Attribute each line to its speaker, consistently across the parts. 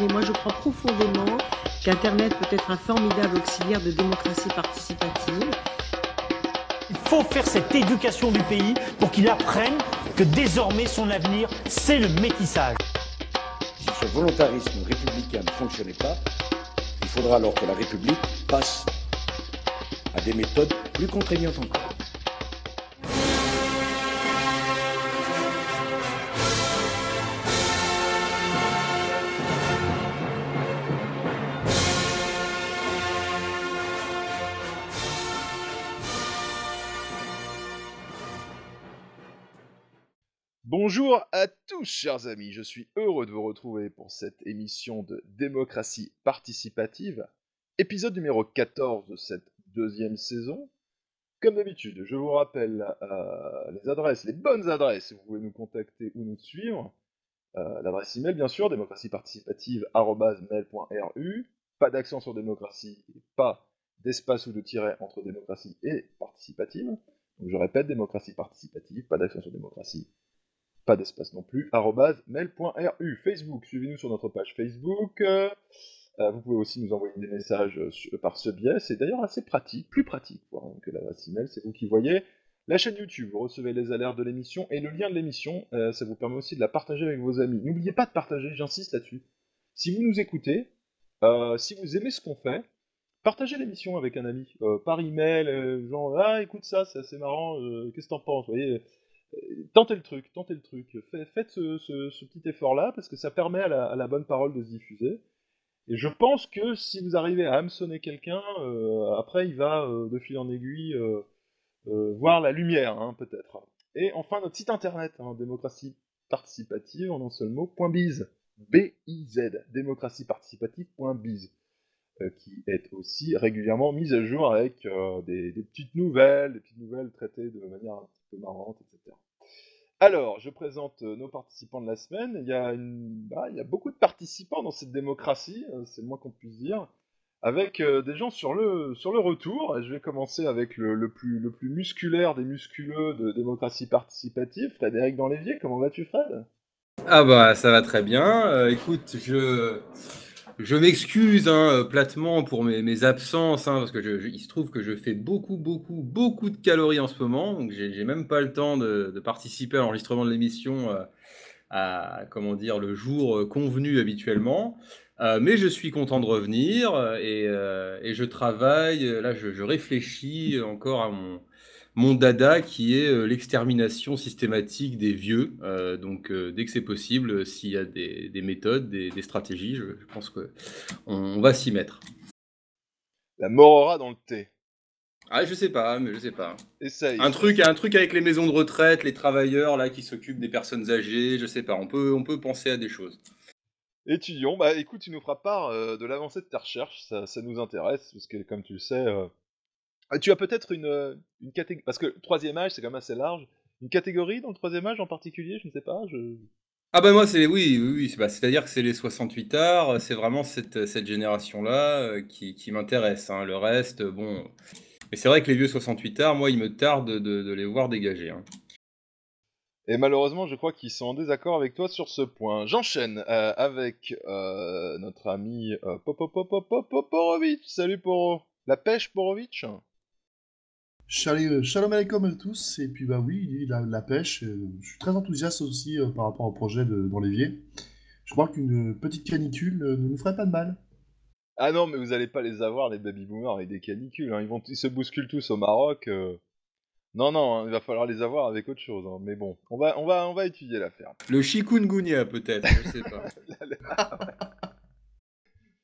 Speaker 1: mais moi je crois profondément qu'Internet peut être un formidable auxiliaire de démocratie participative.
Speaker 2: Il faut faire cette éducation du pays pour qu'il apprenne que désormais son avenir, c'est le métissage.
Speaker 3: Si ce volontarisme républicain ne fonctionnait pas, il faudra alors que la République passe à des méthodes plus contraignantes encore.
Speaker 4: Chers amis. Je suis heureux de vous retrouver pour cette émission de démocratie participative, épisode numéro 14 de cette deuxième saison. Comme d'habitude, je vous rappelle euh, les adresses, les bonnes adresses, vous pouvez nous contacter ou nous suivre. Euh, L'adresse email, bien sûr, démocratieparticipative.mail.ru. Pas d'accent sur démocratie, pas d'espace ou de tiret entre démocratie et participative. Donc je répète, démocratie participative, pas d'accent sur démocratie, pas d'espace non plus, mail.ru. Facebook, suivez-nous sur notre page Facebook. Euh, vous pouvez aussi nous envoyer des messages par ce biais. C'est d'ailleurs assez pratique, plus pratique quoi, que l'adresse email, c'est vous qui voyez. La chaîne YouTube, vous recevez les alertes de l'émission et le lien de l'émission, euh, ça vous permet aussi de la partager avec vos amis. N'oubliez pas de partager, j'insiste là-dessus. Si vous nous écoutez, euh, si vous aimez ce qu'on fait, partagez l'émission avec un ami, euh, par email, euh, genre ah écoute ça, c'est assez marrant, euh, qu'est-ce que t'en penses, euh, Tentez le truc, tentez le truc, Fait- faites ce, petit effort-là parce que ça permet à la, bonne parole de se diffuser. Et je pense que si vous arrivez à hameçonner quelqu'un, euh, après il va euh, de fil en aiguille euh, euh, voir la lumière, hein, peut-être. Et enfin notre site internet, hein, démocratie participative en un seul mot, .biz, B-I-Z, démocratieparticipative.biz, euh, qui est aussi régulièrement mise à jour avec euh, des, des petites nouvelles, des petites nouvelles traitées de manière un petit peu marrante, etc. Alors, je présente euh, nos participants de la semaine. Il y a, une... ah, il y a beaucoup de participants dans cette démocratie, euh, c'est le moins qu'on puisse dire, avec euh, des gens sur le, retour. Et je vais commencer avec le, plus, musculaire des musculeux de démocratie participative, Frédéric Danlévier. Comment vas-tu, Fred?
Speaker 5: Ah bah ça va très bien. Écoute, je, je m'excuse hein, euh, platement pour mes, absences, hein, parce que je- il se trouve que je fais beaucoup, beaucoup, beaucoup de calories en ce moment, donc j'ai même pas le temps de, participer à l'enregistrement de l'émission euh, à, comment dire, le jour euh, convenu habituellement. Mais je suis content de revenir et, je travaille, là je réfléchis encore à mon, mon dada qui est euh, l'extermination systématique des vieux. Euh, donc euh, dès que c'est possible, s'il y a des, des méthodes, des, des stratégies, je, je pense qu'on on va s'y mettre.
Speaker 4: La morora dans le thé.
Speaker 5: Ah je sais pas, mais je sais pas.
Speaker 4: Essaye.
Speaker 5: Un truc, un truc avec les maisons de retraite, les travailleurs là qui s'occupent des personnes âgées, je sais pas. On peut, on peut penser à des choses.
Speaker 4: Étudiant, bah écoute, tu nous feras part euh, de l'avancée de ta recherche, ça, ça nous intéresse, parce que comme tu le sais, euh, tu as peut-être une, euh, une catégorie, parce que le troisième âge c'est quand même assez large, une catégorie dans le troisième âge en particulier, je ne sais pas, je...
Speaker 5: Ah bah moi c'est oui oui, oui c'est bah, c'est-à-dire que c'est les 68 arts, c'est vraiment cette, cette génération-là euh, qui, qui m'intéresse. hein. Le reste, euh, bon. Mais c'est vrai que les vieux 68 arts, moi il me tarde de, de les voir dégager. hein.
Speaker 4: Et malheureusement, je crois qu'ils sont en désaccord avec toi sur ce point. J'enchaîne euh, avec euh, notre ami euh. Salut Poro. La pêche Porovic
Speaker 6: Shalom alaikum à tous, et puis bah oui, la, la pêche, euh, je suis très enthousiaste aussi euh, par rapport au projet de, dans l'évier. Je crois qu'une petite canicule euh, ne nous ferait pas de mal.
Speaker 4: Ah non, mais vous allez pas les avoir, les baby boomers, avec des canicules. hein. Ils, vont, ils se bousculent tous au Maroc. euh. Non, non, hein, il va falloir les avoir avec autre chose. hein. Mais bon, on va, on va, on va étudier l'affaire.
Speaker 5: Le chikungunya peut-être, je sais pas.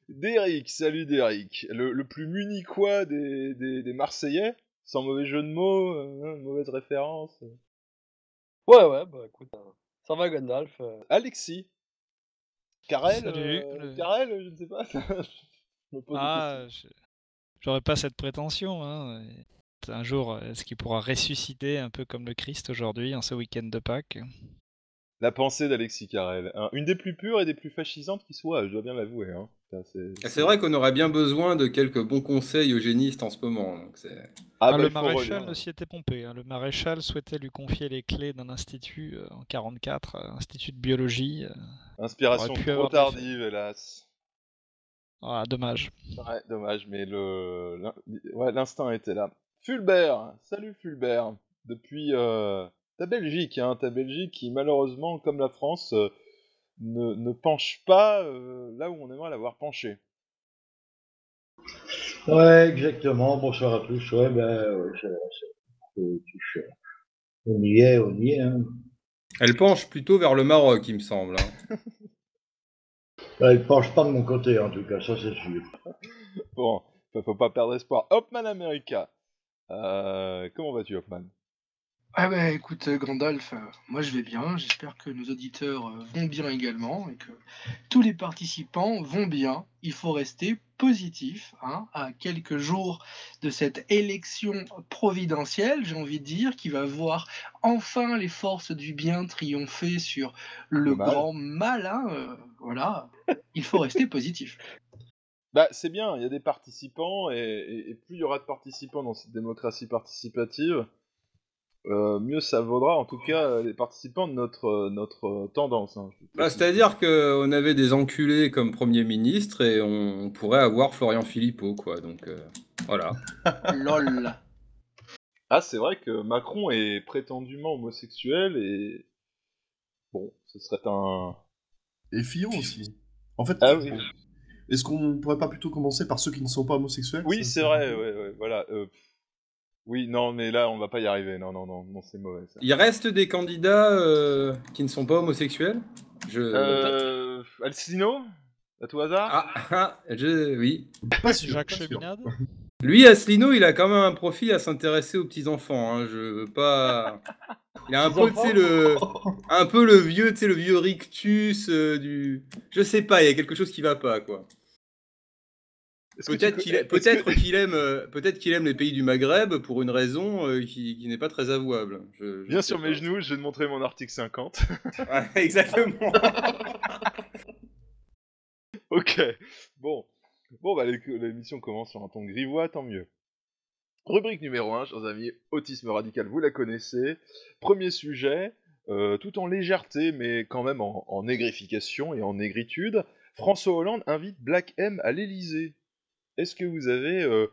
Speaker 4: Derrick, salut Derrick. Le, le plus munichois des, des, des Marseillais, sans mauvais jeu de mots, euh, mauvaise référence.
Speaker 7: Ouais, ouais, bah écoute, euh, ça va Gandalf. euh.
Speaker 4: Alexis. Karel
Speaker 8: Salut,
Speaker 4: euh,
Speaker 8: le-
Speaker 4: Karel, je ne sais pas. je me pose
Speaker 8: Ah, je- j'aurais pas cette prétention. Hein. Un jour, est-ce qu'il pourra ressusciter un peu comme le Christ aujourd'hui, en ce week-end de Pâques?
Speaker 4: La pensée d'Alexis Carrel. hein. Une des plus pures et des plus fascisantes qui soit, je dois bien l'avouer. hein. C'est-
Speaker 5: vrai qu'on aurait bien besoin de quelques bons conseils eugénistes en ce moment. donc
Speaker 4: Ah,
Speaker 8: Ah,
Speaker 4: bah,
Speaker 8: le maréchal aussi était pompé. hein. Le maréchal souhaitait lui confier les clés d'un institut euh, en 44, euh, institut de biologie. euh.
Speaker 4: Inspiration trop
Speaker 8: avoir
Speaker 4: tardive, hélas.
Speaker 8: Ah, dommage.
Speaker 4: Ouais, dommage, mais le ouais, l'instinct était là. Fulbert, salut Fulbert. Depuis euh, ta Belgique, hein, ta Belgique qui malheureusement, comme la France, euh, ne, ne penche pas euh, là où on aimerait l'avoir penché.
Speaker 9: Ouais, exactement. Bonsoir à tous. Ouais, ben, ouais, c'est- c'est- c'est- c'est- on y est, on y est. Hein.
Speaker 5: Elle penche plutôt vers le Maroc, il me semble. hein.
Speaker 9: Il penche pas de mon côté, en tout cas, ça c'est sûr.
Speaker 4: Bon, faut faut pas perdre espoir. Hopman America. Euh, comment vas-tu, Hopman?
Speaker 10: Ah bah écoute euh, Gandalf, euh, moi je vais bien, j'espère que nos auditeurs euh, vont bien également et que tous les participants vont bien. Il faut rester positif hein, à quelques jours de cette élection providentielle, j'ai envie de dire, qui va voir enfin les forces du bien triompher sur le
Speaker 4: mal.
Speaker 10: grand mal. hein, euh, voilà, il faut rester positif.
Speaker 4: Bah, c'est bien, il y a des participants, et, et- et plus il y aura de participants dans cette démocratie participative, euh, mieux ça vaudra, en tout cas, euh, les participants de notre, euh, notre tendance. hein,
Speaker 5: Bah. C'est-à-dire qu'on avait des enculés comme Premier ministre et on, on pourrait avoir Florian Philippot, quoi. Donc euh, voilà.
Speaker 10: Lol.
Speaker 4: Ah, c'est vrai que Macron est prétendument homosexuel, et... Bon, ce serait un...
Speaker 6: Et Fillon aussi. En fait,
Speaker 4: Ah oui.
Speaker 6: est-ce qu'on pourrait pas plutôt commencer par ceux qui ne sont pas homosexuels?
Speaker 4: Oui, c'est vrai, ouais, ouais, voilà. euh, Oui, non, mais là, on va pas y arriver, non, non, non, non c'est mauvais, ça.
Speaker 5: Il reste des candidats euh, qui ne sont pas homosexuels Je...
Speaker 4: Euh... Alcino À tout hasard?
Speaker 5: Ah, ah, je... oui.
Speaker 6: Pas sûr,
Speaker 8: Jacques
Speaker 6: pas sûr.
Speaker 8: Cheminade
Speaker 5: Lui, Asselineau, il a quand même un profil à s'intéresser aux petits-enfants. Hein. Je veux pas... Il a un peu, tu sais, le... un peu le vieux, tu sais, le vieux rictus euh, du... Je sais pas, il y a quelque chose qui va pas, quoi. Peut-être qu'il aime, euh, peut-être qu'il aime les pays du Maghreb pour une raison euh, qui, qui n'est pas très avouable. Je- je
Speaker 4: Bien sur
Speaker 5: pas.
Speaker 4: mes genoux, je vais te montrer mon article 50.
Speaker 5: Ouais, exactement.
Speaker 4: ok, bon. Bon, bah, l'é- l'émission commence sur un ton grivois, tant mieux. Rubrique numéro 1, chers amis, autisme radical, vous la connaissez. Premier sujet, euh, tout en légèreté, mais quand même en, en négrification et en négritude, François Hollande invite Black M à l'Elysée. Est-ce que vous avez euh,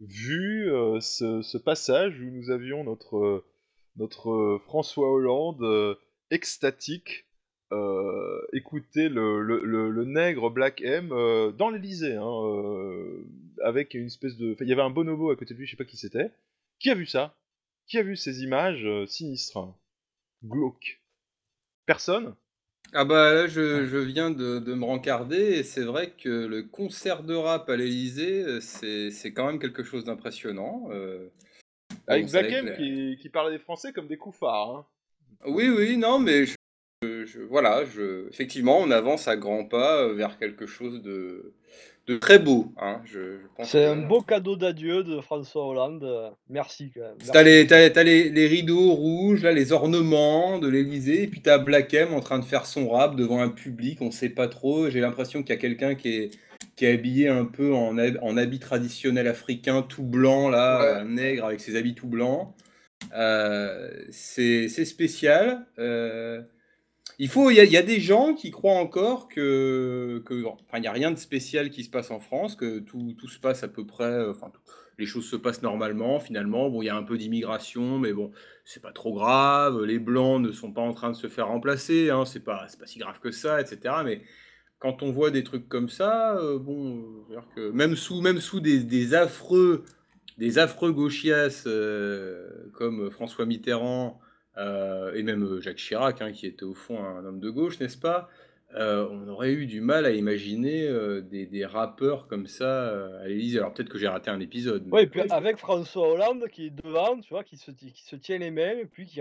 Speaker 4: vu euh, ce, passage où nous avions notre, euh, François Hollande extatique écouter le, nègre Black M dans l'Elysée, hein, avec une espèce de... il y avait un bonobo à côté de lui, je sais pas qui c'était. Qui a vu ça? Qui a vu ces images sinistres? Glauques Personne?
Speaker 5: Ah bah là, je, je viens de, de me rencarder et c'est vrai que le concert de rap à l'Elysée, euh, c'est c'est quand même quelque chose d'impressionnant. euh.
Speaker 4: Avec
Speaker 5: Bon, c'est
Speaker 4: Black
Speaker 5: vrai
Speaker 4: M
Speaker 5: que la-
Speaker 4: qui, qui parlait des Français comme des couffards. Hein.
Speaker 5: Oui, oui, non, mais je, je- voilà, je, effectivement, on avance à grands pas euh, vers quelque chose de, de très beau. Hein, je, je pense
Speaker 7: C'est
Speaker 5: que-
Speaker 7: un beau cadeau d'adieu de François Hollande. euh, Merci quand même.
Speaker 5: T'as les, t'as- t'as les, les rideaux rouges, là, les ornements de l'Elysée, et puis t'as Black M en train de faire son rap devant un public, on sait pas trop. J'ai l'impression qu'il y a quelqu'un qui est, qui est habillé un peu en, hab- en habit traditionnel africain, tout blanc, là,
Speaker 4: Ouais.
Speaker 5: un nègre avec ses habits tout blancs. Euh, c'est c'est spécial. Euh, il faut, il y, a- des gens qui croient encore que, il n'y a rien de spécial qui se passe en France, que tout, se passe à peu près, euh, enfin, les choses se passent normalement finalement. Bon, il y a un peu d'immigration, mais bon, c'est pas trop grave. Les blancs ne sont pas en train de se faire remplacer, hein, c'est pas, pas si grave que ça, etc. Mais quand on voit des trucs comme ça, euh, bon, euh, même sous, même sous des, affreux, des affreux gauchias comme François Mitterrand euh, et même euh, Jacques Chirac, hein, qui était au fond un homme de gauche, n'est-ce pas? Euh, On aurait eu du mal à imaginer euh, des, des rappeurs comme ça euh, à l'Élysée. Alors peut-être que j'ai raté un épisode. mais-
Speaker 7: Oui, et puis avec François Hollande qui est devant, tu vois, qui se, qui se tient les mains, et puis qui.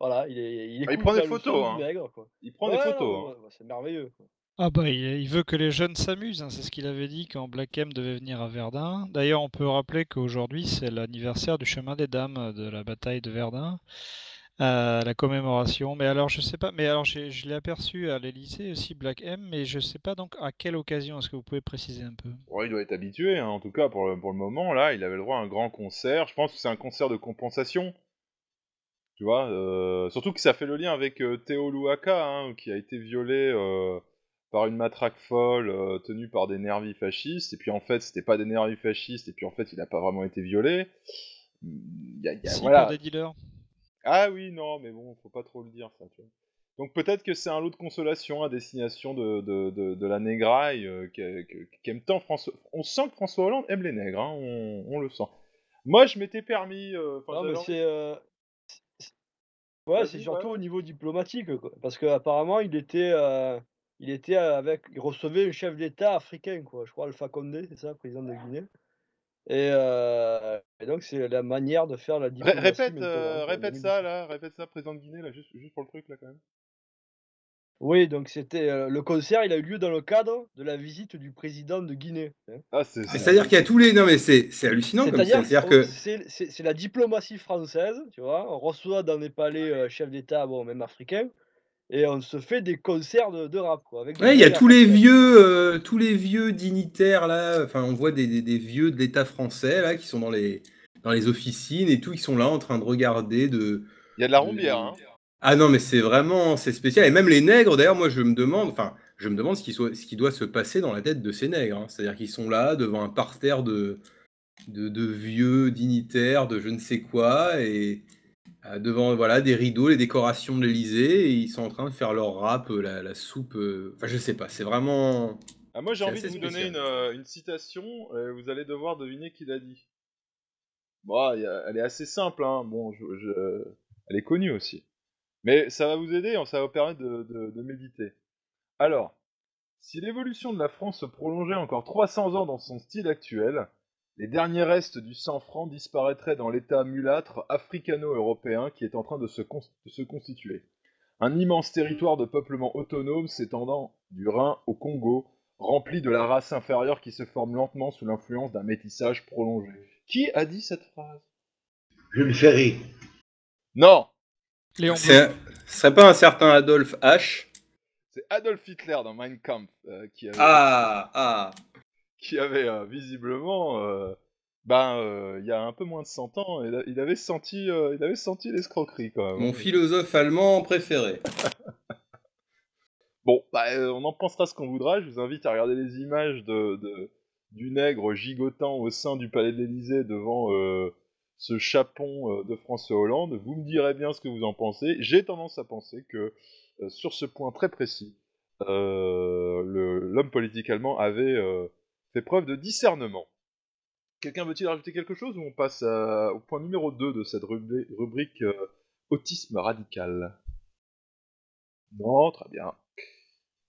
Speaker 7: Voilà, il est. Il,
Speaker 4: Ah, il
Speaker 7: écoute
Speaker 4: prend des photos, hein.
Speaker 7: quoi.
Speaker 4: Il prend des photos. hein.
Speaker 7: c'est merveilleux. quoi.
Speaker 8: Ah bah il, il veut que les jeunes s'amusent, hein, c'est ce qu'il avait dit quand Black M devait venir à Verdun. D'ailleurs on peut rappeler qu'aujourd'hui c'est l'anniversaire du chemin des dames de la bataille de Verdun. À la commémoration. Mais alors, je sais pas. Mais alors, je l'ai aperçu à l'Élysée aussi, Black M, mais je sais pas donc à quelle occasion. Est-ce que vous pouvez préciser un peu?
Speaker 4: Ouais, il doit être habitué, hein, en tout cas pour le, pour le moment, là, il avait le droit à un grand concert. Je pense que c'est un concert de compensation. Tu vois, euh, surtout que ça fait le lien avec euh, Théo Louaka, hein, qui a été violé euh, par une matraque folle euh, tenue par des nervis fascistes, et puis en fait, c'était pas des nervis fascistes, et puis en fait, il a pas vraiment été violé. Il y a- y a-
Speaker 8: Si,
Speaker 4: voilà.
Speaker 8: des dealers.
Speaker 4: Ah oui, non, mais bon, faut pas trop le dire, ça, tu vois. Donc peut-être que c'est un lot de consolation à destination de, de, de, de la négraille euh, qu'aime tant François. On sent que François Hollande aime les nègres, hein, on, on le sent. Moi, je m'étais permis. euh,
Speaker 7: Non, mais c'est. euh, c'est- Ouais, c'est
Speaker 4: Vas-y,
Speaker 7: surtout
Speaker 4: ouais.
Speaker 7: au niveau diplomatique, quoi. Parce qu'apparemment, il était, euh, il était avec, il recevait un chef d'État africain, quoi. Je crois Alpha Condé, c'est ça, président de Guinée. Et, euh, et donc, c'est la manière de faire la diplomatie
Speaker 4: répète,
Speaker 7: maintenant,
Speaker 4: euh, répète
Speaker 7: 2017.
Speaker 4: ça là, répète ça, président de Guinée là, juste, juste pour le truc là quand même.
Speaker 7: Oui, donc c'était euh, le concert, il a eu lieu dans le cadre de la visite du président de Guinée. hein.
Speaker 4: Ah, c'est.
Speaker 5: Mais C'est-à-dire qu'il y a tous les. Non, mais c'est c'est hallucinant comme ça.
Speaker 7: C'est-à-dire
Speaker 5: que.
Speaker 7: c'est c'est- c'est la diplomatie française, tu vois. On reçoit dans des palais euh, chefs d'État, bon, même africains, et on se fait des concerts de, de rap, quoi. Avec
Speaker 5: Ouais, il y a tous les vieux, euh, tous les vieux dignitaires là. Enfin, on voit des, des- des vieux de l'État français là qui sont dans les dans les officines et tout, qui sont là en train de regarder de.
Speaker 4: Il y a de la
Speaker 5: de-
Speaker 4: rombière, hein.
Speaker 5: Ah non, mais c'est vraiment c'est spécial. Et même les nègres, d'ailleurs, moi je me demande, enfin, je me demande ce qui, soit, ce qui doit se passer dans la tête de ces nègres. hein. C'est-à-dire qu'ils sont là devant un parterre de, de, de vieux dignitaires, de je ne sais quoi, et euh, devant voilà des rideaux, les décorations de l'Élysée, et ils sont en train de faire leur rap, euh, la, la soupe. euh, Enfin, je sais pas, c'est vraiment.
Speaker 4: Ah, moi j'ai
Speaker 5: c'est
Speaker 4: envie de
Speaker 5: assez
Speaker 4: vous donner
Speaker 5: spécial.
Speaker 4: une, euh, une citation, vous allez devoir deviner qui l'a dit. Bon, il y a- elle est assez simple, hein. Bon, je, je- elle est connue aussi. Mais ça va vous aider, hein, ça va vous permettre de, de- de méditer. Alors, si l'évolution de la France se prolongeait encore 300 ans dans son style actuel, les derniers restes du sang franc disparaîtraient dans l'état mulâtre africano-européen qui est en train de se, cons- de se constituer. Un immense territoire de peuplement autonome s'étendant du Rhin au Congo, rempli de la race inférieure qui se forme lentement sous l'influence d'un métissage prolongé. Qui a dit cette phrase?
Speaker 9: Jules Ferry.
Speaker 4: Non
Speaker 8: Léon
Speaker 5: C'est- Ce serait pas un certain Adolphe H?
Speaker 4: C'est Adolf Hitler dans Mein Kampf euh, qui avait,
Speaker 5: Ah Ah
Speaker 4: qui avait euh, visiblement, euh, ben, euh, il y a un peu moins de 100 ans, il, a- il avait senti, il avait senti l'escroquerie quand même.
Speaker 5: Mon philosophe allemand préféré.
Speaker 4: Bon, bah, on en pensera ce qu'on voudra. Je vous invite à regarder les images de, de- du nègre gigotant au sein du palais de l'Élysée devant ce chapon de François Hollande. Vous me direz bien ce que vous en pensez. J'ai tendance à penser que sur ce point très précis, l'homme politique allemand avait fait preuve de discernement. Quelqu'un veut-il rajouter quelque chose ou on passe au point numéro 2 de cette rubri- rubrique euh, autisme radical? Non, très bien.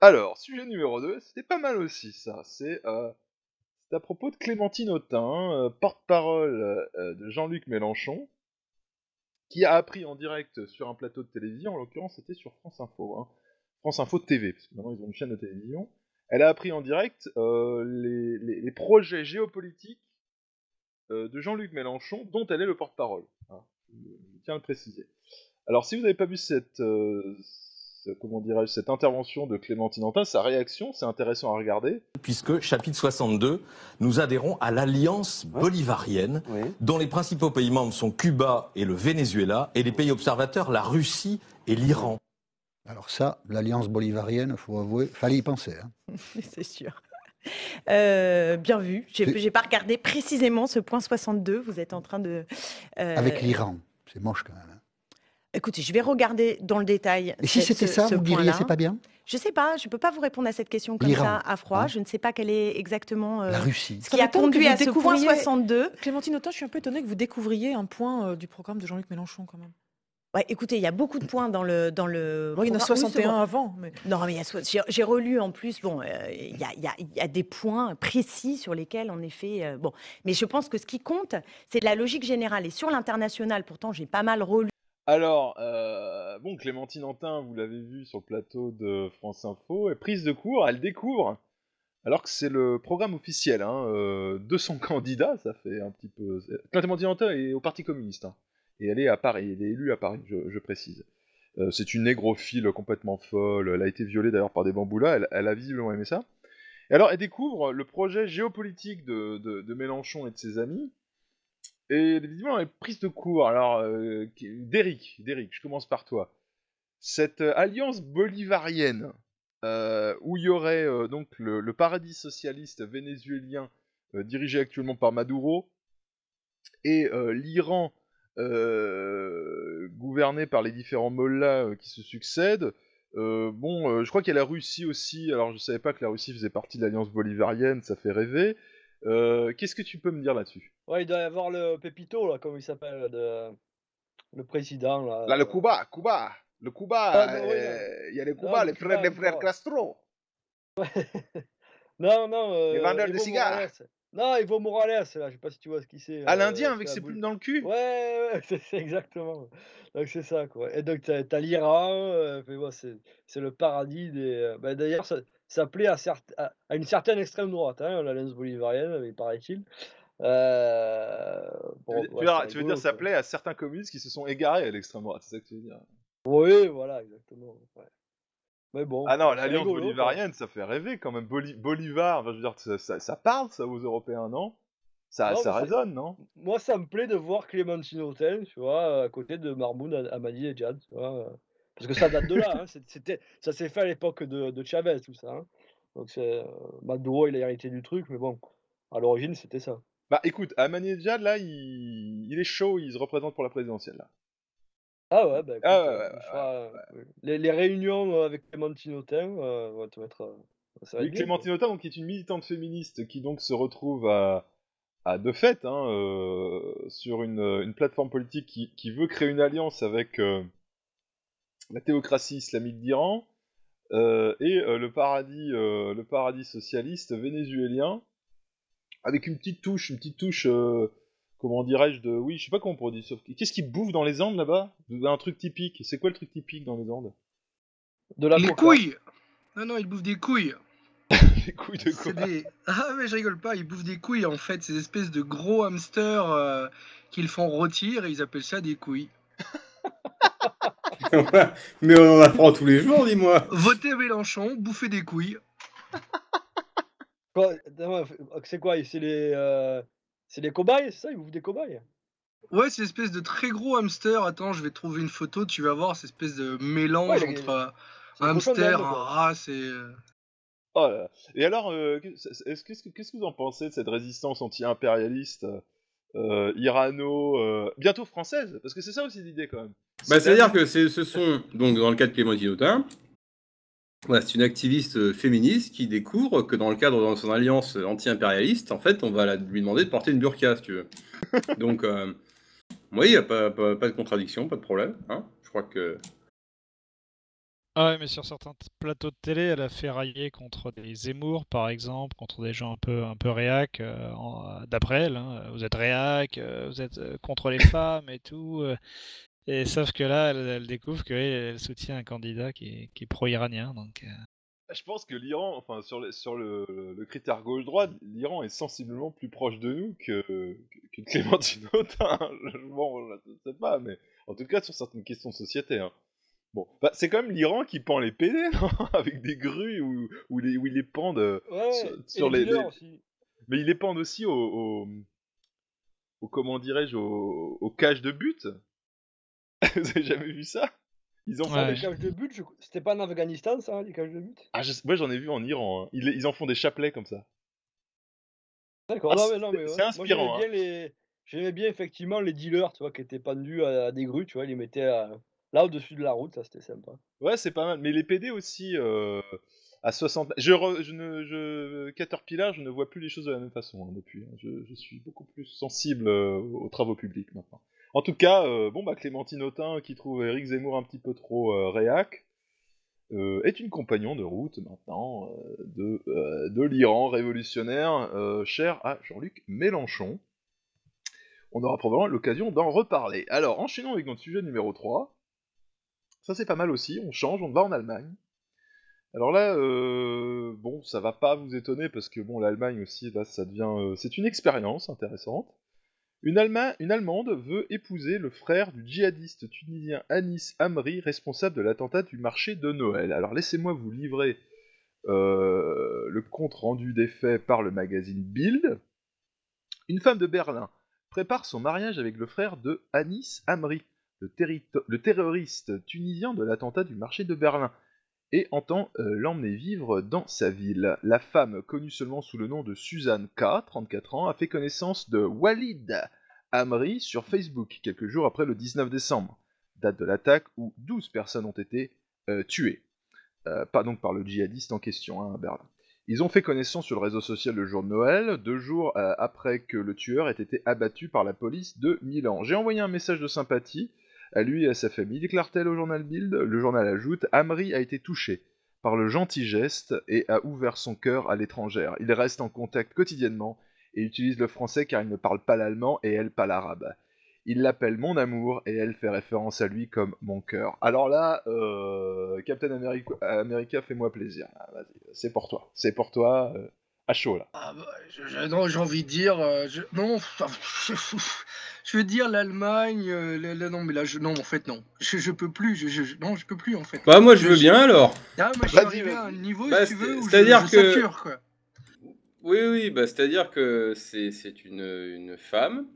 Speaker 4: Alors, sujet numéro 2, c'était pas mal aussi ça. C'est euh, à propos de Clémentine Autain, euh, porte-parole de Jean-Luc Mélenchon, qui a appris en direct sur un plateau de télévision, en l'occurrence c'était sur France Info, hein. France Info TV, parce que maintenant ils ont une chaîne de télévision. Elle a appris en direct euh, les, les- les projets géopolitiques euh, de Jean-Luc Mélenchon, dont elle est le porte-parole. hein. Je, tiens à le préciser. Alors, si vous n'avez pas vu cette, euh, ce- comment dirais-je, cette intervention de Clémentine Autain, sa réaction, c'est intéressant à regarder.
Speaker 11: puisque, chapitre 62, nous adhérons à l'Alliance bolivarienne, dont les principaux pays membres sont Cuba et le Venezuela, et les pays observateurs, la Russie et l'Iran.
Speaker 12: Alors ça, l'alliance bolivarienne, faut avouer, fallait y penser. hein.
Speaker 13: C'est sûr. Euh, bien vu. J'ai
Speaker 12: C'est-
Speaker 13: j'ai pas regardé précisément ce point 62. Vous êtes en train de. euh,
Speaker 12: Avec l'Iran, c'est moche quand même. hein.
Speaker 13: Écoutez, je vais regarder dans le détail.
Speaker 12: Et si c'était ça,
Speaker 13: ce
Speaker 12: vous diriez c'est pas bien?
Speaker 13: Je sais pas, je peux pas vous répondre à cette question comme
Speaker 12: L'Iran,
Speaker 13: ça à froid.
Speaker 12: hein.
Speaker 13: Je ne sais pas quelle est exactement euh,
Speaker 12: La Russie.
Speaker 13: ce
Speaker 14: Ça
Speaker 13: qui a conduit à ce point
Speaker 14: découvriez-
Speaker 13: 62.
Speaker 14: Clémentine Autain, je suis un peu étonnée que vous découvriez un point euh, du programme de Jean-Luc Mélenchon quand même.
Speaker 13: Ouais, écoutez, il y a beaucoup de points dans le dans le.
Speaker 14: Bon, il y en a
Speaker 13: programme. Oui, c'est
Speaker 14: 61
Speaker 13: bon.
Speaker 14: avant, mais
Speaker 13: Non, mais j'ai- relu en plus. Bon, euh, il y, a, il y a- il y a des points précis sur lesquels, en effet, euh, bon. Mais je pense que ce qui compte, c'est la logique générale. Et sur l'international, pourtant, j'ai pas mal relu.
Speaker 4: Alors, euh, bon, Clémentine Autain, vous l'avez vu sur le plateau de France Info, est prise de court, elle découvre, alors que c'est le programme officiel hein, euh, de son candidat, ça fait un petit peu... Clémentine Autain est au Parti communiste, hein. Et elle est à Paris, elle est élue à Paris, je, précise. Euh, c'est une négrophile complètement folle, elle a été violée d'ailleurs par des bamboulas, elle, a visiblement aimé ça. Et alors, elle découvre le projet géopolitique de, Mélenchon et de ses amis, et visiblement, elle est prise de court. Alors, euh, je commence par toi. Cette alliance bolivarienne, euh, où il y aurait euh, donc le, paradis socialiste vénézuélien dirigé actuellement par Maduro, et l'Iran euh, gouverné par les différents mollahs euh, qui se succèdent. Euh, bon, euh, je crois qu'il y a la Russie aussi. Alors, je savais pas que la Russie faisait partie de l'alliance bolivarienne, ça fait rêver. Euh, Qu'est-ce que tu peux me dire là-dessus?
Speaker 7: Ouais, il doit y avoir le Pépito, là, comme il s'appelle, de... le président. Là,
Speaker 4: Là, le Cuba, Cuba, le Cuba,
Speaker 7: Ah, non, oui,
Speaker 4: euh, il y a les Cuba,
Speaker 7: le
Speaker 4: les frères,
Speaker 7: Cuba
Speaker 4: les frères. Castro.
Speaker 7: Non, non.
Speaker 4: Les vendeurs de cigares.
Speaker 7: Morales. Non, Evo Morales, là, je sais pas si tu vois ce qui c'est.
Speaker 4: Ah,
Speaker 7: euh,
Speaker 4: l'Indien avec
Speaker 7: la
Speaker 4: ses plumes dans le cul?
Speaker 7: Ouais, ouais, c'est c'est exactement. Donc c'est ça, quoi. Et donc t'as as, l'Iran, euh, bon, c'est c'est le paradis des. euh, bah, D'ailleurs, ça, ça plaît à, certes- à, à une certaine extrême droite, hein, l'alliance bolivarienne, il paraît-il. Euh,
Speaker 4: Tu
Speaker 7: bon,
Speaker 4: veux, tu
Speaker 7: ouais,
Speaker 4: veux-
Speaker 7: c'est
Speaker 4: tu veux
Speaker 7: rigolo,
Speaker 4: dire ça
Speaker 7: quoi.
Speaker 4: plaît à certains communistes qui se sont égarés à l'extrême droite, c'est ça que tu veux dire?
Speaker 7: Oui, voilà, exactement. ouais. Mais bon,
Speaker 4: Ah non, l'alliance bolivarienne, ça fait rêver quand même. Boli- Bolivar, enfin, je veux dire, ça, ça- ça parle ça aux Européens, non? Ça,
Speaker 7: Non,
Speaker 4: ça résonne, non?
Speaker 7: Moi, ça me plaît de voir Clémentine Autain, tu vois, à côté de Mahmoud Ahmadi Ahmadinejad, tu vois. euh, Parce que ça date de là, hein, c'était, ça s'est fait à l'époque de, de Chavez, tout ça. hein. Donc, c'est, euh, Maduro, il a hérité du truc, mais bon, à l'origine, c'était ça.
Speaker 4: Bah écoute, Ahmadinejad, là, il... il est chaud, il se représente pour la présidentielle, là.
Speaker 7: Ah ouais, bah écoute,
Speaker 4: Ah ouais,
Speaker 7: euh,
Speaker 4: ouais,
Speaker 7: il fera, euh, Les, les réunions euh, avec Clémentine Autain euh, vont te mettre. euh, ça va
Speaker 4: Oui,
Speaker 7: être bien, quoi.
Speaker 4: Clémentine Autain, donc, qui est une militante féministe qui donc se retrouve à, à de fait hein, euh, sur une, une plateforme politique qui, qui veut créer une alliance avec euh, la théocratie islamique d'Iran euh, et euh, le paradis euh, le paradis socialiste vénézuélien avec une petite touche une petite touche euh, comment dirais-je de oui je sais pas comment on pourrait dire sauf qu'est-ce qu'ils bouffent dans les Andes là-bas? Un truc typique c'est quoi le truc typique dans les Andes?
Speaker 7: De la
Speaker 10: Les
Speaker 7: coca.
Speaker 10: couilles Non, non, ils bouffent des couilles.
Speaker 4: les couilles de quoi?
Speaker 10: des... Ah mais je rigole pas, ils bouffent des couilles en fait, ces espèces de gros hamsters euh, qu'ils font rôtir et ils appellent ça des couilles.
Speaker 5: Mais on en apprend tous les jours, dis-moi.
Speaker 10: Votez Mélenchon, bouffez des couilles.
Speaker 7: C'est quoi? C'est les, euh, c'est les cobayes, c'est ça Ils bouffent des cobayes?
Speaker 10: Ouais, c'est une espèce de très gros hamster. Attends, je vais trouver une photo, tu vas voir, cette espèce de mélange
Speaker 7: Ouais, les-
Speaker 10: entre
Speaker 7: c'est
Speaker 10: un
Speaker 7: des
Speaker 10: hamster, un rat, c'est... euh,
Speaker 4: Oh là. Et alors, euh, qu'est- est-ce- qu'est-ce que vous en pensez de cette résistance anti-impérialiste euh, irano, euh, bientôt française? Parce que c'est ça aussi l'idée quand même.
Speaker 5: Bah, C'est-à-dire que c'est- ce sont, donc dans le cas de Clémentine Autain, voilà, c'est une activiste euh, féministe qui découvre que dans le cadre de son alliance anti-impérialiste, en fait, on va la- lui demander de porter une burqa, si tu veux. donc, euh, oui, il n'y a pas, pas, pas de contradiction, pas de problème. Hein Je crois que...
Speaker 8: Ah ouais, mais sur certains t- plateaux de télé, elle a fait railler contre des Zemmour, par exemple, contre des gens un peu, un peu réac, euh, en- d'après elle. hein. Vous êtes réac, euh, vous êtes euh, contre les femmes et tout. euh. Et sauf que là, elle, elle découvre qu'elle elle soutient un candidat qui est, qui est pro-iranien. Donc, euh,
Speaker 4: Je pense que l'Iran, enfin sur, le, sur le, le critère gauche-droite, l'Iran est sensiblement plus proche de nous que, que, Clémentine Autain. Je- Bon, je ne sais pas, mais en tout cas sur certaines questions de société. hein. Bon, bah, c'est quand même l'Iran qui pend les PD, non? Avec des grues où, où, les, où ils les pendent euh,
Speaker 7: Ouais,
Speaker 4: sur,
Speaker 7: les aussi.
Speaker 4: Mais ils les pendent aussi au, au, au- comment dirais-je, au, au cage de but. Vous avez jamais vu ça? Ils en font
Speaker 7: Les
Speaker 4: des
Speaker 7: cages de but, je- c'était pas en Afghanistan ça, les cages de but?
Speaker 4: Ah, je... ouais, j'en ai vu en Iran. hein. Ils, ils en font des chapelets comme ça.
Speaker 7: D'accord,
Speaker 4: Ah,
Speaker 7: non
Speaker 4: c'est-
Speaker 7: mais non mais
Speaker 4: c'est
Speaker 7: ouais.
Speaker 4: inspirant,
Speaker 7: Moi j'aimais bien les, j'aimais bien effectivement les dealers, tu vois, qui étaient pendus à, à des grues, tu vois, ils les mettaient à- là au-dessus de la route, ça c'était sympa.
Speaker 4: Ouais, c'est pas mal. Mais les PD aussi, euh, à 60... Je, re- je ne... Je... Caterpillar, je ne vois plus les choses de la même façon hein, depuis. hein. Je... je suis beaucoup plus sensible euh, aux travaux publics maintenant. En tout cas, euh, bon, bah, Clémentine Autain, qui trouve Eric Zemmour un petit peu trop euh, réac, euh, est une compagnon de route maintenant de, l'Iran révolutionnaire, cher à Jean-Luc Mélenchon. On aura probablement l'occasion d'en reparler. Alors, enchaînons avec notre sujet numéro 3. Ça c'est pas mal aussi, on change, on va en Allemagne. Alors là, bon, ça va pas vous étonner parce que bon, l'Allemagne aussi, là, ça devient, c'est une expérience intéressante. Une, Allema- une Allemande veut épouser le frère du djihadiste tunisien Anis Amri, responsable de l'attentat du marché de Noël. Alors laissez-moi vous livrer euh, le compte rendu des faits par le magazine Bild. Une femme de Berlin prépare son mariage avec le frère de Anis Amri, le terroriste tunisien de l'attentat du marché de Berlin, et entend euh, l'emmener vivre dans sa ville. La femme, connue seulement sous le nom de Suzanne K, 34 ans, a fait connaissance de Walid Amri sur Facebook quelques jours après le 19 décembre, date de l'attaque où 12 personnes ont été euh, tuées. Euh, pas donc par le djihadiste en question hein, à Berlin. Ils ont fait connaissance sur le réseau social le jour de Noël, deux jours après que le tueur ait été abattu par la police de Milan. J'ai envoyé un message de sympathie à lui et à sa famille, déclare-t-elle au journal Bild. Le journal ajoute Amri a été touché par le gentil geste et a ouvert son cœur à l'étrangère. Il reste en contact quotidiennement et utilise le français car il ne parle pas l'allemand et elle pas l'arabe. Il l'appelle mon amour et elle fait référence à lui comme mon cœur. Alors là, euh, Captain America, fais-moi plaisir. Ah, c'est pour toi. C'est pour toi. euh, à chaud là.
Speaker 10: Ah bah, je- je- non, j'ai envie de dire, euh, je- non, je veux dire l'Allemagne, euh, non, mais là, je, non, en fait, non, je, je peux plus, je, je- non, je peux plus, en fait.
Speaker 5: Bah moi je veux bien alors.
Speaker 10: Ah, moi, je suis arrivé à un niveau,
Speaker 5: Bah,
Speaker 10: si tu veux, où je,
Speaker 5: c'est-à-dire
Speaker 10: je
Speaker 5: que-
Speaker 10: sature, quoi.
Speaker 5: Oui, oui, bah, c'est-à-dire que c'est c'est une, une femme,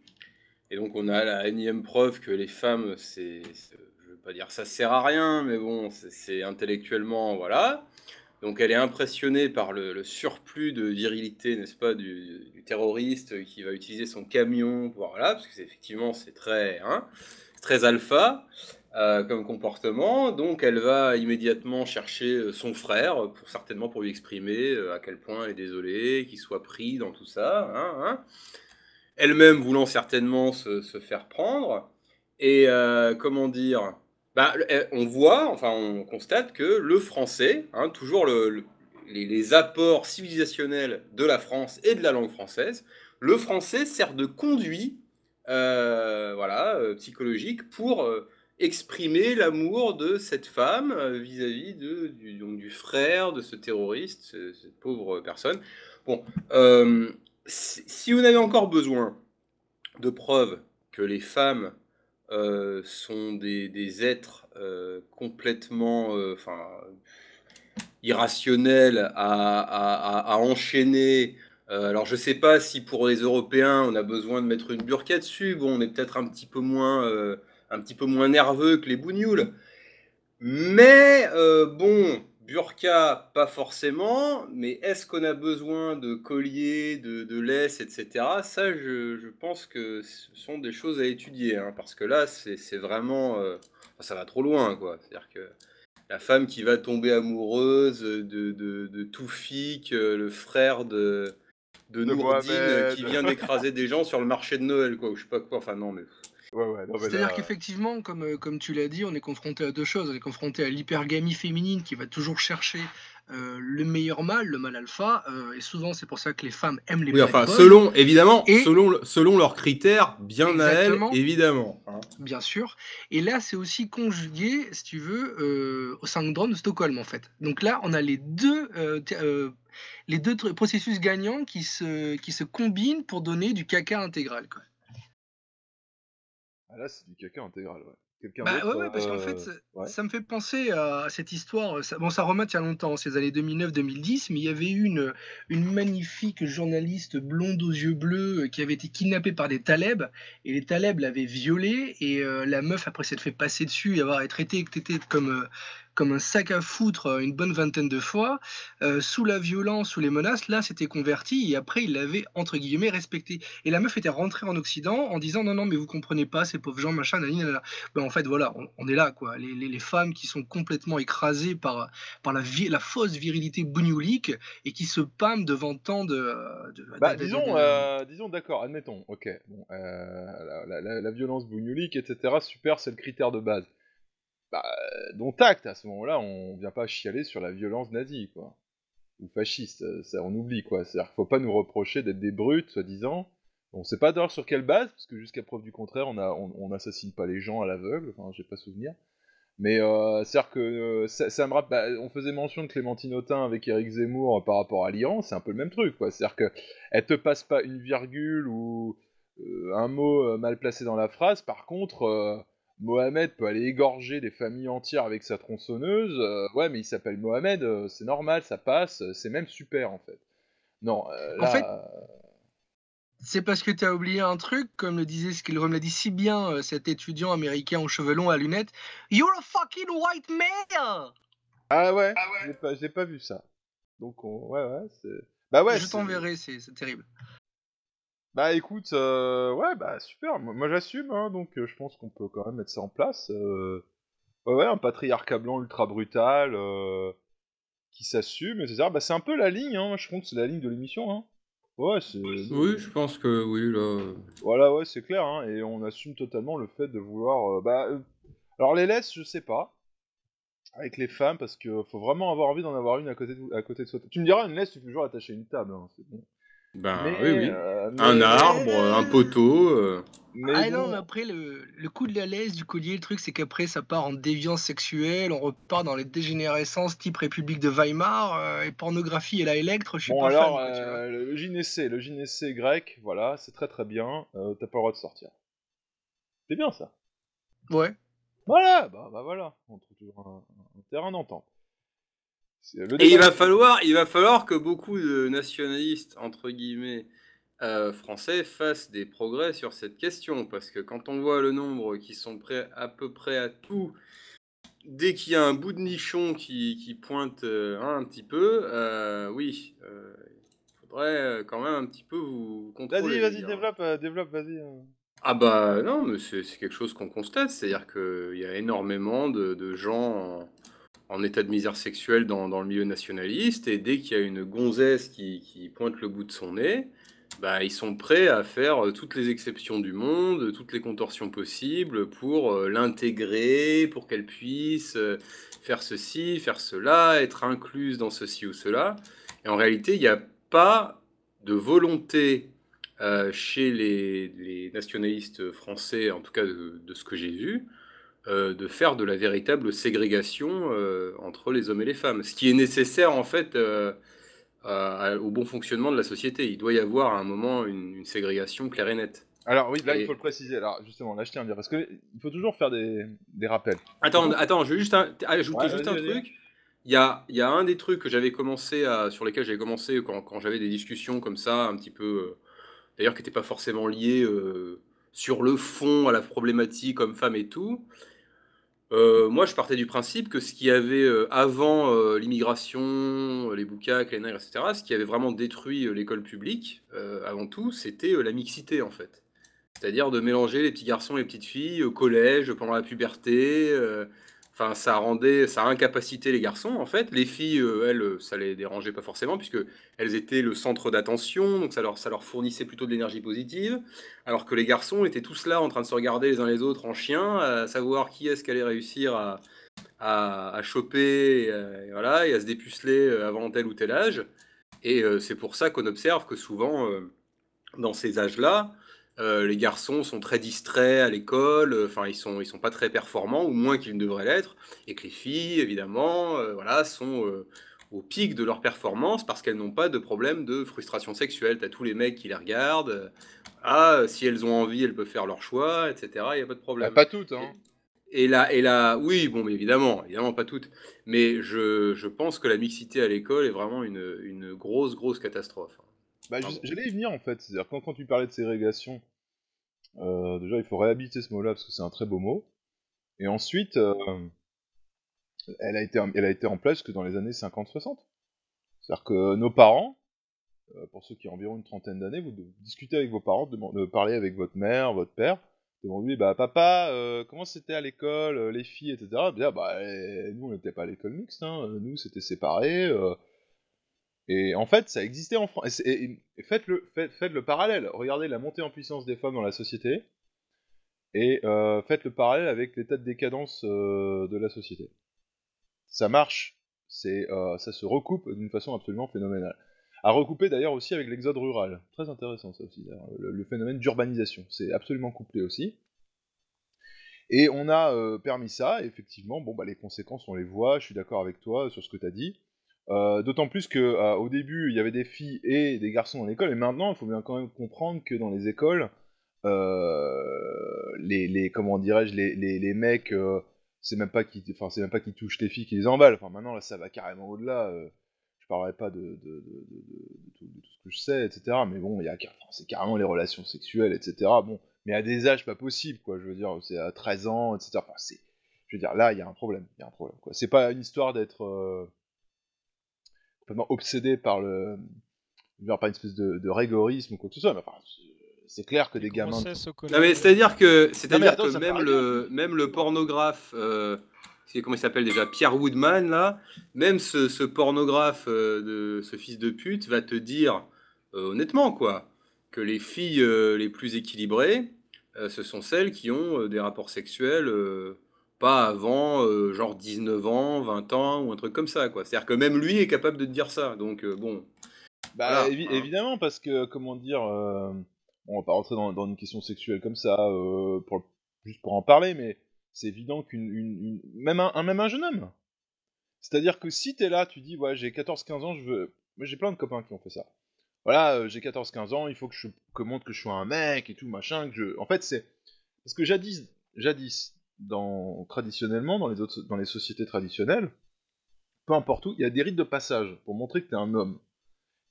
Speaker 5: et donc on a la énième preuve que les femmes, c'est, c'est- je veux pas dire ça sert à rien, mais bon, c'est c'est intellectuellement, voilà. Donc elle est impressionnée par le, surplus de virilité, n'est-ce pas, du, terroriste qui va utiliser son camion, pour, voilà, parce que effectivement c'est très, hein, très alpha euh, comme comportement. Donc elle va immédiatement chercher euh, son frère, certainement pour lui exprimer euh, à quel point elle est désolée, qu'il soit pris dans tout ça. hein, hein. Elle-même voulant certainement se, faire prendre. Et comment dire bah, le- On voit, enfin on constate que le français, hein, toujours le- le- les, apports civilisationnels de la France et de la langue française, le français sert de conduit euh, voilà, euh, psychologique pour euh, exprimer l'amour de cette femme vis-à-vis du, du frère de ce terroriste, ce- cette pauvre personne. Bon, si, si vous avez encore besoin de preuves que les femmes euh, sont des, êtres euh, complètement euh, irrationnels à, enchaîner. Euh, alors je sais pas si pour les Européens on a besoin de mettre une burqa dessus. Bon, on est peut-être un petit peu moins, un petit peu moins nerveux que les bougnoules. Mais bon, burqa, pas forcément. Mais est-ce qu'on a besoin de colliers, de, de laisse, etc. Ça, je, je pense que ce sont des choses à étudier. hein, parce que là, c'est vraiment... euh, ça va trop loin, quoi. C'est-à-dire que la femme qui va tomber amoureuse de, de, de Toufik, euh, le frère de, de,
Speaker 4: De
Speaker 5: Nourdine,
Speaker 4: Mohamed.
Speaker 5: qui vient d'écraser des gens sur le marché de Noël, quoi. Ou je sais pas quoi. Enfin, non, mais...
Speaker 4: Ouais, ouais,
Speaker 10: C'est-à-dire
Speaker 4: là,
Speaker 10: qu'effectivement, comme, euh, comme tu l'as dit, on est confronté à deux choses. On est confronté à l'hypergamie féminine qui va toujours chercher euh, le meilleur mâle, le mâle alpha, euh, et souvent c'est pour ça que les femmes aiment les
Speaker 5: Oui, enfin,
Speaker 10: boys.
Speaker 5: selon, évidemment,
Speaker 10: Et-
Speaker 5: selon, selon leurs critères, bien
Speaker 10: Exactement.
Speaker 5: à elles, évidemment. hein.
Speaker 10: Bien sûr. Et là, c'est aussi conjugué, si tu veux, euh, au syndrome de Stockholm, en fait. Donc là, on a les deux, euh, euh, les deux processus gagnants qui se, qui se combinent pour donner du caca intégral. Quoi.
Speaker 4: Ah, là, c'est du caca intégral, ouais. Quelqu'un
Speaker 10: Bah, ouais, ouais, parce qu'en
Speaker 4: euh,
Speaker 10: fait, ça,
Speaker 4: ouais.
Speaker 10: ça me fait penser à cette histoire. Ça, bon, ça remonte il y a longtemps, ces années 2009-2010, mais il y avait eu une, une magnifique journaliste blonde aux yeux bleus euh, qui avait été kidnappée par des talebs, et les talebs l'avaient violée, et euh, la meuf, après s'être fait passer dessus et avoir été traitée traitée comme, euh, comme un sac à foutre euh, une bonne vingtaine de fois, euh, sous la violence, sous les menaces, là, c'était converti, et après, il l'avait, entre guillemets, respecté. Et la meuf était rentrée en Occident en disant, non, non, mais vous comprenez pas, ces pauvres gens, machin, nanana. Ben, en fait, voilà, on, on est là, quoi. Les, les- les femmes qui sont complètement écrasées par, par la, vi- la fausse virilité bougnoulique et qui se pâment devant tant de. de-
Speaker 4: Bah,
Speaker 10: de- de-
Speaker 4: disons,
Speaker 10: de-
Speaker 4: euh, disons d'accord, admettons, ok. Bon, euh, la, la- violence bougnulique, etc., super, c'est le critère de base. Bah, euh, dont acte, à ce moment-là, on vient pas chialer sur la violence nazie, quoi. Ou fasciste, euh, ça, on oublie, quoi. C'est-à-dire qu'il faut pas nous reprocher d'être des brutes, soi-disant. On sait pas d'ailleurs sur quelle base, parce que jusqu'à preuve du contraire, on, a, assassine pas les gens à l'aveugle, enfin, j'ai pas souvenir. Mais euh, c'est-à-dire que ça, me rappelle, bah, on faisait mention de Clémentine Autain avec Éric Zemmour par rapport à l'Iran, c'est un peu le même truc, quoi. C'est-à-dire que elle te passe pas une virgule ou un mot mal placé dans la phrase. Par contre, Mohamed peut aller égorger des familles entières avec sa tronçonneuse. euh, ouais, mais il s'appelle Mohamed, euh, c'est normal, ça passe, euh, c'est même super en fait. Non, euh,
Speaker 10: En
Speaker 4: là,
Speaker 10: fait, C'est parce que tu as oublié un truc, comme le disait, ce qu'il l'a dit si bien euh, cet étudiant américain aux cheveux longs à lunettes. You're a fucking white male!
Speaker 4: Ah ouais, j'ai pas, j'ai pas vu ça. Donc, on- ouais, ouais, c'est. Bah ouais,
Speaker 10: Je
Speaker 4: c'est-
Speaker 10: t'enverrai, c'est c'est terrible.
Speaker 4: Bah écoute, euh, ouais, bah super, moi, j'assume, hein, donc euh, je pense qu'on peut quand même mettre ça en place. euh, Ouais, ouais, un patriarcat blanc ultra brutal, qui s'assume, etc. Bah c'est un peu la ligne, hein, je pense que c'est la ligne de l'émission, hein. Ouais, c'est...
Speaker 5: Oui, je pense que oui, là.
Speaker 4: Voilà, ouais, c'est clair, hein, et on assume totalement le fait de vouloir... bah, alors les laisses, je sais pas, avec les femmes, parce que faut vraiment avoir envie d'en avoir une à côté de, à côté de soi. Tu me diras, une laisse, tu peux toujours attacher à une table, hein, c'est bon.
Speaker 5: Ben
Speaker 4: Mais,
Speaker 5: oui, oui.
Speaker 4: euh,
Speaker 5: Un
Speaker 4: mais-
Speaker 5: arbre, un poteau. euh.
Speaker 4: Mais
Speaker 10: ah
Speaker 4: bon.
Speaker 10: non, mais après, le, le coup de la laisse, du collier, le truc, c'est qu'après, ça part en déviance sexuelle, on repart dans les dégénérescences type République de Weimar, euh, et pornographie et la électre, je suis
Speaker 4: Bon
Speaker 10: pas
Speaker 4: alors,
Speaker 10: fan. quoi, tu vois.
Speaker 4: euh, le gynécée, le gynécée grec, voilà, c'est très très bien, euh, t'as pas le droit de sortir. C'est bien ça.
Speaker 10: Ouais.
Speaker 4: Voilà, bah, bah voilà, on trouve toujours un, un terrain d'entente. Le
Speaker 5: Et il va falloir, il va falloir que beaucoup de nationalistes entre guillemets euh, français fassent des progrès sur cette question, parce que quand on voit le nombre qui sont prêts à peu près à tout, dès qu'il y a un bout de nichon qui, qui pointe euh, un petit peu, euh, oui, euh, il faudrait quand même un petit peu vous contrôler.
Speaker 4: Vas-y, vas-y, développe, euh, développe, vas-y. euh.
Speaker 5: Ah bah non, mais c'est c'est quelque chose qu'on constate, c'est-à-dire qu'il y a énormément de, de gens en, en état de misère sexuelle dans, le milieu nationaliste, et dès qu'il y a une gonzesse qui, pointe le bout de son nez, bah, ils sont prêts à faire euh, toutes les exceptions du monde, toutes les contorsions possibles pour euh, l'intégrer, pour qu'elle puisse euh, faire ceci, faire cela, être incluse dans ceci ou cela. Et en réalité, il n'y a pas de volonté chez les, nationalistes français, en tout cas de ce que j'ai vu, euh, de faire de la véritable ségrégation euh, entre les hommes et les femmes. Ce qui est nécessaire en fait euh, à- au bon fonctionnement de la société. Il doit y avoir à un moment une, une ségrégation claire et nette.
Speaker 4: Alors oui, là
Speaker 5: Et-
Speaker 4: il faut le préciser, alors justement, là je tiens à dire, parce que il faut toujours faire des, des rappels.
Speaker 5: Attends, attends, je veux juste un- ajouter
Speaker 4: Ouais,
Speaker 5: juste un
Speaker 4: vas-y.
Speaker 5: truc. Il y a, il y a un des trucs que j'avais commencé à, sur lesquels j'avais commencé quand, quand j'avais des discussions comme ça, un petit peu, euh, d'ailleurs qui n'étaient pas forcément liées euh, sur le fond à la problématique homme-femme et tout. Euh, moi, je partais du principe que ce qui avait euh, avant euh, l'immigration, les boucaques, les nègres, etc., ce qui avait vraiment détruit l'école publique, avant tout, c'était la mixité en fait. C'est-à-dire de mélanger les petits garçons et les petites filles au collège, pendant la puberté. Enfin, ça rendait, ça incapacitait les garçons en fait. Les filles, euh, elles, euh, ça les dérangeait pas forcément puisque elles étaient le centre d'attention, donc ça leur, ça leur fournissait plutôt de l'énergie positive. Alors que les garçons étaient tous là en train de se regarder les uns les autres en chien, à savoir qui est-ce qui allait réussir à, à, à choper, et, euh, voilà, et à se dépuceler avant tel ou tel âge. Et c'est pour ça qu'on observe que souvent, dans ces âges-là, euh, les garçons sont très distraits à l'école, euh, enfin ils sont ils sont pas très performants ou moins qu'ils ne devraient l'être, et que les filles évidemment euh, voilà sont au pic de leur performance parce qu'elles n'ont pas de problème de frustration sexuelle. T'as tous les mecs qui les regardent, ah si elles ont envie elles peuvent faire leur choix, etc. Il y a pas de problème.
Speaker 4: Bah, pas toutes, hein.
Speaker 5: Et là, et là, oui, bon, mais évidemment, évidemment pas toutes, mais je, je pense que la mixité à l'école est vraiment une, une grosse grosse catastrophe.
Speaker 4: Bah, je- j'allais y venir en fait, c'est-à-dire quand, quand tu parlais de ségrégation, euh, déjà il faut réhabiliter ce mot-là parce que c'est un très beau mot. Et ensuite, euh, elle, a été, elle a été en place que dans les années 50-60. C'est-à-dire que nos parents, euh, pour ceux qui ont environ une trentaine d'années, vous, discutez avec vos parents, de, parler avec votre mère, votre père, demandez bah papa, euh, comment c'était à l'école, les filles, etc. Bien, bah eh, nous on n'était pas à l'école mixte, hein, nous c'était séparé. Et en fait, ça existait en France. Faites, le, faites, le parallèle. Regardez la montée en puissance des femmes dans la société. Et euh, faites le parallèle avec l'état de décadence euh, de la société. Ça marche. Euh, ça se recoupe d'une façon absolument phénoménale. À recouper d'ailleurs aussi avec l'exode rural. Très intéressant ça aussi. Le, le phénomène d'urbanisation. C'est absolument couplé aussi. Et on a permis ça, effectivement, bon, bah, les conséquences, on les voit, je suis d'accord avec toi sur ce que tu as dit. Euh, D'autant plus que euh, au début, il y avait des filles et des garçons dans l'école, et maintenant, il faut bien quand même comprendre que dans les écoles, euh, les, les, comment dirais-je, les, les, les mecs, c'est même pas qui, enfin, c'est même pas qui touchent les filles qui les emballent. Enfin, maintenant là, ça va carrément au-delà. je parlerai pas de, de, de, tout, ce que je sais, etc. Mais bon, il y a, c'est carrément les relations sexuelles, etc. Bon, mais à des âges pas possibles, quoi. Je veux dire, c'est à 13 ans, etc. Je veux dire, là, il y a un problème. Il y a un problème. C'est pas une histoire d'être complètement obsédé par le, je veux dire, pas une espèce de, de rigorisme ou quoi que ce soit. Mais enfin, c'est- clair que des gamins.
Speaker 5: Non mais c'est-à-dire que,
Speaker 4: Non, mais
Speaker 5: c'est-à-dire
Speaker 4: attends,
Speaker 5: que même le, même le pornographe, euh, c'est comment il s'appelle déjà, Pierre Woodman là, même ce, ce pornographe euh, de ce fils de pute va te dire euh, honnêtement quoi, que les filles euh, les plus équilibrées, euh, ce sont celles qui ont euh, des rapports sexuels euh, pas avant euh, genre 19 ans, 20 ans ou un truc comme ça quoi. C'est-à-dire que même lui est capable de te dire ça. Donc euh, bon.
Speaker 4: Bah
Speaker 5: Voilà.
Speaker 4: évi- évidemment parce que comment dire, euh, on va pas rentrer dans, dans une question sexuelle comme ça, euh, pour, juste pour en parler, mais c'est évident qu'une une- une- même un, un- même un jeune homme. C'est-à-dire que si t'es là, tu dis ouais j'ai 14-15 ans, je veux, moi j'ai plein de copains qui ont fait ça. Voilà, j'ai 14-15 ans, il faut que je que montre que je sois un mec et tout machin, que je, en fait c'est parce que jadis, jadis dans traditionnellement dans les autres dans les sociétés traditionnelles, peu importe où, il y a des rites de passage pour montrer que t'es un homme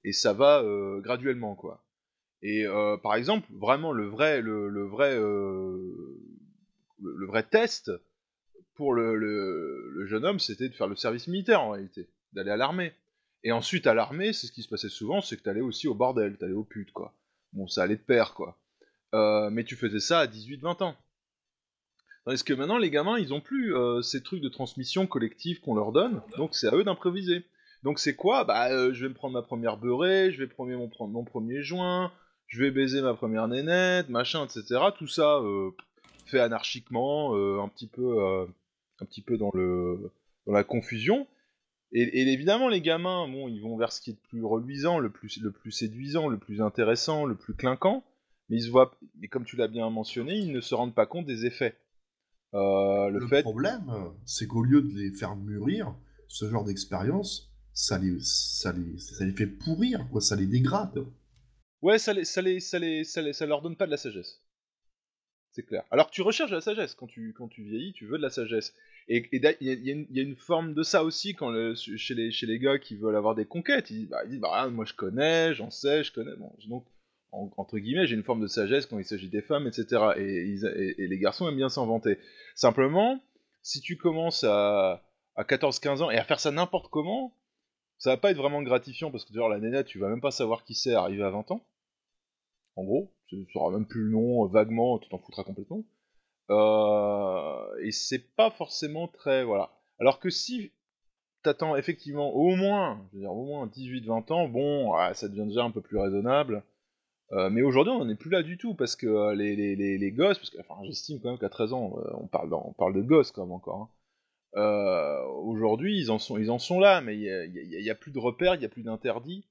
Speaker 4: et ça va euh, graduellement quoi. Et euh, par exemple, vraiment le vrai, le, vrai, euh, le, vrai test pour le, le- jeune homme, c'était de faire le service militaire en réalité, d'aller à l'armée. Et ensuite à l'armée, c'est ce qui se passait souvent, c'est que t'allais aussi au bordel, t'allais aux putes quoi. Bon, ça allait de pair quoi. Mais tu faisais ça à 18-20 ans. Tandis que maintenant, les gamins, ils ont plus euh, ces trucs de transmission collective qu'on leur donne, donc c'est à eux d'improviser. Donc c'est quoi? Bah, euh, je vais me prendre ma première beurrée, je vais prendre mon, premier joint, je vais baiser ma première nénette, machin, etc. Tout ça euh, fait anarchiquement, un petit peu, un petit peu dans le, dans la confusion. Et, et évidemment, les gamins, bon, ils vont vers ce qui est le plus reluisant, le plus, le plus séduisant, le plus intéressant, le plus clinquant. Mais ils se voient, mais comme tu l'as bien mentionné, ils ne se rendent pas compte des effets. Euh, le,
Speaker 6: Le
Speaker 4: fait,
Speaker 6: problème, c'est qu'au lieu de les faire mûrir, ce genre d'expérience, ça les, ça, les, ça les fait pourrir, quoi, ça les dégrade.
Speaker 4: Ouais, ça, les, ça, les, ça, les, ça, les- ça leur donne pas de la sagesse. C'est clair. Alors que tu recherches de la sagesse. Quand tu, quand tu vieillis, tu veux de la sagesse. Et il y, a- y une- il y a une forme de ça aussi quand le- chez, les, chez les gars qui veulent avoir des conquêtes. Ils disent, bah, ils disent, bah, ah, moi je connais, j'en sais, je connais. Bon, donc, en- entre guillemets, j'ai une forme de sagesse quand il s'agit des femmes, etc. Et, les garçons aiment bien s'en vanter. Simplement, si tu commences à, à 14-15 ans et à faire ça n'importe comment, ça va pas être vraiment gratifiant parce que d'ailleurs la nénette, tu vas même pas savoir qui c'est arrivé à 20 ans. En gros, tu sauras même plus le nom, euh, vaguement, tu t'en foutras complètement. Euh, et c'est pas forcément très. Voilà. Alors que si t'attends effectivement au moins, je veux dire, au moins 18-20 ans, bon, ça devient déjà un peu plus raisonnable. Euh, mais aujourd'hui, on n'en est plus là du tout parce que euh, les, les, les, les gosses, parce que enfin, j'estime quand même qu'à 13 ans, euh, on, parle dans- on parle de gosses quand même encore. hein. Euh, aujourd'hui, ils en sont, ils en sont là, mais il y a, plus de repères, il y a plus d'interdits.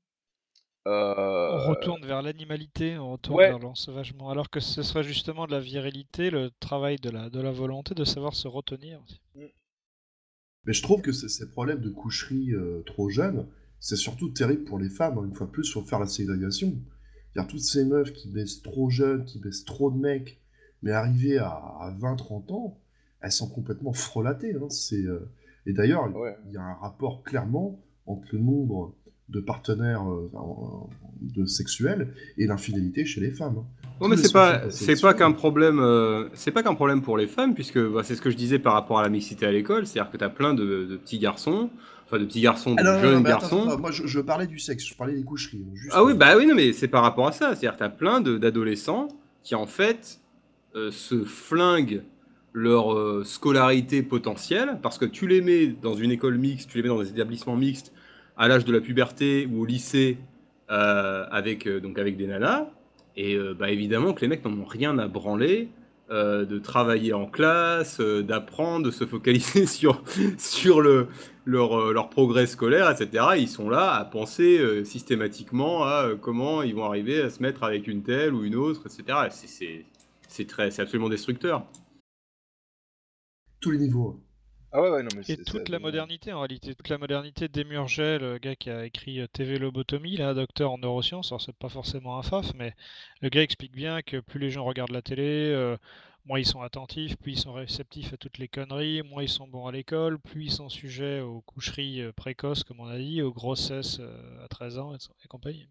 Speaker 4: Euh,
Speaker 8: On retourne vers l'animalité, on retourne
Speaker 4: ouais.
Speaker 8: vers l'ensauvagement, alors que ce serait justement de la virilité, le travail de la, de la volonté, de savoir se retenir. aussi.
Speaker 6: Mais je trouve que ces, problèmes de coucherie euh, trop jeunes, c'est surtout terrible pour les femmes. hein. Une fois de plus, il faut faire la ségrégation. C'est-à-dire toutes ces meufs qui baissent trop jeunes, qui baissent trop de mecs, mais arrivées à, à 20-30 ans, elles sont complètement frelatées. hein. C'est, euh, Et d'ailleurs, il y a un rapport clairement entre le nombre de partenaires euh, de sexuels et l'infidélité chez les femmes. hein.
Speaker 5: Ouais,
Speaker 6: Tous
Speaker 5: mais c'est pas, c'est pas qu'un problème, euh, c'est pas qu'un problème pour les femmes, puisque bah, c'est ce que je disais par rapport à la mixité à l'école, c'est-à-dire que tu as plein de, de petits garçons, enfin de petits garçons, de
Speaker 6: Ah non, non, non,
Speaker 5: jeunes
Speaker 6: attends,
Speaker 5: garçons.
Speaker 6: attends, moi je, je parlais du sexe, je parlais des coucheries. hein, juste-
Speaker 5: Ah oui, bah oui, non, mais c'est par rapport à ça, c'est-à-dire que tu as plein de- d'adolescents qui en fait euh, se flinguent leur euh, scolarité potentielle, parce que tu les mets dans une école mixte, tu les mets dans des établissements mixtes à l'âge de la puberté ou au lycée euh, avec, donc avec des nanas, et bah, évidemment que les mecs n'en ont rien à branler euh, de travailler en classe, euh, d'apprendre, de se focaliser sur, sur le, leur, euh, leur progrès scolaire, etc. Ils sont là à penser euh, systématiquement à euh, comment ils vont arriver à se mettre avec une telle ou une autre, etc. C'est- C'est c'est très- c'est absolument destructeur.
Speaker 6: Tous les niveaux.
Speaker 4: Ah ouais, ouais, non, mais
Speaker 8: Et
Speaker 4: c'est-
Speaker 8: toute la modernité, en réalité, toute la modernité d'Emurgel, le gars qui a écrit TV Lobotomie, là, docteur en neurosciences, alors c'est pas forcément un faf, mais le gars explique bien que plus les gens regardent la télé, euh, moins ils sont attentifs, plus ils sont réceptifs à toutes les conneries, moins ils sont bons à l'école, plus ils sont sujets aux coucheries euh, précoces, comme on a dit, aux grossesses euh, à 13 ans et, et compagnie.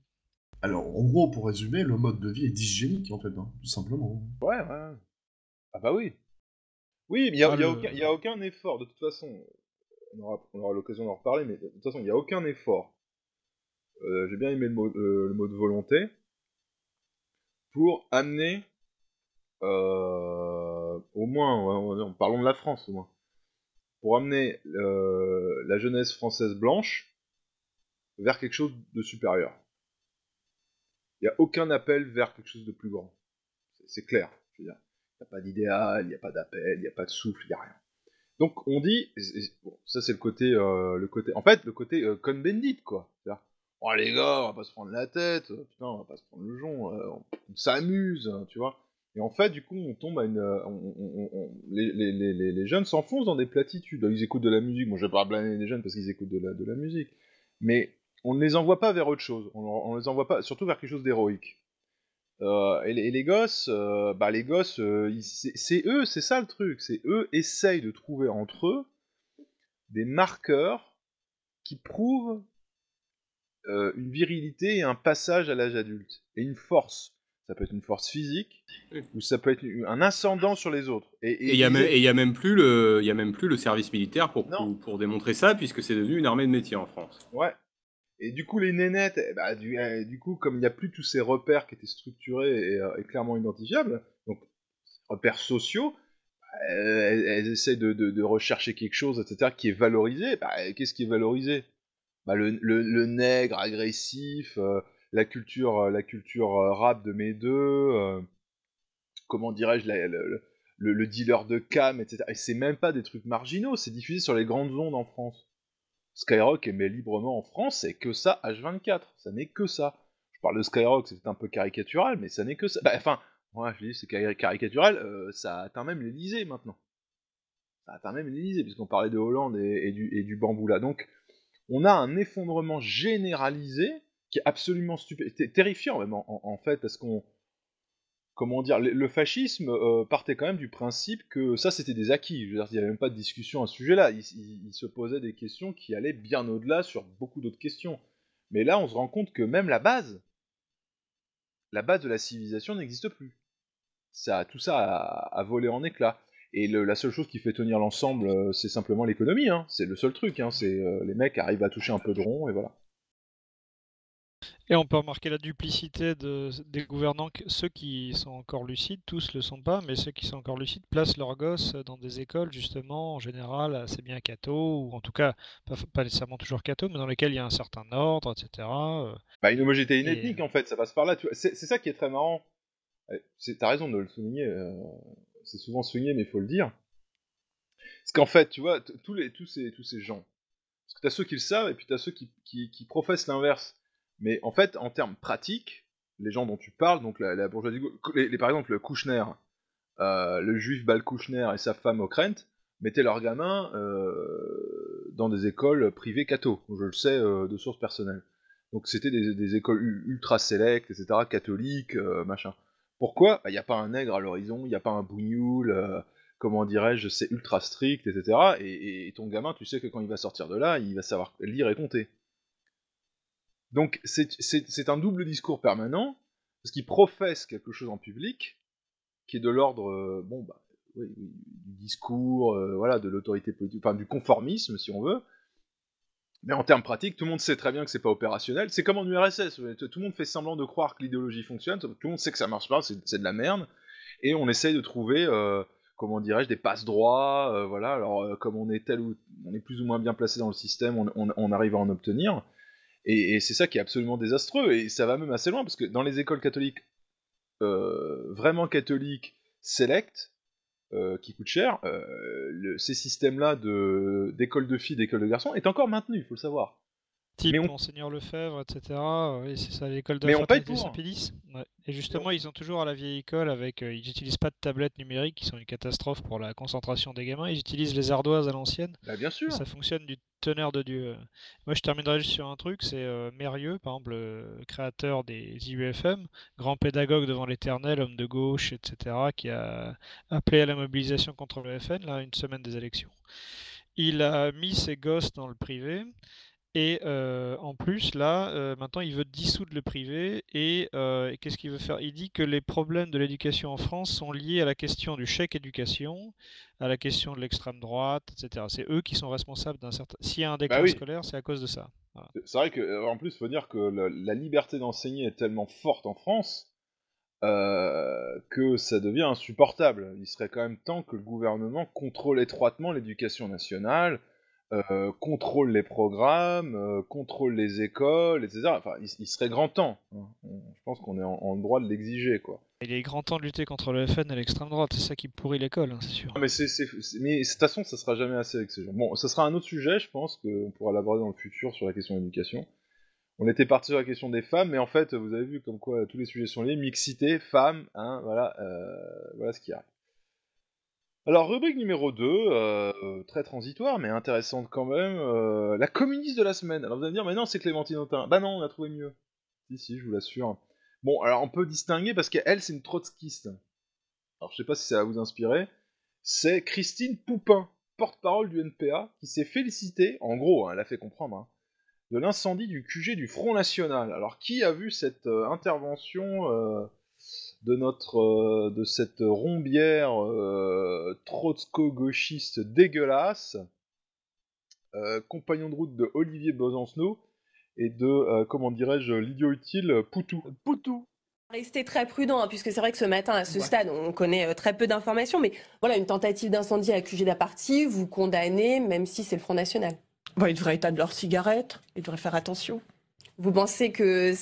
Speaker 6: Alors, en gros, pour résumer, le mode de vie est dysgénique, en fait, hein, tout simplement.
Speaker 4: Ouais, ouais. Ah bah oui. Oui, mais il n'y a,
Speaker 8: Ah,
Speaker 4: y a
Speaker 8: le-
Speaker 4: aucun, y a aucun effort, de toute façon. On aura, on aura l'occasion d'en reparler, mais de toute façon, il n'y a aucun effort. Euh, J'ai bien aimé le mot, euh, le mot de volonté. Pour amener, euh, au moins, parlons de la France au moins, pour amener euh, la jeunesse française blanche vers quelque chose de supérieur. Il n'y a aucun appel vers quelque chose de plus grand. C'est- clair. Il n'y a pas d'idéal, il n'y a pas d'appel, il n'y a pas de souffle, il n'y a rien. Donc on dit, ça c'est le côté, euh, le côté, en fait le côté euh, Cohn-Bendit quoi. C'est-à-dire, oh les gars, on va pas se prendre la tête, euh, putain, on va pas se prendre le jonc, euh, on, on s'amuse, hein, tu vois. Et en fait, du coup, on tombe à une, euh, les, jeunes s'enfoncent dans des platitudes. Ils écoutent de la musique. Moi, je vais pas blâmer les jeunes parce qu'ils écoutent de la, de la musique, mais on ne les envoie pas vers autre chose. On, on les envoie pas, surtout vers quelque chose d'héroïque. Euh, et, les, gosses, euh, bah les gosses, c'est eux, c'est ça le truc, c'est eux essayent de trouver entre eux des marqueurs qui prouvent une virilité et un passage à l'âge adulte et une force. Ça peut être une force physique ou ça peut être un ascendant sur les autres. Et
Speaker 5: il n'y a, même- et il y a même plus le, y a même plus le service militaire pour,
Speaker 4: Non.
Speaker 5: pour, pour démontrer ça, puisque c'est devenu une armée de métier en France.
Speaker 4: Ouais. Et du coup, les nénettes, eh bah, du, eh, du coup, comme il n'y a plus tous ces repères qui étaient structurés et, euh, et clairement identifiables, donc repères sociaux, euh, elles, elles essayent de, de- de rechercher quelque chose, etc., qui est valorisé. Bah, Qu'est-ce qui est valorisé? Bah, le, le- le nègre agressif, euh, la culture, euh, la culture euh, rap de mes deux, euh, comment dirais-je, le, le- le dealer de cam, etc. Et c'est même pas des trucs marginaux, c'est diffusé sur les grandes ondes en France. Skyrock émet librement en France, c'est que ça H24, ça n'est que ça. Je parle de Skyrock, c'est un peu caricatural, mais ça n'est que ça. Bah, enfin, ouais, je dis c'est cari- caricatural, ça atteint même l'Elysée maintenant. Ça atteint même l'Elysée, puisqu'on parlait de Hollande et, et du, et du bambou là. Donc, on a un effondrement généralisé qui est absolument stupé, t- terrifiant même en, fait, parce qu'on, comment dire, le, fascisme euh, partait quand même du principe que ça c'était des acquis. Je veux dire, il n'y avait même pas de discussion à ce sujet-là. Il, se posait des questions qui allaient bien au-delà sur beaucoup d'autres questions. Mais là, on se rend compte que même la base, la base de la civilisation n'existe plus. Tout ça a, volé en éclats. Et la seule chose qui fait tenir l'ensemble, euh, c'est simplement l'économie. hein. C'est le seul truc. hein. C'est euh, les mecs arrivent à toucher un peu de rond et voilà.
Speaker 8: Et on peut remarquer la duplicité de, des gouvernants, ceux qui sont encore lucides, tous le sont pas, mais ceux qui sont encore lucides placent leurs gosses dans des écoles, justement, en général, assez bien catho, ou en tout cas, pas, pas nécessairement toujours catho, mais dans lesquelles il y a un certain ordre, etc. euh.
Speaker 4: Bah, une homogénéité
Speaker 8: Et-
Speaker 4: ethnique, en fait, ça passe par là. C'est ça qui est très marrant. C'est- T'as raison de le souligner. euh, c'est souvent souligné, mais il faut le dire. Parce qu'en fait, tu vois, tous, les, tous, ces, tous ces gens, parce que t'as ceux qui le savent et puis t'as ceux qui, qui, qui professent l'inverse. Mais en fait, en termes pratiques, les gens dont tu parles, donc la, bourgeoisie, par exemple le Kouchner, euh, le juif Bal Kouchner et sa femme Okrent, mettaient leurs gamins euh, dans des écoles privées catho. Je le sais euh, de source personnelle. Donc c'était des, écoles ultra sélectes, etc., catholiques, machin. Pourquoi? Il n'y a pas un nègre à l'horizon, il n'y a pas un bougnoul, comment dirais-je, c'est ultra strict, etc. Et, et- et ton gamin, tu sais que quand il va sortir de là, il va savoir lire et compter. Donc c'est- un double discours permanent, parce qu'il professe quelque chose en public, qui est de l'ordre, euh, bon, bah, du discours, euh, voilà, de l'autorité politique, enfin du conformisme, si on veut. Mais en termes pratiques, tout le monde sait très bien que c'est pas opérationnel. C'est comme en URSS, tout le monde fait semblant de croire que l'idéologie fonctionne, tout le monde sait que ça marche pas, c'est de la merde, et on essaye de trouver, euh, comment dirais-je, des passe droits, voilà. Alors comme on est tel ou on est plus ou moins bien placé dans le système, on arrive à en obtenir. Et, c'est ça qui est absolument désastreux, et ça va même assez loin, parce que dans les écoles catholiques, euh, vraiment catholiques, select, euh, qui coûtent cher, euh, ces systèmes-là de- d'école de filles, d'école de garçons, est encore maintenu, il faut le savoir.
Speaker 8: Type
Speaker 4: on-
Speaker 8: Monseigneur Lefebvre, etc. Oui, c'est ça, l'école de
Speaker 4: Mais
Speaker 8: la
Speaker 4: on paye
Speaker 8: fraternité
Speaker 4: pour.
Speaker 8: Saint-Pédis. Ouais. Et justement, ils sont toujours à la vieille école avec. euh, ils n'utilisent pas de tablettes numériques qui sont une catastrophe pour la concentration des gamins. Ils utilisent les ardoises à l'ancienne.
Speaker 4: Bah, bien
Speaker 8: Et
Speaker 4: sûr.
Speaker 8: ça fonctionne du tonnerre de Dieu. Moi, je terminerai juste sur un truc c'est euh, Mérieux, par exemple, le créateur des IUFM, grand pédagogue devant l'éternel, homme de gauche, etc., qui a appelé à la mobilisation contre le FN, là, une semaine des élections. Il a mis ses gosses dans le privé. Et euh, en plus, là, euh, maintenant, il veut dissoudre le privé. Et, euh, et qu'est-ce qu'il veut faire? Il dit que les problèmes de l'éducation en France sont liés à la question du chèque éducation, à la question de l'extrême droite, etc. C'est eux qui sont responsables d'un certain. S'il y a un déclin
Speaker 4: Bah oui.
Speaker 8: scolaire, c'est à cause de ça. Voilà.
Speaker 4: C'est vrai que, euh, en plus, faut dire que la, la liberté d'enseigner est tellement forte en France que ça devient insupportable. Il serait quand même temps que le gouvernement contrôle étroitement l'éducation nationale, euh, contrôle les programmes, euh, contrôle les écoles, etc. Enfin, il, il serait grand temps. hein. On- Je pense qu'on est en, en droit de l'exiger, quoi.
Speaker 8: Il est grand temps de lutter contre le FN et l'extrême droite. C'est ça qui pourrit l'école, hein, c'est sûr.
Speaker 4: Ah, mais c'est, c'est- c'est- mais de toute façon, ça sera jamais assez avec ces gens. Bon, ça sera un autre sujet, je pense, qu'on pourra l'aborder dans le futur sur la question de l'éducation. On était parti sur la question des femmes, mais en fait, vous avez vu comme quoi tous les sujets sont liés. Mixité, femmes, hein, voilà, euh, voilà ce qui arrive. Alors, rubrique numéro 2, euh, très transitoire, mais intéressante quand même. euh, la communiste de la semaine. Alors vous allez me dire, mais non, c'est Clémentine Autain. Bah non, on a trouvé mieux. Si, si, je vous l'assure. Bon, alors on peut distinguer parce qu'elle, c'est une trotskiste. Alors je sais pas si ça va vous inspirer. C'est Christine Poupin, porte-parole du NPA, qui s'est félicitée, en gros, hein, elle a fait comprendre, hein, de l'incendie du QG du Front National. Alors qui a vu cette euh, intervention de notre euh, de cette rombière euh, trotsko-gauchiste dégueulasse, euh, compagnon de route de Olivier Besancenot et de euh, comment dirais-je l'idiot utile Poutou.
Speaker 7: Poutou.
Speaker 15: Rester très prudent, hein, puisque c'est vrai que ce matin, à ce stade, on connaît euh, très peu d'informations, mais voilà, une tentative d'incendie à QG partie, vous condamnez, même si c'est le Front National.
Speaker 14: Bon, ils devraient éteindre leurs cigarettes, ils devraient faire attention.
Speaker 15: Vous pensez que...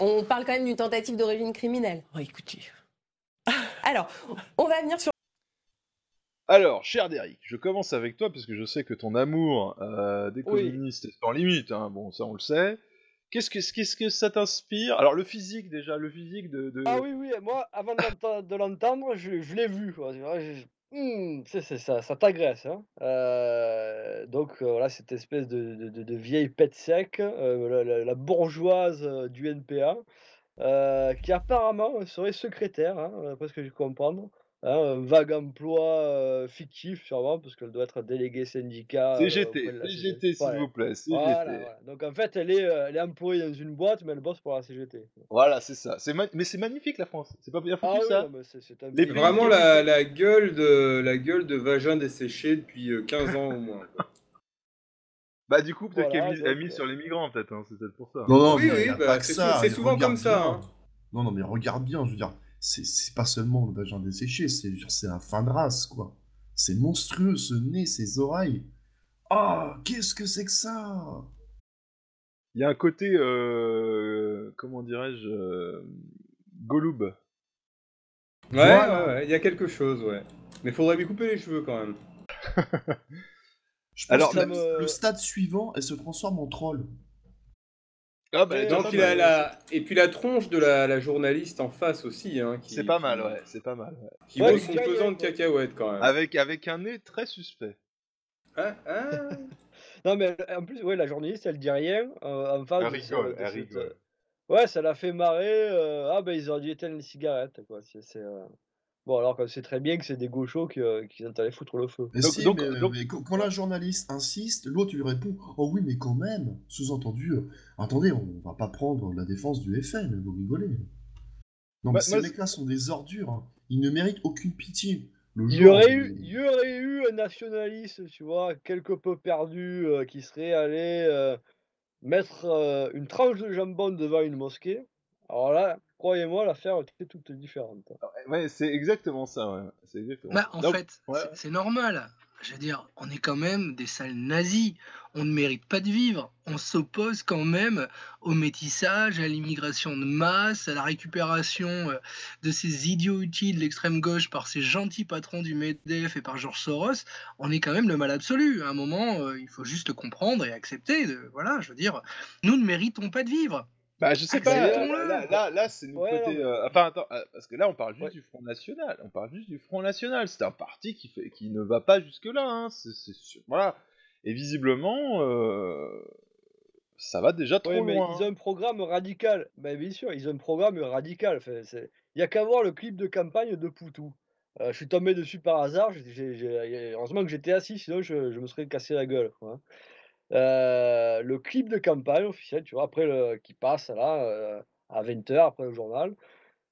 Speaker 15: On parle quand même d'une tentative d'origine criminelle
Speaker 14: Oh, écoutez.
Speaker 15: Alors, on va venir sur...
Speaker 4: Alors, cher Derrick, je commence avec toi parce que je sais que ton amour euh, des
Speaker 7: Oui.
Speaker 4: communistes est sans limite. hein. Bon, ça on le sait. Qu'est-ce que, qu'est-ce que ça t'inspire? Alors, le physique déjà, le physique de. de-
Speaker 7: Ah oui, oui, moi, avant de l'entendre, je, je l'ai vu. Quoi. C'est vrai, je- Hmm, c'est, ça, ça t'agresse. Hein. Euh, donc euh, voilà, cette espèce de, vieille pète sec, euh, la, bourgeoise du NPA, qui apparemment serait secrétaire, hein, d'après ce que je comprendre. Hein, un vague emploi euh, fictif, sûrement, parce qu'elle doit être déléguée syndicat. euh,
Speaker 4: CGT, CGT, s'il
Speaker 7: Voilà.
Speaker 4: vous plaît, CGT.
Speaker 7: Voilà, voilà. Donc en fait, elle est, euh, elle est employée dans une boîte, mais elle bosse pour la CGT.
Speaker 4: Voilà, c'est ça. C'est ma- Mais c'est magnifique la France. C'est pas bien foutu
Speaker 7: Ah oui,
Speaker 4: ça
Speaker 7: non, mais c'est, c'est un
Speaker 4: Les
Speaker 7: pays
Speaker 5: Vraiment la, la gueule de la gueule de vagin desséché depuis euh, 15 ans au moins.
Speaker 4: Bah, du coup, peut-être
Speaker 7: Voilà,
Speaker 4: qu'elle mise, sur les migrants, peut-être. hein, C'est peut-être pour ça.
Speaker 6: Non, non,
Speaker 5: Oui,
Speaker 6: mais
Speaker 5: oui, bah,
Speaker 6: pas que
Speaker 5: c'est souvent comme ça, hein.
Speaker 6: Non, non, mais regarde bien, je veux dire, c'est- pas seulement le vagin desséché, c'est un fin de race, quoi. C'est monstrueux, ce nez, ces oreilles. Ah, qu'est-ce que c'est que ça?
Speaker 4: Il y a un côté. euh, Comment dirais-je euh, Goloub.
Speaker 5: Ouais,
Speaker 6: Voilà.
Speaker 5: ouais, ouais, il y a quelque chose, ouais. Mais faudrait lui couper les cheveux quand même.
Speaker 6: Je pense
Speaker 4: Alors,
Speaker 6: que le,
Speaker 7: me-
Speaker 6: le stade suivant, elle se transforme en troll.
Speaker 4: Ah, bah,
Speaker 5: Donc il a
Speaker 4: mal.
Speaker 5: la... Et puis la tronche de la, la journaliste en face aussi, hein, qui,
Speaker 4: C'est pas mal, ouais, c'est pas mal. ouais.
Speaker 5: Qui
Speaker 7: Ouais,
Speaker 5: vaut son pesant de cacahuètes quand même.
Speaker 4: Avec, avec un nez très suspect.
Speaker 5: Ah, ah.
Speaker 7: Non, mais en plus, ouais, la journaliste, elle dit rien euh, en face
Speaker 4: Elle rigole, elle
Speaker 7: cette,
Speaker 4: rigole.
Speaker 7: euh, Ouais, ça l'a fait marrer. euh, Ah, ben ils ont dû éteindre les cigarettes, quoi. C'est, c'est, euh, Bon, alors qu'on sait très bien que c'est des gauchos qui, euh, qui sont allés foutre le feu.
Speaker 6: Mais
Speaker 4: Donc-
Speaker 6: si,
Speaker 4: donc-
Speaker 6: mais,
Speaker 4: donc-
Speaker 6: mais quand, la journaliste insiste, l'autre lui répond Oh oui, mais quand même Sous-entendu, euh, attendez, on va pas prendre la défense du FN, vous rigolez. Non, mais
Speaker 4: Moi-
Speaker 6: ces mecs-là sont des ordures, hein. ils ne méritent aucune pitié. Le
Speaker 7: Il y, aurait
Speaker 6: où-
Speaker 7: eu, il y aurait eu un nationaliste, tu vois, quelque peu perdu, euh, qui serait allé euh, mettre une tranche de jambon devant une mosquée. Alors là, croyez-moi, l'affaire était toute différente.
Speaker 4: Ouais, c'est exactement ça, ouais. C'est exactement
Speaker 10: Bah, en
Speaker 4: Donc,
Speaker 10: fait,
Speaker 4: ouais.
Speaker 10: c'est- normal. je veux dire, on est quand même des sales nazis. On ne mérite pas de vivre. On s'oppose quand même au métissage, à l'immigration de masse, à la récupération euh, de ces idiots utiles de l'extrême gauche par ces gentils patrons du MEDEF et par Georges Soros. On est quand même le mal absolu. À un moment, euh, il faut juste comprendre et accepter. De, voilà, je veux dire, nous ne méritons pas de vivre.
Speaker 4: Bah, je sais pas,
Speaker 10: Acceptons-le.
Speaker 4: là, là, là, c'est
Speaker 10: Ouais,
Speaker 4: côté. euh, Enfin, attends, euh, parce que là, on parle juste du Front National. On parle juste du Front National. C'est un parti qui, fait, qui ne va pas jusque-là. Hein. C'est, sûr. Voilà. Et visiblement, euh, ça va déjà trop
Speaker 7: mais
Speaker 4: loin.
Speaker 7: ils ont un programme radical. Ben, bien sûr, ils ont un programme radical. Enfin, Il n'y a qu'à voir le clip de campagne de Poutou. Euh, je suis tombé dessus par hasard. Heureusement que j'étais assis, sinon je, je me serais cassé la gueule. quoi, hein. Euh, le clip de campagne officiel, tu vois, après qui passe là, euh, à 20h après le journal,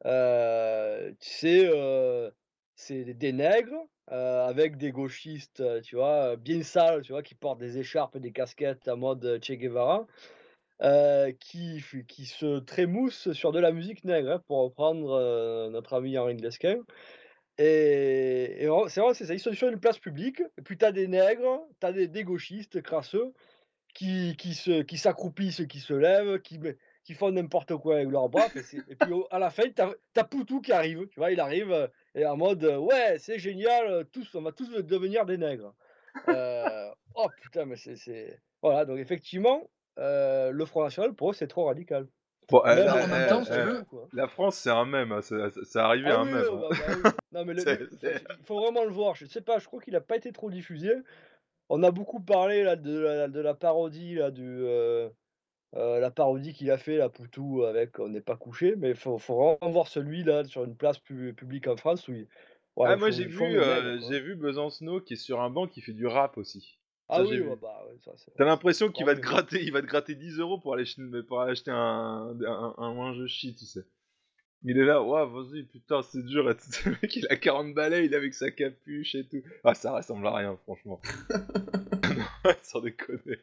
Speaker 7: euh, c'est euh, c'est des- nègres avec des gauchistes, tu vois, bien sales, tu vois, qui portent des écharpes et des casquettes à mode Che Guevara, qui, se trémoussent sur de la musique nègre, hein, pour reprendre notre ami Henri Lesquin. Et, c'est vrai, c'est ça. Ils sont sur une place publique, et puis tu as des nègres, tu as des, des gauchistes crasseux qui, qui se, qui s'accroupissent, qui se lèvent, qui, qui font n'importe quoi avec leurs bras. Et, puis à la fin, tu as, Poutou qui arrive. Tu vois, il arrive euh, et en mode euh, Ouais, c'est génial, euh, tous, on va tous devenir des nègres. Euh, oh putain, mais c'est. Voilà, donc effectivement, le Front National, pour eux, c'est trop radical.
Speaker 4: Bon, euh,
Speaker 7: Même
Speaker 4: euh,
Speaker 7: en même
Speaker 4: euh,
Speaker 7: temps, si tu veux, quoi.
Speaker 4: la France, c'est un mème. hein, C'est, arrivé
Speaker 7: Ah
Speaker 4: à un
Speaker 7: oui,
Speaker 4: mème.
Speaker 7: oh,
Speaker 4: hein.
Speaker 7: bah, bah oui. Non, mais le-
Speaker 4: C'est-
Speaker 7: le-
Speaker 4: c'est-
Speaker 7: il faut vraiment le voir. Je sais pas, je crois qu'il a pas été trop diffusé. On a beaucoup parlé là de la, de la parodie là du euh, euh, la parodie qu'il a fait là Poutou avec On n'est pas couché, mais faut faut vraiment voir celui là sur une place pu- publique en France où il, ouais,
Speaker 4: ah,
Speaker 7: il
Speaker 4: moi, j'ai
Speaker 7: il
Speaker 4: vu, j'ai vu Besancenot qui est sur un banc qui fait du rap aussi.
Speaker 7: Ah
Speaker 4: Ça,
Speaker 7: oui, ouais, bah ouais, ça c'est.
Speaker 4: T'as l'impression qu'il va te gratter, il va te gratter 10 euros pour aller, pour aller acheter un, un, un, un jeu chi, tu sais. Il est là, ouais, vas-y, putain, c'est dur. Et tout. Le mec, il a 40 balais, il est avec sa capuche et tout. Ah, ça ressemble à rien, franchement. non, sans déconner.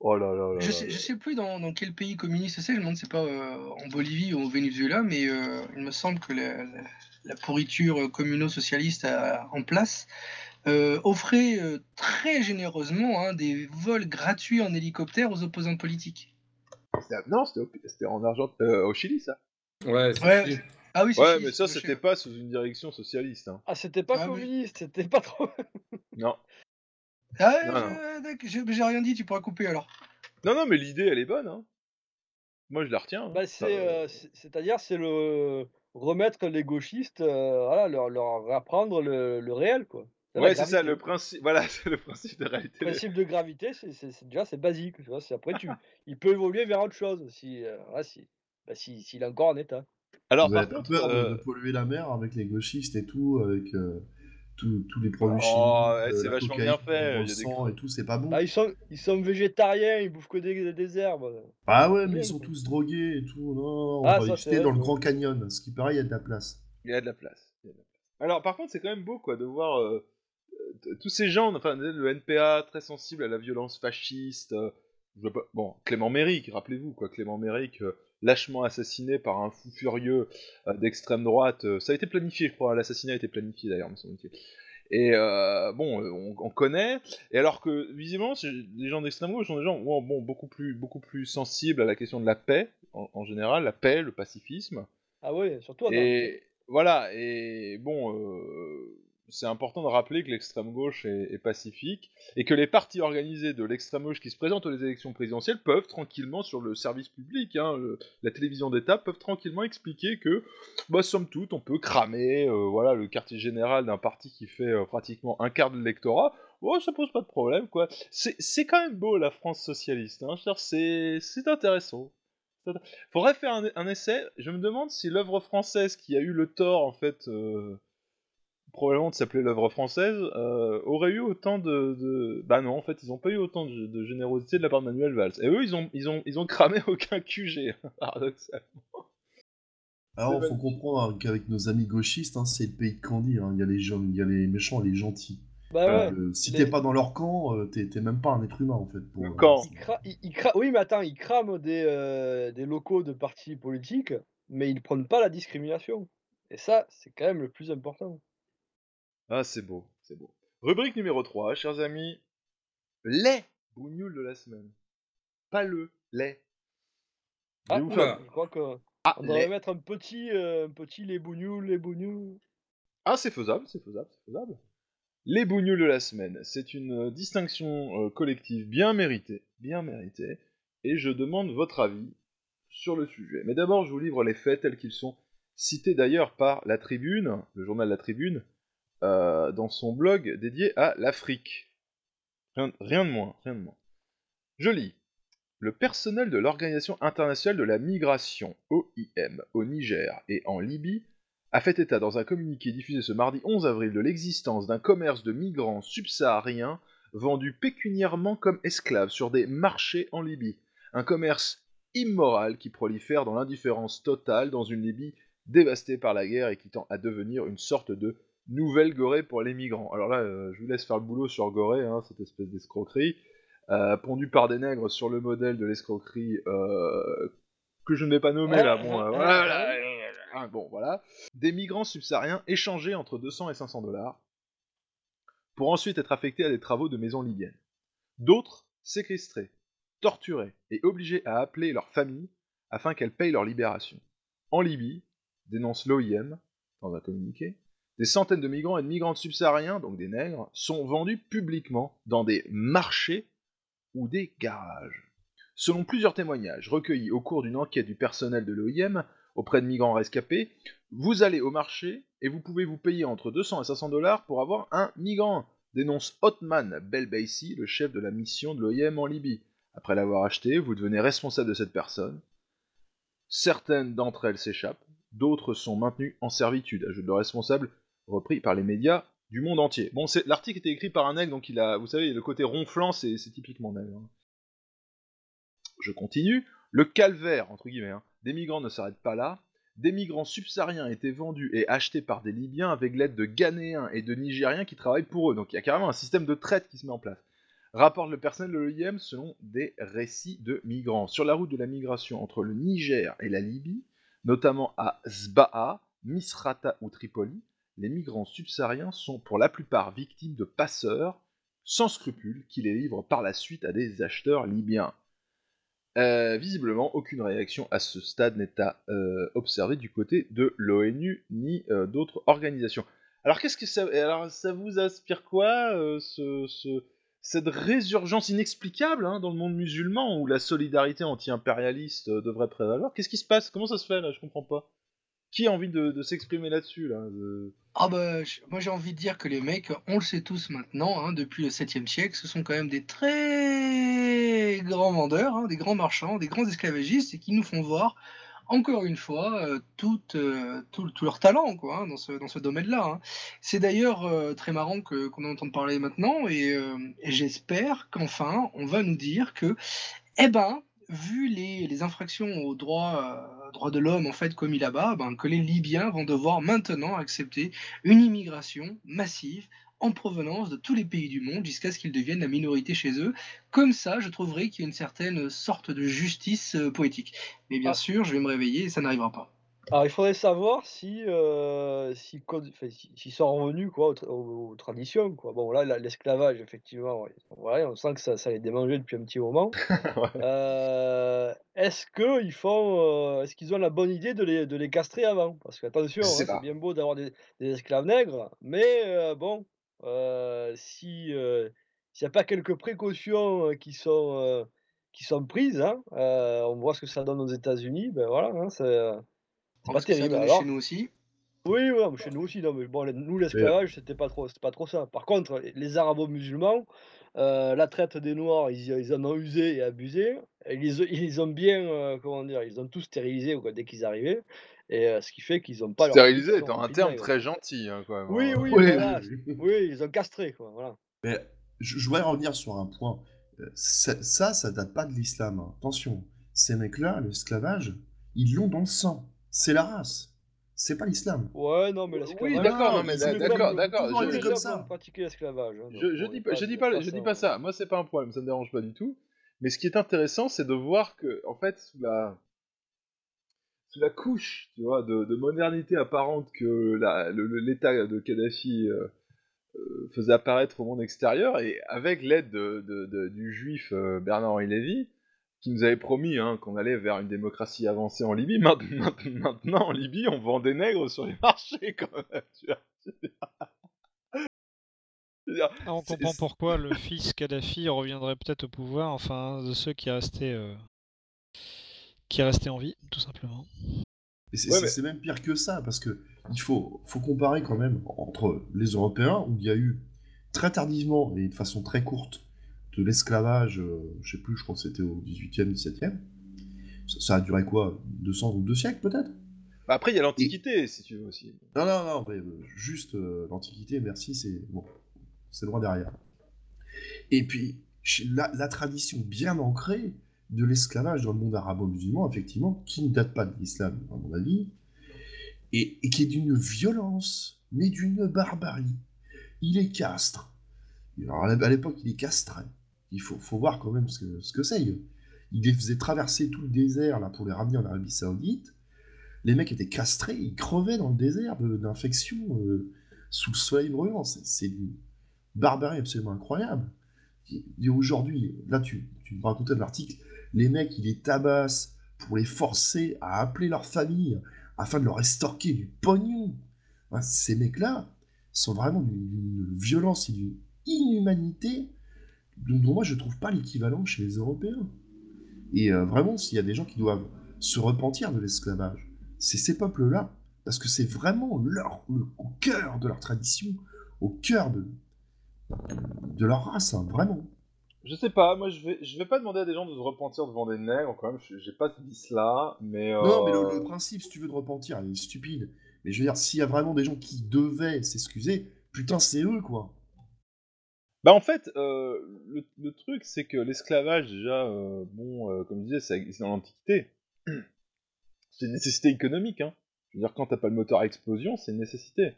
Speaker 4: Oh là là là
Speaker 10: Je
Speaker 4: là
Speaker 10: sais,
Speaker 4: là.
Speaker 10: je sais plus dans, dans quel pays communiste c'est, je me demande c'est pas euh, en Bolivie ou au Venezuela, mais euh, il me semble que la, la- la pourriture communo-socialiste en place euh, offrait euh, très généreusement hein, des vols gratuits en hélicoptère aux opposants politiques.
Speaker 4: Non, c'était en Argentine, euh, au Chili, ça.
Speaker 5: Ouais,
Speaker 10: Ouais. Ah oui, c'est
Speaker 4: Ouais,
Speaker 10: Chili,
Speaker 4: mais ça, c'était pas sous une direction socialiste. Hein.
Speaker 7: Ah, c'était pas
Speaker 10: Ah oui.
Speaker 7: communiste, c'était pas trop.
Speaker 4: Non.
Speaker 10: Ah ouais, d'accord, j'ai rien dit, tu pourras couper alors.
Speaker 4: Non, non, mais l'idée, elle est bonne. Hein. Moi, je la retiens. hein.
Speaker 7: Bah, euh, c'est-à-dire, c'est le remettre les gauchistes, euh, voilà, leur, leur apprendre le, le réel, quoi.
Speaker 4: Ouais, c'est ça, le principe. Voilà, c'est le principe de réalité.
Speaker 7: Le principe de gravité, c'est déjà c'est basique, tu vois. c'est- Après, tu, il peut évoluer vers autre chose si, euh, si, bah, si, s'il est encore en état.
Speaker 4: Alors,
Speaker 6: Vous
Speaker 4: par contre,
Speaker 6: peur de,
Speaker 4: euh,
Speaker 6: de polluer la mer avec les gauchistes et tout, avec euh, tous tous les produits
Speaker 4: Oh,
Speaker 6: chimiques, euh,
Speaker 4: c'est vachement
Speaker 6: cocaïne
Speaker 4: bien fait,
Speaker 6: le
Speaker 4: des
Speaker 6: et tout, c'est pas bon.
Speaker 7: Ah, ils sont, ils sont végétariens, ils bouffent que des, des herbes.
Speaker 6: Ah ouais, mais ils sont tous drogués et tout. Non, on
Speaker 7: Ah,
Speaker 6: va
Speaker 7: ça,
Speaker 6: les
Speaker 7: c'est
Speaker 6: jeter
Speaker 7: vrai,
Speaker 6: dans le. Grand Canyon, ce qui paraît, il y a de la place.
Speaker 4: Il y a de la place. Alors, par contre, c'est quand même beau, quoi, de voir tous ces gens, enfin, le NPA très sensible à la violence fasciste. euh, Bon, Clément Méric, rappelez-vous, quoi, Clément Méric, euh, lâchement assassiné par un fou furieux euh, d'extrême droite. ça a été planifié, je crois. L'assassinat a été planifié, d'ailleurs, me semble-t-il. Et euh, bon, on, on connaît. Et alors que visiblement, les gens d'extrême gauche sont des gens bon, bon, beaucoup plus, beaucoup plus sensibles à la question de la paix en, en général, la paix, le pacifisme.
Speaker 7: Ah oui, surtout
Speaker 4: Et voilà, et bon, euh, c'est important de rappeler que l'extrême gauche est, pacifique et que les partis organisés de l'extrême gauche qui se présentent aux élections présidentielles peuvent tranquillement, sur le service public, hein, la télévision d'État, peuvent tranquillement expliquer que, bah, somme toute, on peut cramer euh, voilà, le quartier général d'un parti qui fait euh, pratiquement un quart de l'électorat. Oh, ça pose pas de problème, quoi. C'est quand même beau, la France socialiste. Hein. C'est intéressant. Faudrait faire un, un essai. Je me demande si l'œuvre française qui a eu le tort, en fait, euh, probablement de s'appeler l'œuvre française, euh, aurait eu autant de, de- Bah non, en fait, ils ont pas eu autant de, de générosité de la part de Manuel Valls. Et eux, ils ont, ils ont, ils ont cramé aucun QG, paradoxalement.
Speaker 6: Alors, il faut comprendre hein, qu'avec nos amis gauchistes, hein, c'est le pays de Candy. hein. Il y a les gens, il y a les méchants et les gentils.
Speaker 7: Bah
Speaker 6: Euh,
Speaker 7: ouais,
Speaker 6: si
Speaker 7: les-
Speaker 6: t'es pas dans leur camp, euh, t'es même pas un être humain en fait. Pour, euh,
Speaker 7: cra- ils- ils cra- Oui, mais attends, ils crament des, euh, des locaux de partis politiques, mais ils prennent pas la discrimination. Et ça, c'est quand même le plus important.
Speaker 4: Ah, c'est beau, c'est beau. Rubrique numéro 3, chers amis. Les bougnoules de la semaine. Pas le, les.
Speaker 7: Ah, oula, je crois que
Speaker 4: Ah,
Speaker 7: on devrait
Speaker 4: les-
Speaker 7: mettre un petit, euh, un petit les bougnoules, les bougnoules.
Speaker 4: Ah, c'est faisable, c'est faisable, c'est faisable. Les bougnoules de la semaine, c'est une euh, distinction euh, collective bien méritée, bien méritée, et je demande votre avis sur le sujet. Mais d'abord, je vous livre les faits tels qu'ils sont cités d'ailleurs par La Tribune, le journal La Tribune, euh, dans son blog dédié à l'Afrique. Rien, de moins, rien de moins. Je lis. Le personnel de l'Organisation internationale de la migration, OIM, au Niger et en Libye a fait état dans un communiqué diffusé ce mardi 11 avril de l'existence d'un commerce de migrants subsahariens vendus pécuniairement comme esclaves sur des marchés en Libye. Un commerce immoral qui prolifère dans l'indifférence totale dans une Libye dévastée par la guerre et qui tend à devenir une sorte de nouvelle Gorée pour les migrants. Alors là, euh, je vous laisse faire le boulot sur Gorée, hein, cette espèce d'escroquerie, euh, pondue par des nègres sur le modèle de l'escroquerie euh, que je ne vais pas nommer là. Bon, voilà. Des migrants subsahariens échangés entre 200 et 500 dollars pour ensuite être affectés à des travaux de maisons libyennes. D'autres séquestrés, torturés et obligés à appeler leur famille afin qu'elles payent leur libération. En Libye, dénonce l'OIM dans un communiqué, des centaines de migrants et de migrantes subsahariens, donc des nègres, sont vendus publiquement dans des marchés ou des garages. Selon plusieurs témoignages recueillis au cours d'une enquête du personnel de l'OIM auprès de migrants rescapés, vous allez au marché et vous pouvez vous payer entre 200 et 500 dollars pour avoir un migrant, dénonce Otman Belbeissi, le chef de la mission de l'OIM en Libye. Après l'avoir acheté, vous devenez responsable de cette personne. Certaines d'entre elles s'échappent, d'autres sont maintenues en servitude, ajoute le responsable, repris par les médias du monde entier. Bon, l'article était écrit par un nègre, donc il a, vous savez, le côté ronflant, c'est c'est typiquement nègre. hein. Je continue. Le calvaire, entre guillemets, hein, des migrants ne s'arrête pas là. Des migrants subsahariens étaient vendus et achetés par des Libyens avec l'aide de Ghanéens et de Nigériens qui travaillent pour eux. Donc il y a carrément un système de traite qui se met en place. Rapporte le personnel de l'OIM selon des récits de migrants. Sur la route de la migration entre le Niger et la Libye, notamment à Sba'a, Misrata ou Tripoli, les migrants subsahariens sont pour la plupart victimes de passeurs sans scrupules qui les livrent par la suite à des acheteurs libyens. Euh, visiblement, aucune réaction à ce stade n'est à euh, observer du côté de l'ONU ni euh, d'autres organisations. Alors, qu'est-ce que ça, vous inspire quoi, ce, ce- cette résurgence inexplicable hein, dans le monde musulman où la solidarité anti-impérialiste devrait prévaloir? Qu'est-ce qui se passe? Comment ça se fait là? Je comprends pas. Qui a envie de, s'exprimer là-dessus là
Speaker 10: Ah bah, moi j'ai envie de dire que les mecs, on le sait tous maintenant, hein, depuis le 7e siècle, ce sont quand même des très grands vendeurs, hein, des grands marchands, des grands esclavagistes et qui nous font voir, encore une fois, euh, tout, euh, tout, tout leur talent quoi, hein, dans ce, domaine-là. C'est d'ailleurs euh, très marrant qu'on en entende parler maintenant et, euh, et j'espère qu'enfin on va nous dire que, eh ben, vu les, les infractions aux droits, euh, droits de l'homme en fait commis là-bas, ben, que les Libyens vont devoir maintenant accepter une immigration massive en provenance de tous les pays du monde jusqu'à ce qu'ils deviennent la minorité chez eux. Comme ça, je trouverais qu'il y a une certaine sorte de justice euh, poétique. Mais bien
Speaker 7: Ah.
Speaker 10: sûr, je vais me réveiller et ça n'arrivera pas.
Speaker 7: Alors, il faudrait savoir si, euh, si, enfin, si- s'ils sont revenus quoi, aux, tra- aux- aux traditions. Quoi. Bon, là, la- l'esclavage, effectivement, ouais, on sent que ça, ça les démangeait depuis un petit moment. Euh, est-ce qu'ils font, euh, est-ce qu'ils ont la bonne idée de les, de les castrer avant? Parce que attention, hein, c'est bien beau d'avoir des, des esclaves nègres, mais bon, si s'il n'y a pas quelques précautions qui sont, qui sont prises, hein, on voit ce que ça donne aux États-Unis, ben voilà, hein, c'est c'est pas terrible. Alors,
Speaker 10: chez nous aussi.
Speaker 7: oui, ouais, chez nous aussi, non, mais bon, nous, l'esclavage, c'était pas trop, c'était pas trop ça. Par contre, les arabo-musulmans, euh, la traite des Noirs, ils, ils en ont usé et abusé. Et Ils, ils ont bien, euh, comment dire, ils ont tous stérilisés quoi, dès qu'ils arrivaient. Et euh, ce qui fait qu'ils n'ont pas leur
Speaker 4: Stérilisé étant un terme très gentil, hein.
Speaker 7: Oui,
Speaker 4: hein.
Speaker 7: oui,
Speaker 6: Oui,
Speaker 7: voilà.
Speaker 6: oui, oui.
Speaker 7: Ils ont castré, quoi, voilà.
Speaker 6: Mais je, je voudrais revenir sur un point. Euh, Ça, ça, ça date pas de l'islam. hein. Attention, ces mecs-là, l'esclavage, ils l'ont dans le sang. C'est la race. C'est pas l'islam.
Speaker 7: Ouais, non, mais
Speaker 4: Oui,
Speaker 7: l'esclavage.
Speaker 4: d'accord,
Speaker 6: non,
Speaker 4: non, mais d'accord, d'accord. je-
Speaker 6: comme ça.
Speaker 7: l'esclavage. hein,
Speaker 4: Je, je dis pas,
Speaker 7: pas
Speaker 4: je
Speaker 7: de-
Speaker 4: dis
Speaker 7: y a
Speaker 4: pas,
Speaker 7: pas
Speaker 4: je dis
Speaker 7: ça,
Speaker 4: pas
Speaker 7: ouais.
Speaker 4: ça. Moi, c'est pas un problème, ça me dérange pas du tout. Mais ce qui est intéressant, c'est de voir que, en fait, sous la, sous la couche, tu vois, de, de modernité apparente que l'État de Kadhafi euh, euh, faisait apparaître au monde extérieur, et avec l'aide de, de- de- du juif euh, Bernard-Henri Lévy, qui nous avait promis hein, qu'on allait vers une démocratie avancée en Libye, maintenant, maintenant en Libye, on vend des nègres sur les marchés quand même. tu vois. Je veux dire,
Speaker 8: Ah, on comprend pourquoi le fils Kadhafi reviendrait peut-être au pouvoir, enfin, de ceux qui est resté, euh, qui est resté en vie, tout simplement.
Speaker 6: Et c'est
Speaker 4: Ouais,
Speaker 6: c'est-
Speaker 4: mais-
Speaker 6: c'est même pire que ça, parce que il faut, faut comparer quand même entre les Européens, où il y a eu très tardivement et de façon très courte de l'esclavage, euh, je sais plus, je crois que c'était au 18e, 17e. Ça, ça a duré quoi 200 ou 2 siècles peut-être?
Speaker 4: Bah après, il y a l'Antiquité, si tu veux aussi.
Speaker 6: Non, non, non, mais, euh, juste euh, l'Antiquité, merci, c'est bon, c'est loin derrière. Et puis, la tradition bien ancrée de l'esclavage dans le monde arabo-musulman, effectivement, qui ne date pas de l'islam, à mon avis, et, et qui est d'une violence, mais d'une barbarie. Il est castre. Alors, à l'époque, il est castré. Il faut, faut voir quand même ce que ce que c'est. il les faisait traverser tout le désert là, pour les ramener en Arabie Saoudite. Les mecs étaient castrés, ils crevaient dans le désert d'infections euh, sous le soleil brûlant. C'est c'est une barbarie absolument incroyable. Aujourd'hui, là, tu, tu me racontais de l'article, les mecs, ils les tabassent pour les forcer à appeler leur famille afin de leur estorquer du pognon. Ouais, Ces mecs-là sont vraiment d'une violence et d'une inhumanité dont, dont moi je trouve pas l'équivalent chez les Européens. Et euh, vraiment, s'il y a des gens qui doivent se repentir de l'esclavage, c'est ces peuples-là, parce que c'est vraiment leur, le- au cœur de leur tradition, au cœur de, de leur race, hein, vraiment.
Speaker 4: Je sais pas, moi je vais, je vais pas demander à des gens de se repentir devant des nègres quand même, je- j'ai pas dit cela, mais.
Speaker 6: Non, mais le,
Speaker 4: euh,
Speaker 6: le principe, si tu veux, de repentir, il est stupide. Mais je veux dire, s'il y a vraiment des gens qui devaient s'excuser, putain, c'est eux, quoi.
Speaker 4: Bah en fait, euh, le, le truc c'est que l'esclavage déjà, euh, bon, euh, comme je disais, existe dans l'Antiquité. C'est une nécessité économique, hein. Je veux dire, quand t'as pas le moteur à explosion, c'est une nécessité.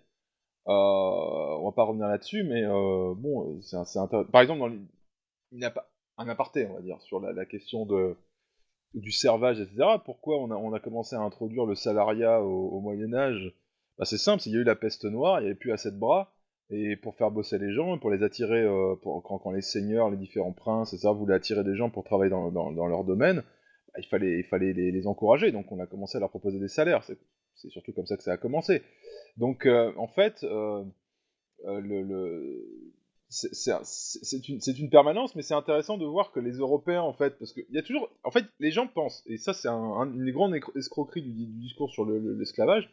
Speaker 4: Euh, on va pas revenir là-dessus, mais euh, bon, c'est c'est. Par exemple, dans a pas un aparté, on va dire, sur la, la question de du servage, etc. Pourquoi on a, on a commencé à introduire le salariat au, au Moyen Âge? Bah, C'est simple, il y a eu la peste noire, il n'y avait plus assez de bras, et pour faire bosser les gens, pour les attirer, euh, pour, quand, les seigneurs, les différents princes, etc., voulaient attirer des gens pour travailler dans, leur domaine, bah, il fallait, il fallait les, encourager, donc on a commencé à leur proposer des salaires, c'est surtout comme ça que ça a commencé. Donc euh, en fait, c'est- c'est un- c'est- c'est une, permanence, mais c'est intéressant de voir que les Européens, en fait, parce qu'il y a toujours, en fait, les gens pensent, et ça c'est un- un- une écro- escroqueries du, du discours sur le- le- l'esclavage,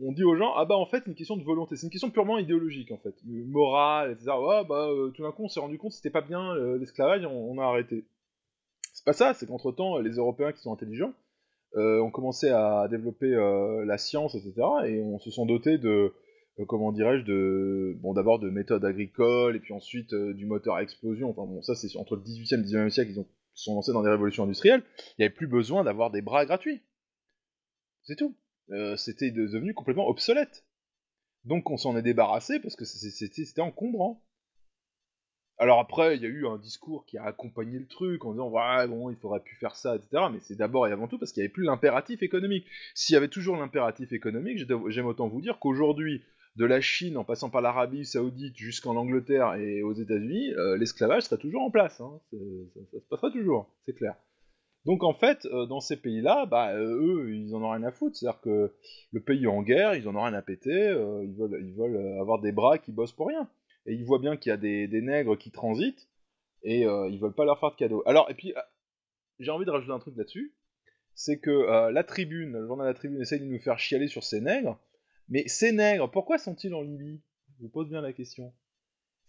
Speaker 4: on dit aux gens, ah bah en fait, c'est une question de volonté, c'est une question purement idéologique, en fait, euh, morale, etc. Ouais, bah euh, tout d'un coup, on s'est rendu compte que c'était pas bien euh, l'esclavage, on, a arrêté. C'est pas ça, c'est qu'entre-temps, les Européens qui sont intelligents ont commencé à développer la science, etc. Et on se sont dotés de, comment dirais-je, de, bon d'abord de méthodes agricoles, et puis ensuite du moteur à explosion. Enfin bon, ça c'est entre le 18e et le 19e siècle, ils ont, sont lancés dans des révolutions industrielles. Il n'y avait plus besoin d'avoir des bras gratuits. C'est tout. Euh, c'était de- devenu complètement obsolète. Donc on s'en est débarrassé parce que c'était encombrant. Alors après, il y a eu un discours qui a accompagné le truc en disant ouais bon il faudrait plus faire ça, etc. Mais c'est d'abord et avant tout parce qu'il n'y avait plus l'impératif économique. S'il y avait toujours l'impératif économique, j'ai- j'aime autant vous dire qu'aujourd'hui, de la Chine en passant par l'Arabie Saoudite jusqu'en Angleterre et aux États-Unis, euh, l'esclavage serait toujours en place. hein. Ça, ça se passera toujours, c'est clair. Donc en fait, euh, dans ces pays-là, bah, euh, eux, ils en ont rien à foutre. C'est-à-dire que le pays est en guerre, ils en ont rien à péter, euh, ils veulent, avoir des bras qui bossent pour rien. Et ils voient bien qu'il y a des, nègres qui transitent, et ils veulent pas leur faire de cadeaux. Alors, et puis, j'ai envie de rajouter un truc là-dessus, c'est que la Tribune, le journal La Tribune, essaye de nous faire chialer sur ces nègres, mais ces nègres, pourquoi sont-ils en Libye? Je vous pose bien la question.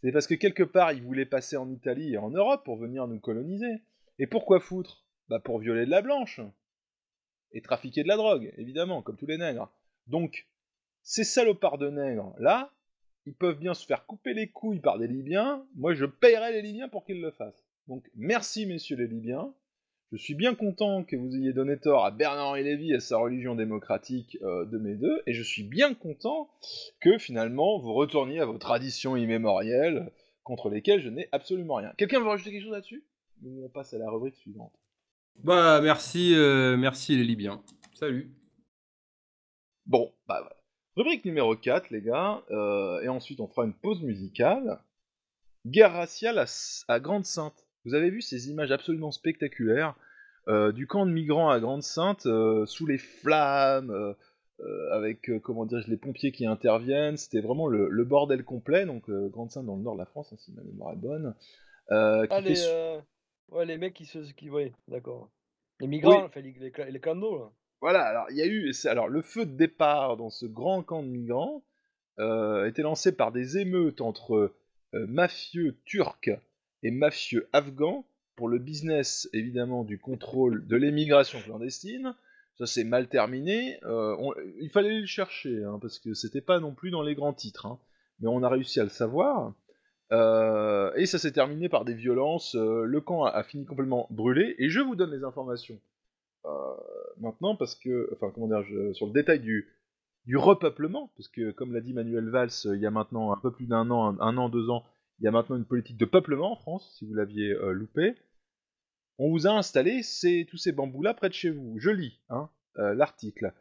Speaker 4: C'est parce que quelque part, ils voulaient passer en Italie et en Europe pour venir nous coloniser. Et pourquoi foutre? Bah pour violer de la blanche. Et trafiquer de la drogue, évidemment, comme tous les nègres. Donc, ces salopards de nègres, là, ils peuvent bien se faire couper les couilles par des Libyens. Moi, je payerai les Libyens pour qu'ils le fassent. Donc, merci, messieurs les Libyens. Je suis bien content que vous ayez donné tort à Bernard-Henri Lévy et à sa religion démocratique euh, de mes deux, et je suis bien content que finalement vous retourniez à vos traditions immémorielles contre lesquelles je n'ai absolument rien. Quelqu'un veut rajouter quelque chose là-dessus? On passe à la rubrique suivante?
Speaker 5: Bah, merci, euh, merci les Libyens. Salut.
Speaker 4: Bon, bah voilà. Rubrique numéro 4, les gars, euh, et ensuite on fera une pause musicale. Guerre raciale à, Grande-Sainte. Vous avez vu ces images absolument spectaculaires euh, du camp de migrants à Grande-Sainte, euh, sous les flammes, euh, euh, avec, euh, comment dire, les pompiers qui interviennent. C'était vraiment le, le bordel complet, donc euh, Grande-Sainte dans le nord de la France, hein, si ma mémoire est bonne. Euh, qui
Speaker 7: Ah,
Speaker 4: fait
Speaker 7: euh, ouais, les mecs qui se. Qui, ouais, d'accord. Les migrants,
Speaker 4: Oui.
Speaker 7: enfin, les, les, les clandos, là.
Speaker 4: Voilà, alors il y a eu, alors le feu de départ dans ce grand camp de migrants euh, a été lancé par des émeutes entre euh, mafieux turcs et mafieux afghans pour le business évidemment du contrôle de l'émigration clandestine. Ça s'est mal terminé. Euh, on- il fallait le chercher hein, parce que c'était pas non plus dans les grands titres, hein. mais on a réussi à le savoir. Euh, et ça s'est terminé par des violences. euh, le camp a, fini complètement brûlé. Et je vous donne les informations euh, maintenant parce que, enfin, comment dire, sur le détail du, repeuplement, parce que comme l'a dit Manuel Valls il y a maintenant un peu plus d'un an, un, an, deux ans, il y a maintenant une politique de peuplement en France, si vous l'aviez loupé. On vous a installé ces, tous ces bambous-là près de chez vous. Je lis hein, l'article.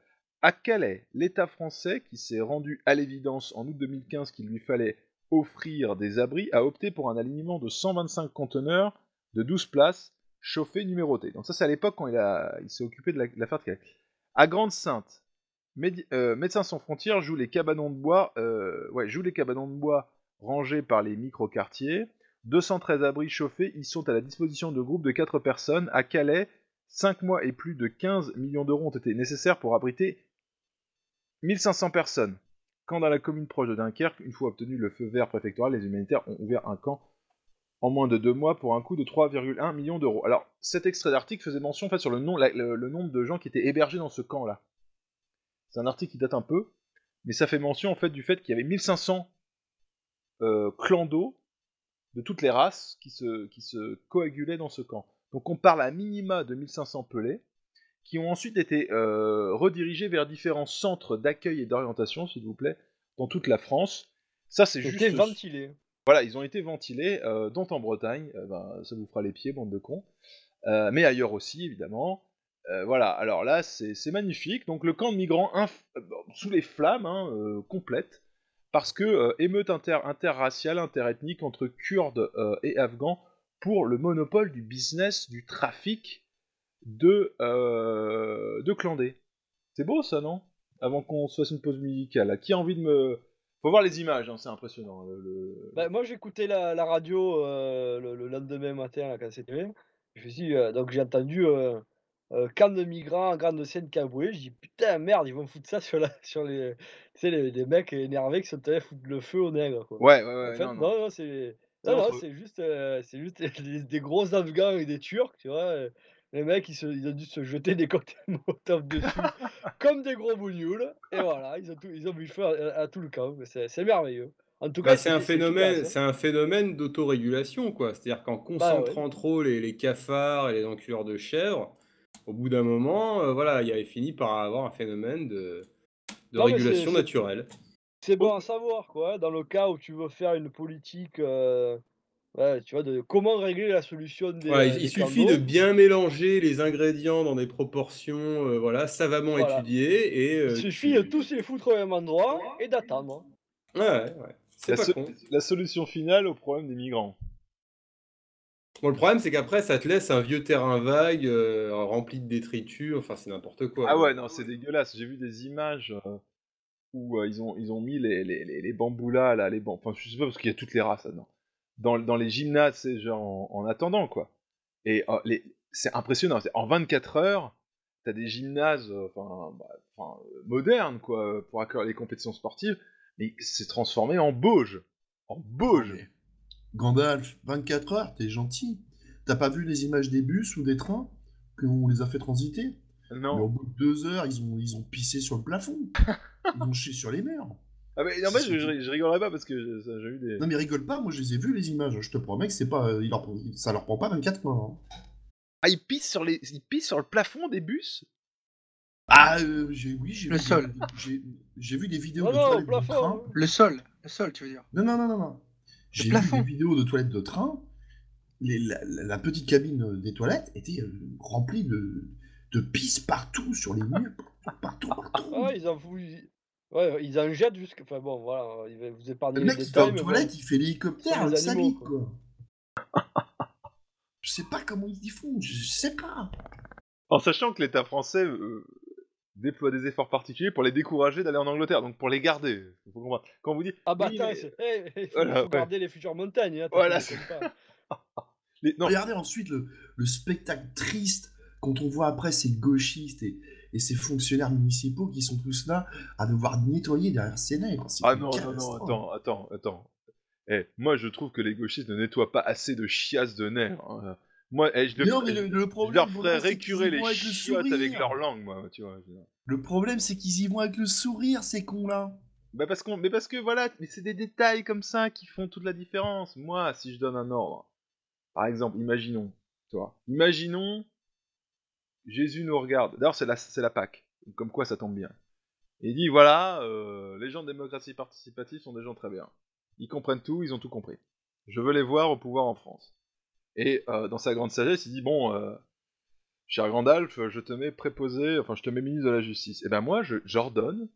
Speaker 4: À Calais, l'État français, qui s'est rendu à l'évidence en août 2015 qu'il lui fallait offrir des abris, a opté pour un alignement de 125 conteneurs de 12 places chauffés numérotés. Donc ça c'est à l'époque quand il, a- s'est occupé de la- de l'affaire de Calais. À Grande-Sainte, euh, Médecins sans frontières joue les cabanons de bois, euh, joue les cabanons de bois rangés par les micro-quartiers. 213 abris chauffés, ils sont à la disposition de groupes de 4 personnes. À Calais, 5 mois et plus de 15 millions d'euros ont été nécessaires pour abriter 1500 personnes. Quand dans la commune proche de Dunkerque, une fois obtenu le feu vert préfectoral, les humanitaires ont ouvert un camp en moins de deux mois pour un coût de 3,1 millions d'euros. Alors, cet extrait d'article faisait mention en fait, sur le, nombre de gens qui étaient hébergés dans ce camp-là. C'est un article qui date un peu, mais ça fait mention en fait du fait qu'il y avait 1500 euh, clandos de toutes les races qui se, qui se coagulaient dans ce camp. Donc on parle à minima de 1500 pelés, qui ont ensuite été euh, redirigés vers différents centres d'accueil et d'orientation, s'il vous plaît, dans toute la France. Ça, c'est juste.
Speaker 7: C'était ventilé.
Speaker 4: Voilà, ils ont été ventilés, euh, dont en Bretagne, euh, ben, ça vous fera les pieds, bande de cons. Mais ailleurs aussi, évidemment. Voilà, alors là, c'est magnifique. Donc le camp de migrants sous les flammes, hein, complète, parce que émeute inter interraciale, interethnique entre Kurdes et Afghans pour le monopole du business, du trafic de, euh, de clandés. C'est beau ça, non? Avant qu'on se fasse une pause musicale. Qui a envie de me... Faut voir les images, hein, c'est impressionnant. le- le-
Speaker 7: Bah, moi, j'écoutais la, la radio euh, le, le lendemain matin là, quand c'était. Je me suis euh, donc j'ai entendu euh, camp de migrants, grande scène Caboué. Je dis putain, merde, ils vont foutre ça sur, la, sur les, tu sais, les, les mecs énervés qui sont allés foutre le feu aux nègres. Quoi.
Speaker 4: Ouais, ouais, ouais,
Speaker 7: En fait,
Speaker 4: non,
Speaker 7: non,
Speaker 4: non.
Speaker 7: non, c'est. Non, non, c'est juste, euh, c'est juste des, des gros Afghans et des Turcs, tu vois. Les mecs, ils, se, ils ont dû se jeter des cocktails Molotov dessus, comme des gros bougnoules. Et voilà, ils ont, tout, ils ont mis le feu à, à tout le camp. C'est merveilleux. En tout cas,
Speaker 5: Bah, c'est un
Speaker 7: c'était-
Speaker 5: phénomène,
Speaker 7: efficace, hein.
Speaker 5: c'est un phénomène d'autorégulation, quoi. C'est-à-dire qu'en
Speaker 7: Bah
Speaker 5: concentrant trop les, les cafards et les enculeurs de chèvres, au bout d'un moment, euh, voilà, il avait fini par avoir un phénomène de, de
Speaker 7: Non, mais
Speaker 5: régulation naturelle.
Speaker 7: C'est bon à savoir, quoi. Dans le cas où tu veux faire une politique, euh, ouais, tu vois, de comment régler la solution des.
Speaker 5: Voilà, il,
Speaker 7: euh,
Speaker 5: il
Speaker 7: des
Speaker 5: suffit de bien mélanger les ingrédients dans des proportions, euh, voilà, savamment
Speaker 7: Voilà.
Speaker 5: étudiées et euh,
Speaker 7: Il suffit de tous les foutre au même endroit et d'attendre.
Speaker 5: Ouais, ouais, ouais. C'est
Speaker 4: La,
Speaker 5: pas
Speaker 4: so-
Speaker 5: con.
Speaker 4: la solution finale au problème des migrants.
Speaker 5: Bon, le problème, c'est qu'après, ça te laisse un vieux terrain vague, euh, rempli de détritus, enfin, c'est n'importe quoi.
Speaker 4: Ah ouais, non, c'est dégueulasse. J'ai vu des images euh, où euh, ils, ont, ils ont mis les, les, les, les bambous là, là, les bambous. Enfin, je sais pas parce qu'il y a toutes les races là-dedans. Dans, dans les gymnases, genre en, en attendant quoi. Et euh, les... c'est impressionnant. En 24 heures, t'as des gymnases euh, enfin, bah, euh, modernes quoi, pour accueillir les compétitions sportives, mais c'est transformé en Bauge. En Bauge.
Speaker 6: Gandalf, 24 heures, t'es gentil. T'as pas vu les images des bus ou des trains qu'on les a fait transiter?
Speaker 4: Non.
Speaker 6: Mais au bout de deux heures, ils ont, ils ont pissé sur le plafond. ils ont chié sur les mers.
Speaker 4: Ah mais non, mais je, je, je rigolerais pas parce que j'ai eu des.
Speaker 6: Non mais rigole pas, moi je les ai vus les images. Je te promets que c'est pas, il leur- ça leur prend pas 24 heures. hein.
Speaker 4: Ah, ils pissent sur les, ils pissent sur le plafond des bus?
Speaker 6: Ah euh, j'ai, oui, j'ai
Speaker 10: Le
Speaker 6: vu,
Speaker 10: sol.
Speaker 6: j'ai, j'ai vu des vidéos
Speaker 7: Non,
Speaker 6: de
Speaker 7: non,
Speaker 6: toilettes de
Speaker 7: plafond.
Speaker 6: train.
Speaker 10: Le sol, le sol, tu veux dire.
Speaker 6: Non, non, non, non, non. J'ai vu des vidéos de toilettes de train. Les- la, la- la petite cabine des toilettes était euh, remplie de, de pisse partout sur les murs. Partout, partout.
Speaker 7: Ah, ils en foutent. Ouais, ils en jettent jusqu'à. Enfin bon, voilà, il va vous épargner
Speaker 6: Le
Speaker 7: les
Speaker 6: mec, il va
Speaker 7: détails.
Speaker 6: aux
Speaker 7: mais
Speaker 6: toilettes,
Speaker 7: bon,
Speaker 6: il fait l'hélicoptère
Speaker 7: c'est
Speaker 6: sa
Speaker 7: animaux,
Speaker 6: bite, quoi. Je sais pas comment ils y font, je je sais pas.
Speaker 4: En sachant que l'État français euh, déploie des efforts particuliers pour les décourager d'aller en Angleterre, donc pour les garder. Faut comprendre. Quand vous dites.
Speaker 7: Ah bah
Speaker 4: oui,
Speaker 7: attends,
Speaker 4: mais-
Speaker 7: c'est- eh, il faut,
Speaker 4: Voilà,
Speaker 7: faut
Speaker 4: ouais.
Speaker 7: garder les futures montagnes. Hein,
Speaker 4: Voilà, c'est-
Speaker 7: pas.
Speaker 4: Les- non.
Speaker 6: Regardez ensuite le, le spectacle triste quand on voit après ces gauchistes et, et ces fonctionnaires municipaux qui sont tous là à devoir nettoyer derrière ces nègres.
Speaker 4: Ah non, non, non, attends, attends, attends. Eh, moi je trouve que les gauchistes ne nettoient pas assez de chiasses de nerfs. hein. Moi, eh, je, le-
Speaker 6: Non, mais le- le
Speaker 4: je
Speaker 6: problème,
Speaker 4: leur ferais récurer les
Speaker 6: le
Speaker 4: chiottes avec leur langue, moi, tu vois.
Speaker 6: Le problème, c'est qu'ils y vont avec le sourire, ces cons-là.
Speaker 4: Bah parce qu'on, mais parce que voilà, mais c'est des détails comme ça qui font toute la différence. Moi, si je donne un ordre, par exemple, imaginons, tu vois, imaginons, Jésus nous regarde. D'ailleurs, c'est la, la Pâque, comme quoi ça tombe bien. Et il dit voilà, euh, les gens de démocratie participative sont des gens très bien. Ils comprennent tout, ils ont tout compris. Je veux les voir au pouvoir en France. Et euh, dans sa grande sagesse, il dit bon, euh, cher Gandalf, je te mets préposé, enfin je te mets ministre de la Justice. Et ben moi, j'ordonne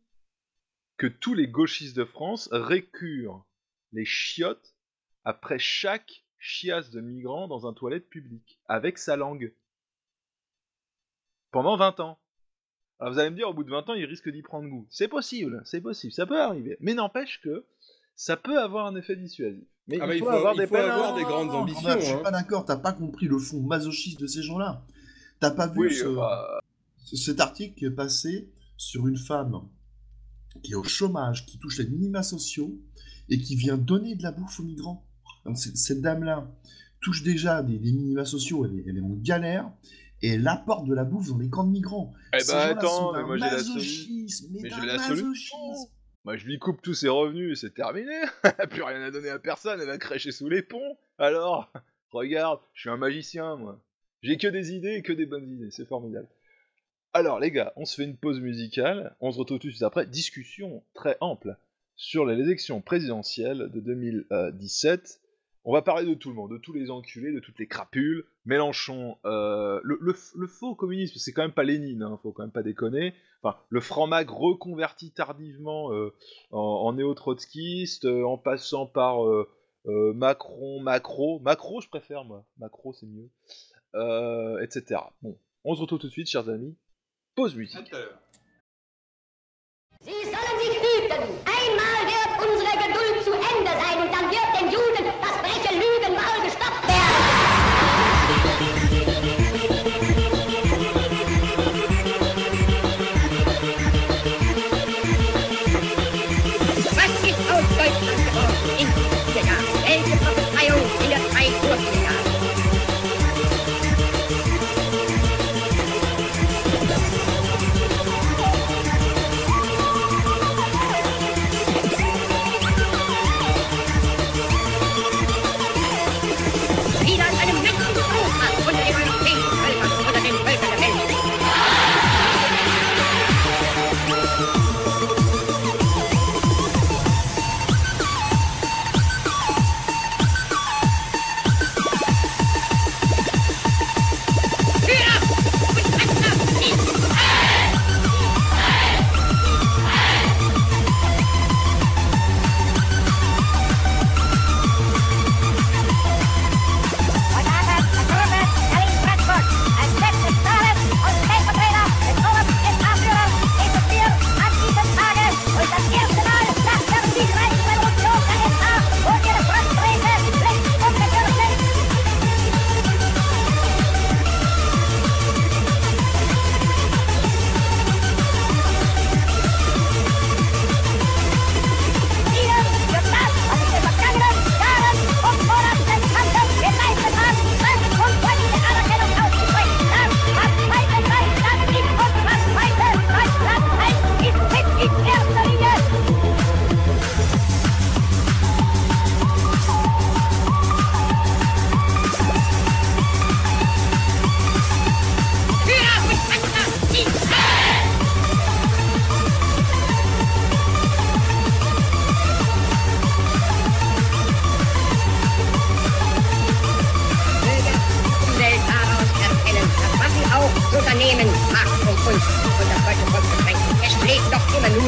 Speaker 4: que tous les gauchistes de France récurent les chiottes après chaque chiasse de migrant dans un toilette publique, avec sa langue. Pendant 20 ans. Alors vous allez me dire, au bout de 20 ans, il risque d'y prendre goût. C'est possible, c'est possible, ça peut arriver. Mais n'empêche que ça peut avoir un effet dissuasif. Mais
Speaker 5: Ah
Speaker 4: il,
Speaker 5: bah, il
Speaker 4: faut avoir
Speaker 5: il
Speaker 4: des
Speaker 5: faut avoir des grandes
Speaker 6: Non,
Speaker 5: ambitions,
Speaker 6: Je suis
Speaker 5: hein.
Speaker 6: pas d'accord, t'as pas compris le fond masochiste de ces gens-là. T'as pas vu
Speaker 4: Oui,
Speaker 6: ce-
Speaker 4: bah,
Speaker 6: ce- cet article qui est passé sur une femme qui est au chômage, qui touche les minima sociaux et qui vient donner de la bouffe aux migrants. Donc, cette, cette dame-là touche déjà des, des minima sociaux, elle est, elle est en galère et elle apporte de la bouffe dans les camps de migrants.
Speaker 4: Eh ben
Speaker 6: gens-là
Speaker 4: attends, mais moi j'ai la solution.
Speaker 6: mais
Speaker 4: j'ai la solution. Moi je lui coupe tous ses revenus et c'est terminé. Plus rien à donner à personne, elle va cracher sous les ponts. Alors, regarde, je suis un magicien moi. J'ai que des idées et que des bonnes idées, c'est formidable. Alors les gars, on se fait une pause musicale, on se retrouve tout de suite après. Discussion très ample sur les élections présidentielles de 2017. On va parler de tout le monde, de tous les enculés, de toutes les crapules. Mélenchon, euh, le, le f- le faux communisme, c'est quand même pas Lénine, hein, faut quand même pas déconner. Enfin, le franc-mac reconverti tardivement euh, en, en néo-trotskiste, euh, en passant par euh, euh, Macron, Macro. Macro, je préfère, moi. Macro, c'est mieux. Euh, etc. Bon, on se retrouve tout de suite, chers amis. Pause musique.
Speaker 16: Sie sollen sich hüten. Einmal wird unsere Geduld zu Ende sein und dann wird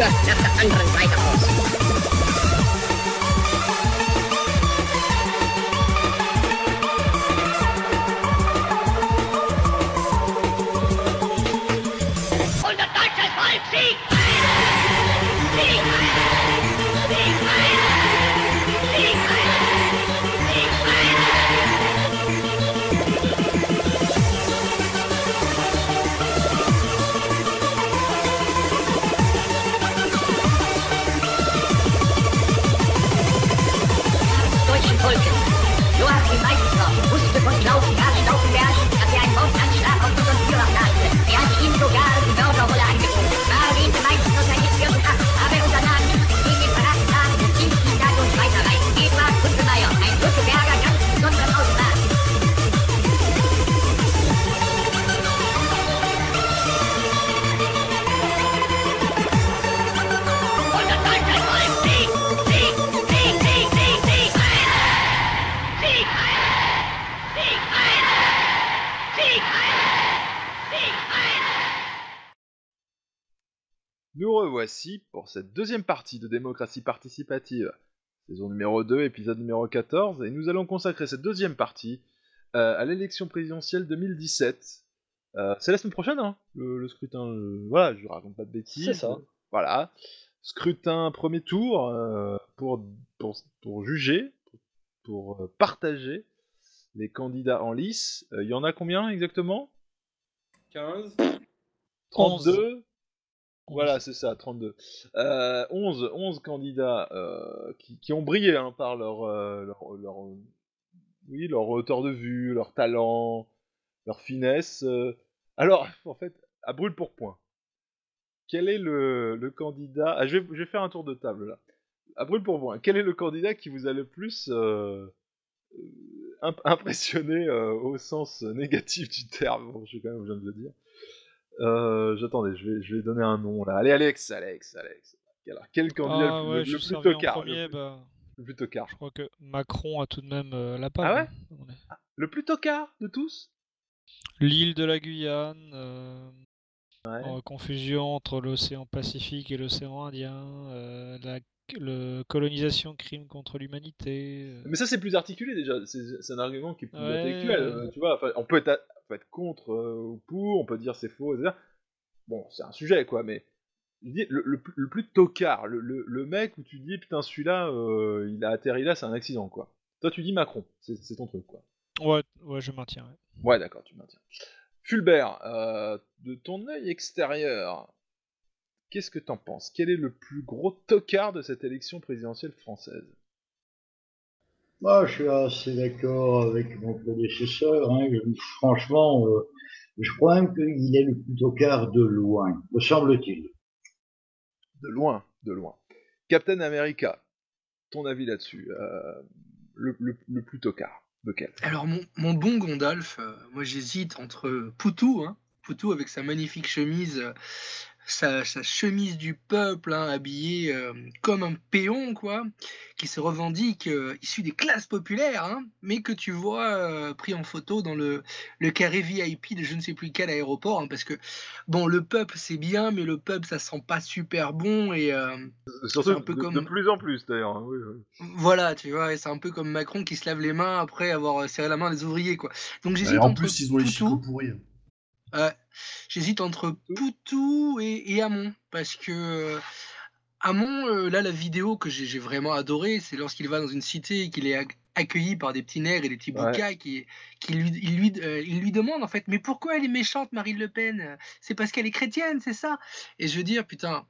Speaker 4: unrecitable pour cette deuxième partie de démocratie participative, saison numéro 2, épisode numéro 14, et nous allons consacrer cette deuxième partie euh, à l'élection présidentielle 2017. Euh, c'est la semaine prochaine, hein, le, le scrutin. euh, voilà, je raconte pas de bêtises.
Speaker 7: C'est ça.
Speaker 4: Voilà. Scrutin premier tour euh, pour, pour, pour juger, pour, pour, euh, partager les candidats en lice. Euh, Il y en a combien exactement?
Speaker 5: 15
Speaker 4: 32 Voilà, c'est ça, 32. Euh, 11, 11 candidats euh, qui, ont brillé hein, par leur, euh, leur, leur, euh, oui, leur hauteur de vue, leur talent, leur finesse. euh. Alors, en fait, à brûle pour point, quel est le, candidat ah, je, vais, je faire un tour de table là. À brûle pour point, quel est le candidat qui vous a le plus euh, euh, imp- impressionné euh, au sens négatif du terme? Bon, je suis quand même obligé de le dire. Euh, J'attendais, je vais, je vais donner un nom là. Allez, Alex, Alex, Alex. Alors, quel candidat
Speaker 8: Ah
Speaker 4: le,
Speaker 8: ouais,
Speaker 4: le
Speaker 8: je
Speaker 4: plus tocard
Speaker 8: premier,
Speaker 4: le, plus-
Speaker 8: bah,
Speaker 4: le plus tocard.
Speaker 8: je crois que Macron a tout de même euh, la palme.
Speaker 4: Ah ouais?
Speaker 8: hein, est-
Speaker 4: Le plus tocard de tous?
Speaker 8: L'île de la Guyane, euh, en confusion entre l'océan Pacifique et l'océan Indien, euh, la le colonisation, crime contre l'humanité.
Speaker 4: Mais ça, c'est plus articulé déjà. C'est un argument qui est plus
Speaker 8: Ouais.
Speaker 4: intellectuel. euh, tu vois, Enfin, on peut être, peut être contre euh, ou pour, on peut dire c'est faux, etc. Bon, c'est un sujet, quoi, mais je dis, le, le plus- le plus tocard, le, le- mec où tu dis, putain, celui-là, euh, il a atterri là, c'est un accident, quoi. Toi, tu dis Macron, c'est c'est ton truc, quoi.
Speaker 8: Ouais, ouais, je maintiens. ouais.
Speaker 4: Ouais, d'accord, tu maintiens. Fulbert, euh, de ton œil extérieur, qu'est-ce que t'en penses? Quel est le plus gros tocard de cette élection présidentielle française?
Speaker 9: Moi, je suis assez d'accord avec mon prédécesseur. hein. Franchement, euh, je crois même qu'il est le plus tocard de loin, me semble-t-il.
Speaker 4: De loin, de loin. Captain America, ton avis là-dessus euh, le, le- le plus tocard, lequel?
Speaker 10: Alors, mon, mon bon Gandalf, euh, moi j'hésite entre Poutou, hein, Poutou avec sa magnifique chemise, euh, sa, sa chemise du peuple, hein, habillé euh, comme un péon, quoi, qui se revendique euh, issu des classes populaires, hein, mais que tu vois euh, pris en photo dans le, le carré VIP de je ne sais plus quel aéroport, hein, parce que, bon, le peuple c'est bien, mais le peuple ça sent pas super bon, et euh,
Speaker 4: Surtout
Speaker 10: un peu
Speaker 4: de,
Speaker 10: comme...
Speaker 4: de plus en plus d'ailleurs. hein, oui, oui.
Speaker 10: Voilà, tu vois, et c'est un peu comme Macron qui se lave les mains après avoir serré la main des ouvriers, quoi. Donc j'hésite
Speaker 6: en plus, ils ont les chicots pourris.
Speaker 10: J'hésite entre Poutou et, et Hamon, parce que euh, Hamon, euh, là, la vidéo que j'ai vraiment adorée, c'est lorsqu'il va dans une cité et qu'il est ac- accueilli par des petits nerfs et des petits
Speaker 4: Ouais.
Speaker 10: boucailles qui, qui lui, il lui, euh, il lui demande en fait, mais pourquoi elle est méchante, Marine Le Pen? C'est parce qu'elle est chrétienne, c'est ça? Et je veux dire, putain,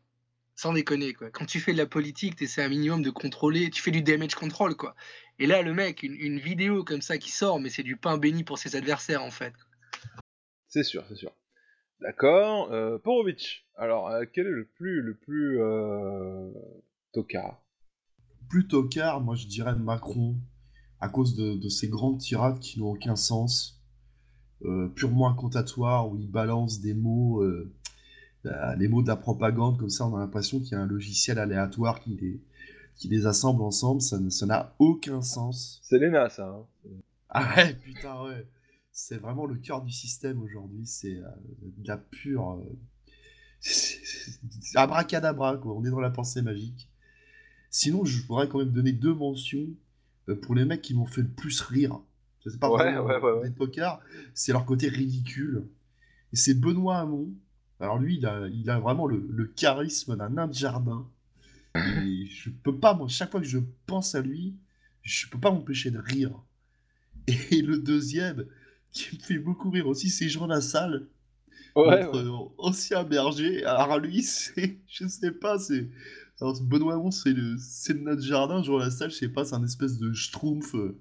Speaker 10: sans déconner, quoi. Quand tu fais de la politique, tu essaies un minimum de contrôler, tu fais du damage control, quoi. Et là, le mec, une, une vidéo comme ça qui sort, mais c'est du pain béni pour ses adversaires, en fait.
Speaker 4: C'est sûr, c'est sûr. D'accord. Euh, Porovic, alors euh, quel est le plus, le plus euh, tocard?
Speaker 6: Plus tocard, moi je dirais Macron, à cause de, de ces grandes tirades qui n'ont aucun sens, euh, purement incantatoires, où il balance des mots, les mots de la propagande, comme ça on a l'impression qu'il y a un logiciel aléatoire qui les, qui les assemble ensemble, ça n'a aucun sens.
Speaker 4: C'est l'ENA, ça. hein.
Speaker 6: Ah ouais, putain, ouais. C'est vraiment le cœur du système aujourd'hui, c'est euh, de la pure... euh, abracadabra, quoi. On est dans la pensée magique. Sinon, je pourrais quand même donner deux mentions euh, pour les mecs qui m'ont fait le plus rire. C'est pas
Speaker 4: Ouais,
Speaker 6: vraiment
Speaker 4: ouais, ouais, ouais.
Speaker 6: des poker, c'est leur côté ridicule. Et c'est Benoît Hamon. Alors lui, il a, il a vraiment le, le charisme d'un nain de jardin. Et je peux pas, moi, chaque fois que je pense à lui, je peux pas m'empêcher de rire. Et le deuxième, qui me fait beaucoup rire aussi, c'est Jean Lassalle.
Speaker 4: Ouais,
Speaker 6: notre euh, ancien berger. Alors lui, c'est, je sais pas, c'est. Alors Benoît Hamon, c'est le, c'est notre jardin. Jean Lassalle, je sais pas, c'est un espèce de schtroumpf euh,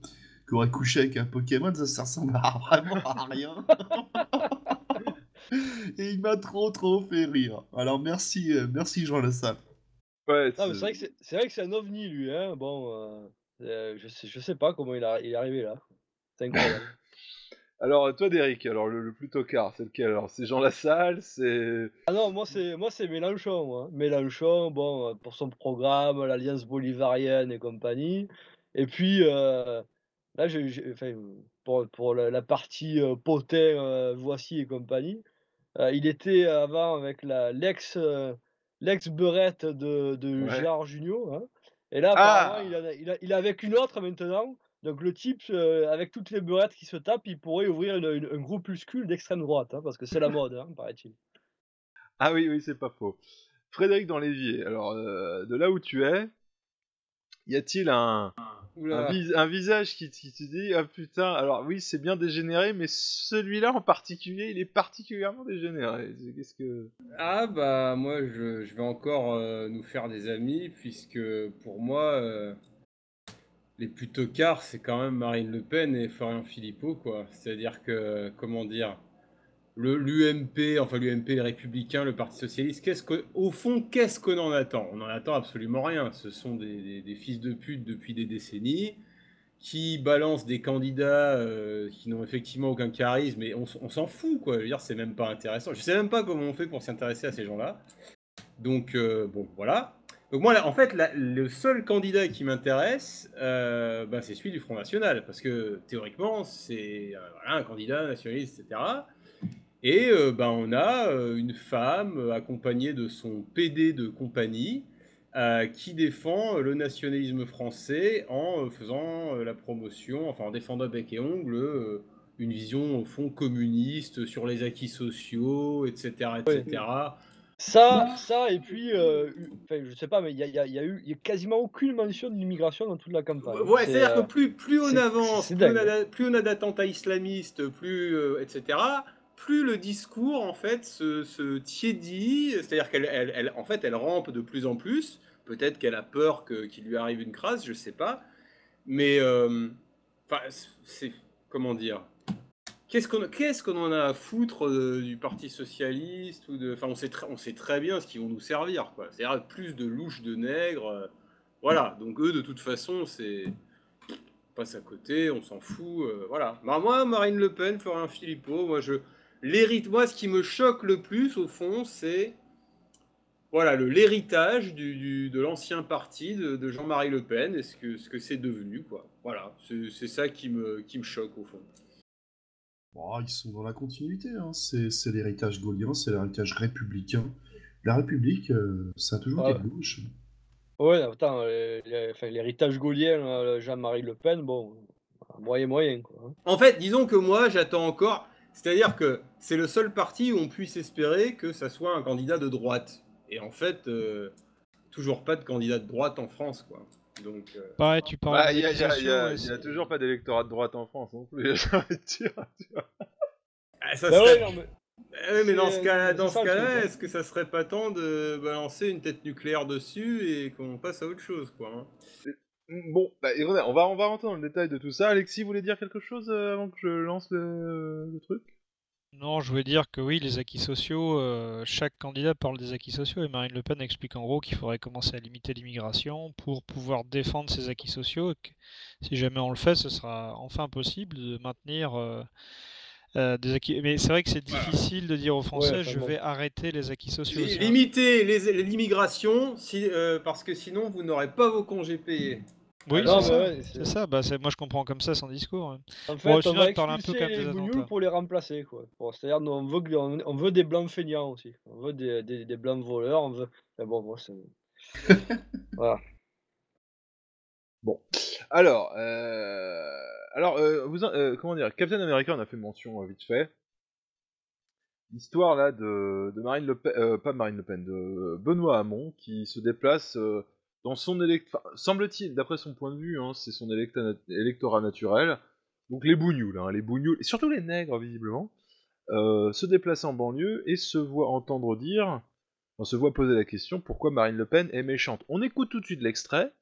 Speaker 6: qui aurait couché avec un Pokémon. Ça, ça ressemble à vraiment à rien. Et il m'a trop trop fait rire. Alors merci, euh, merci Jean Lassalle.
Speaker 4: Ouais,
Speaker 7: Non, mais c'est vrai que c'est c'est vrai que c'est un ovni, lui, hein. Bon, euh, euh, je sais, je sais pas comment il, a- il est arrivé là. C'est incroyable.
Speaker 4: Alors, toi, Derek, alors le, le plus tocard, c'est lequel? Alors, c'est Jean Lassalle, c'est.
Speaker 7: Ah non, moi c'est moi c'est Mélenchon, moi. Mélenchon, bon, euh, pour son programme, l'Alliance bolivarienne et compagnie. Et puis euh, là, j'ai, j'ai- enfin, pour, pour la, la partie euh, Potin, euh, Voici et compagnie, il était avant avec la l'ex euh, l'ex beurette de, de
Speaker 4: Ouais.
Speaker 7: Gérard Jugnot. hein. Et là,
Speaker 4: Ah
Speaker 7: il, a, il, a, il est avec une autre maintenant. Donc le type, euh, avec toutes les beurettes qui se tapent, il pourrait ouvrir une- une- un groupuscule d'extrême droite, hein, parce que c'est la mode, hein, paraît-il.
Speaker 4: Ah oui, oui, c'est pas faux. Frédéric dans l'évier, alors, euh, de là où tu es, y a-t-il un,
Speaker 5: Oula.
Speaker 4: un, vis- un visage qui, qui te dit Ah putain, alors oui, c'est bien dégénéré, mais celui-là en particulier, il est particulièrement dégénéré. Qu'est-ce que.
Speaker 5: Ah bah moi je, je vais encore euh, nous faire des amis puisque pour moi euh, les plus tocards c'est quand même Marine Le Pen et Florian Philippot quoi. C'est-à-dire que comment dire le l'UMP, enfin l'UMP, les Républicains, le Parti Socialiste, qu'est-ce que, au fond, qu'est-ce qu'on en attend? On n'en attend absolument rien. Ce sont des, fils de pute depuis des décennies qui balancent des candidats euh, qui n'ont effectivement aucun charisme, s- on s'en fout, quoi. Je veux dire, c'est même pas intéressant. Je sais même pas comment on fait pour s'intéresser à ces gens-là. Donc, euh, bon, voilà. Donc moi, là, en fait, le seul candidat qui m'intéresse, euh, bah, c'est celui du Front National, parce que théoriquement, c'est euh, un candidat nationaliste, etc. Et euh, ben, on a euh, une femme accompagnée de son PD de compagnie euh, qui défend le nationalisme français en faisant la promotion, enfin en défendant bec et ongle une vision au fond communiste sur les acquis sociaux, etc. etc.
Speaker 7: Ça, ça, et puis, euh, enfin, je sais pas, mais il y a, il y a- il y a eu il y a quasiment aucune mention de l'immigration dans toute la campagne.
Speaker 5: Ouais,
Speaker 7: C'est,
Speaker 5: c'est-à-dire
Speaker 7: euh,
Speaker 5: que plus, plus on
Speaker 7: c'est-
Speaker 5: avance,
Speaker 7: c'est
Speaker 5: plus on,
Speaker 7: dingue.
Speaker 5: a, plus on a d'attentats islamistes, plus, euh, etc., plus le discours, en fait, se, se tiédit, c'est-à-dire qu'elle, elle, elle- en fait, elle rampe de plus en plus. Peut-être qu'elle a peur que- qu'il lui arrive une crasse, je sais pas. Mais, euh, enfin, c'est, comment dire Qu'est-ce qu'on en a à foutre euh, du Parti Socialiste ou de... Enfin, on sait, très, bien ce qu'ils vont nous servir. C'est-à-dire plus de louches de nègres. euh, voilà. Donc eux, de toute façon, c'est... on passe à côté, on s'en fout, euh, voilà. Bah, moi, Marine Le Pen, Florian Philippot, moi, je... L'hérite... Moi, ce qui me choque le plus, au fond, c'est... Voilà, l'héritage de l'ancien parti de, Jean-Marie Le Pen et ce que ce que c'est devenu, quoi. Voilà, c'est ça qui me choque, au fond.
Speaker 6: Bon, ils sont dans la continuité, hein. c'est l'héritage gaulien, c'est l'héritage républicain. La République, euh, ça a toujours été
Speaker 7: Ouais.
Speaker 6: de gauche.
Speaker 7: Ouais, attends, euh, l'héritage gaulien, là, Jean-Marie Le Pen, bon, moyen, moyen, quoi. hein.
Speaker 5: En fait, disons que moi, j'attends encore. C'est-à-dire que c'est le seul parti où on puisse espérer que ça soit un candidat de droite. Et en fait, euh, toujours pas de candidat de droite en France, quoi. Donc. euh,
Speaker 8: Pareil, tu parles
Speaker 4: Bah, il y, a- toujours pas d'électorat de droite en France non plus, j'ai envie de dire. tu vois.
Speaker 5: ah, ça
Speaker 7: Bah
Speaker 5: serait-
Speaker 7: ouais, non, mais-
Speaker 5: Eh ouais, mais dans ce cas-là,
Speaker 7: hein.
Speaker 5: est-ce que ça serait pas temps de balancer une tête nucléaire dessus et qu'on passe à autre chose, quoi hein?
Speaker 4: Bon, bah, on va, on va rentrer dans le détail de tout ça. Alexis voulait dire quelque chose euh, avant que je lance le, le truc?
Speaker 8: Non, je voulais dire que oui, les acquis sociaux, euh, chaque candidat parle des acquis sociaux et Marine Le Pen explique en gros qu'il faudrait commencer à limiter l'immigration pour pouvoir défendre ces acquis sociaux. et que si jamais on le fait, ce sera enfin possible de maintenir euh, euh, des acquis. Mais c'est vrai que c'est difficile de dire aux Français, je vais arrêter les acquis sociaux.
Speaker 5: Limiter l'immigration, si, euh, parce que sinon vous n'aurez pas vos congés payés.
Speaker 8: Oui,
Speaker 7: Ah
Speaker 8: c'est
Speaker 7: mais
Speaker 8: ça.
Speaker 7: ouais,
Speaker 8: c'est ça. Bah, c'est- moi, je comprends comme ça son discours.
Speaker 7: En fait,
Speaker 8: Bon,
Speaker 7: on
Speaker 8: sinon,
Speaker 7: va
Speaker 8: parle un peu comme des
Speaker 7: les bougnoules pour les remplacer, quoi. Bon, C'est-à-dire, nous, on veut, on, veut des blancs feignants aussi. On veut des, des, des blancs voleurs. On veut... Mais bon, moi, c'est... voilà.
Speaker 4: Bon. Alors, euh... alors euh, vous, euh, comment dire, Captain America, on a fait mention euh, vite fait. L'histoire là de, de Marine Le Pen, euh, pas Marine Le Pen, de Benoît Hamon qui se déplace euh, dans son électorat, semble-t-il, d'après son point de vue, hein, c'est son électorat naturel. Donc les bougnoules, hein, les bougnoules, et surtout les nègres visiblement, euh, se déplacer en banlieue et se voit entendre dire, on se voit poser la question pourquoi Marine Le Pen est méchante. On écoute tout de suite l'extrait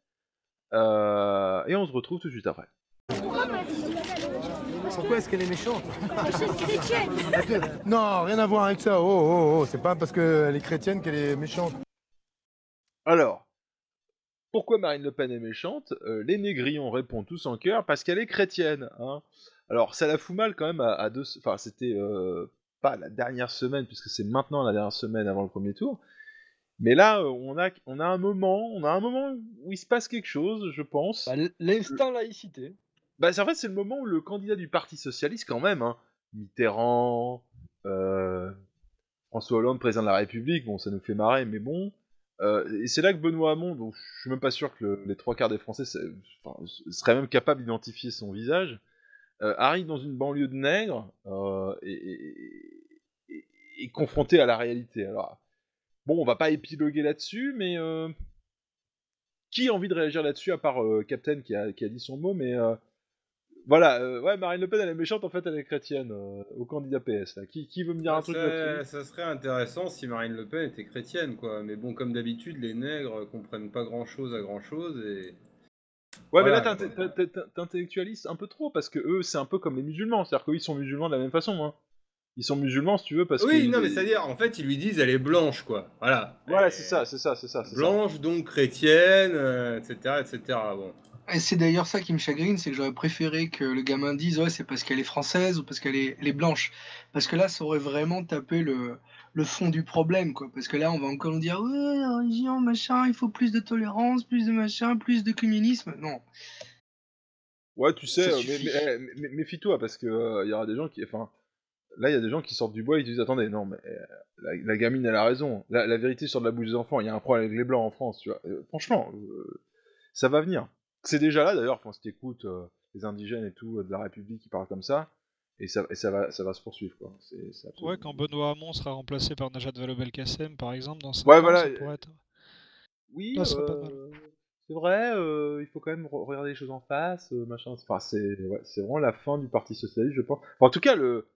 Speaker 4: euh, et on se retrouve tout de suite après.
Speaker 17: Pourquoi est-ce qu'elle est méchante? Non, rien à voir avec ça. Oh, oh, oh, c'est pas parce qu'elle est chrétienne qu'elle est méchante.
Speaker 4: Alors, pourquoi Marine Le Pen est méchante Euh, Les négrillons répondent tous en chœur parce qu'elle est chrétienne. Hein Alors, ça la fout mal quand même à, à deux. Enfin, c'était euh, pas la dernière semaine, puisque c'est maintenant la dernière semaine avant le premier tour. Mais là, euh, on a, on a un moment, on a un moment où il se passe quelque chose, je pense.
Speaker 7: L'instant laïcité.
Speaker 4: Bah, en fait, c'est le moment où le candidat du Parti Socialiste, quand même, hein, Mitterrand, euh, François Hollande, président de la République, bon, ça nous fait marrer, mais bon. Euh, et c'est là que Benoît Hamon, dont je suis même pas sûr que le- les trois quarts des Français seraient même capables d'identifier son visage, euh, arrive dans une banlieue de nègres euh, et, et- et- et confronté à la réalité. Alors, bon, on va pas épiloguer là-dessus, mais euh, qui a envie de réagir là-dessus à part Captain qui a, qui a dit son mot, mais voilà, euh, ouais, Marine Le Pen elle est méchante, en fait elle est chrétienne euh, au candidat PS. Là. Qui, qui veut me dire un truc
Speaker 5: ça,
Speaker 4: là-dessus?
Speaker 5: ça serait intéressant si Marine Le Pen était chrétienne, quoi. Mais bon, comme d'habitude, les nègres comprennent pas grand-chose à grand-chose et.
Speaker 4: Ouais, mais là t'intellectualises un peu trop parce que eux c'est un peu comme les musulmans, c'est-à-dire qu'eux ils sont musulmans de la même façon. Hein. Ils sont musulmans si tu veux parce que.
Speaker 5: Oui, non, mais c'est-à-dire, en fait, ils lui disent elle est blanche, quoi. Voilà.
Speaker 4: Voilà, c'est ça, c'est ça, c'est ça.
Speaker 5: Blanche, donc chrétienne, euh, etc., etc. Bon.
Speaker 10: Et c'est d'ailleurs ça qui me chagrine, c'est que j'aurais préféré que le gamin dise ouais c'est parce qu'elle est française ou parce qu'elle est, elle est blanche. Parce que là ça aurait vraiment tapé le, le fond du problème quoi. Parce que là on va encore nous dire ouais religion machin, il faut plus de tolérance, plus de machin, plus de communisme. Non.
Speaker 4: Ouais, tu sais, euh, mais, mais- eh, mais- méfie-toi parce que euh, il y aura des gens qui. Enfin, là il y a des gens qui sortent du bois et ils disent attendez, non, mais euh, la, la gamine elle a raison. La, la vérité sort de la bouche des enfants. Il y a un problème avec les blancs en France, tu vois. Euh, franchement, euh, ça va venir. C'est déjà là d'ailleurs, quand tu écoutes les indigènes et tout euh, de la République qui parlent comme ça, et ça, et ça, va, ça va se poursuivre quoi. Absolument-
Speaker 8: Ouais, quand Benoît Hamon sera remplacé par Najat Vallaud-Belkacem, par exemple, dans 5
Speaker 4: Ouais, voilà,
Speaker 8: ça
Speaker 4: euh,
Speaker 8: pourrait être...
Speaker 4: Oui,
Speaker 8: Ah, ce
Speaker 4: euh, c'est vrai, euh, il faut quand même re- regarder les choses en face, euh, machin. Enfin, c'est ouais, vraiment la fin du Parti Socialiste, je pense. Enfin, en tout cas, le...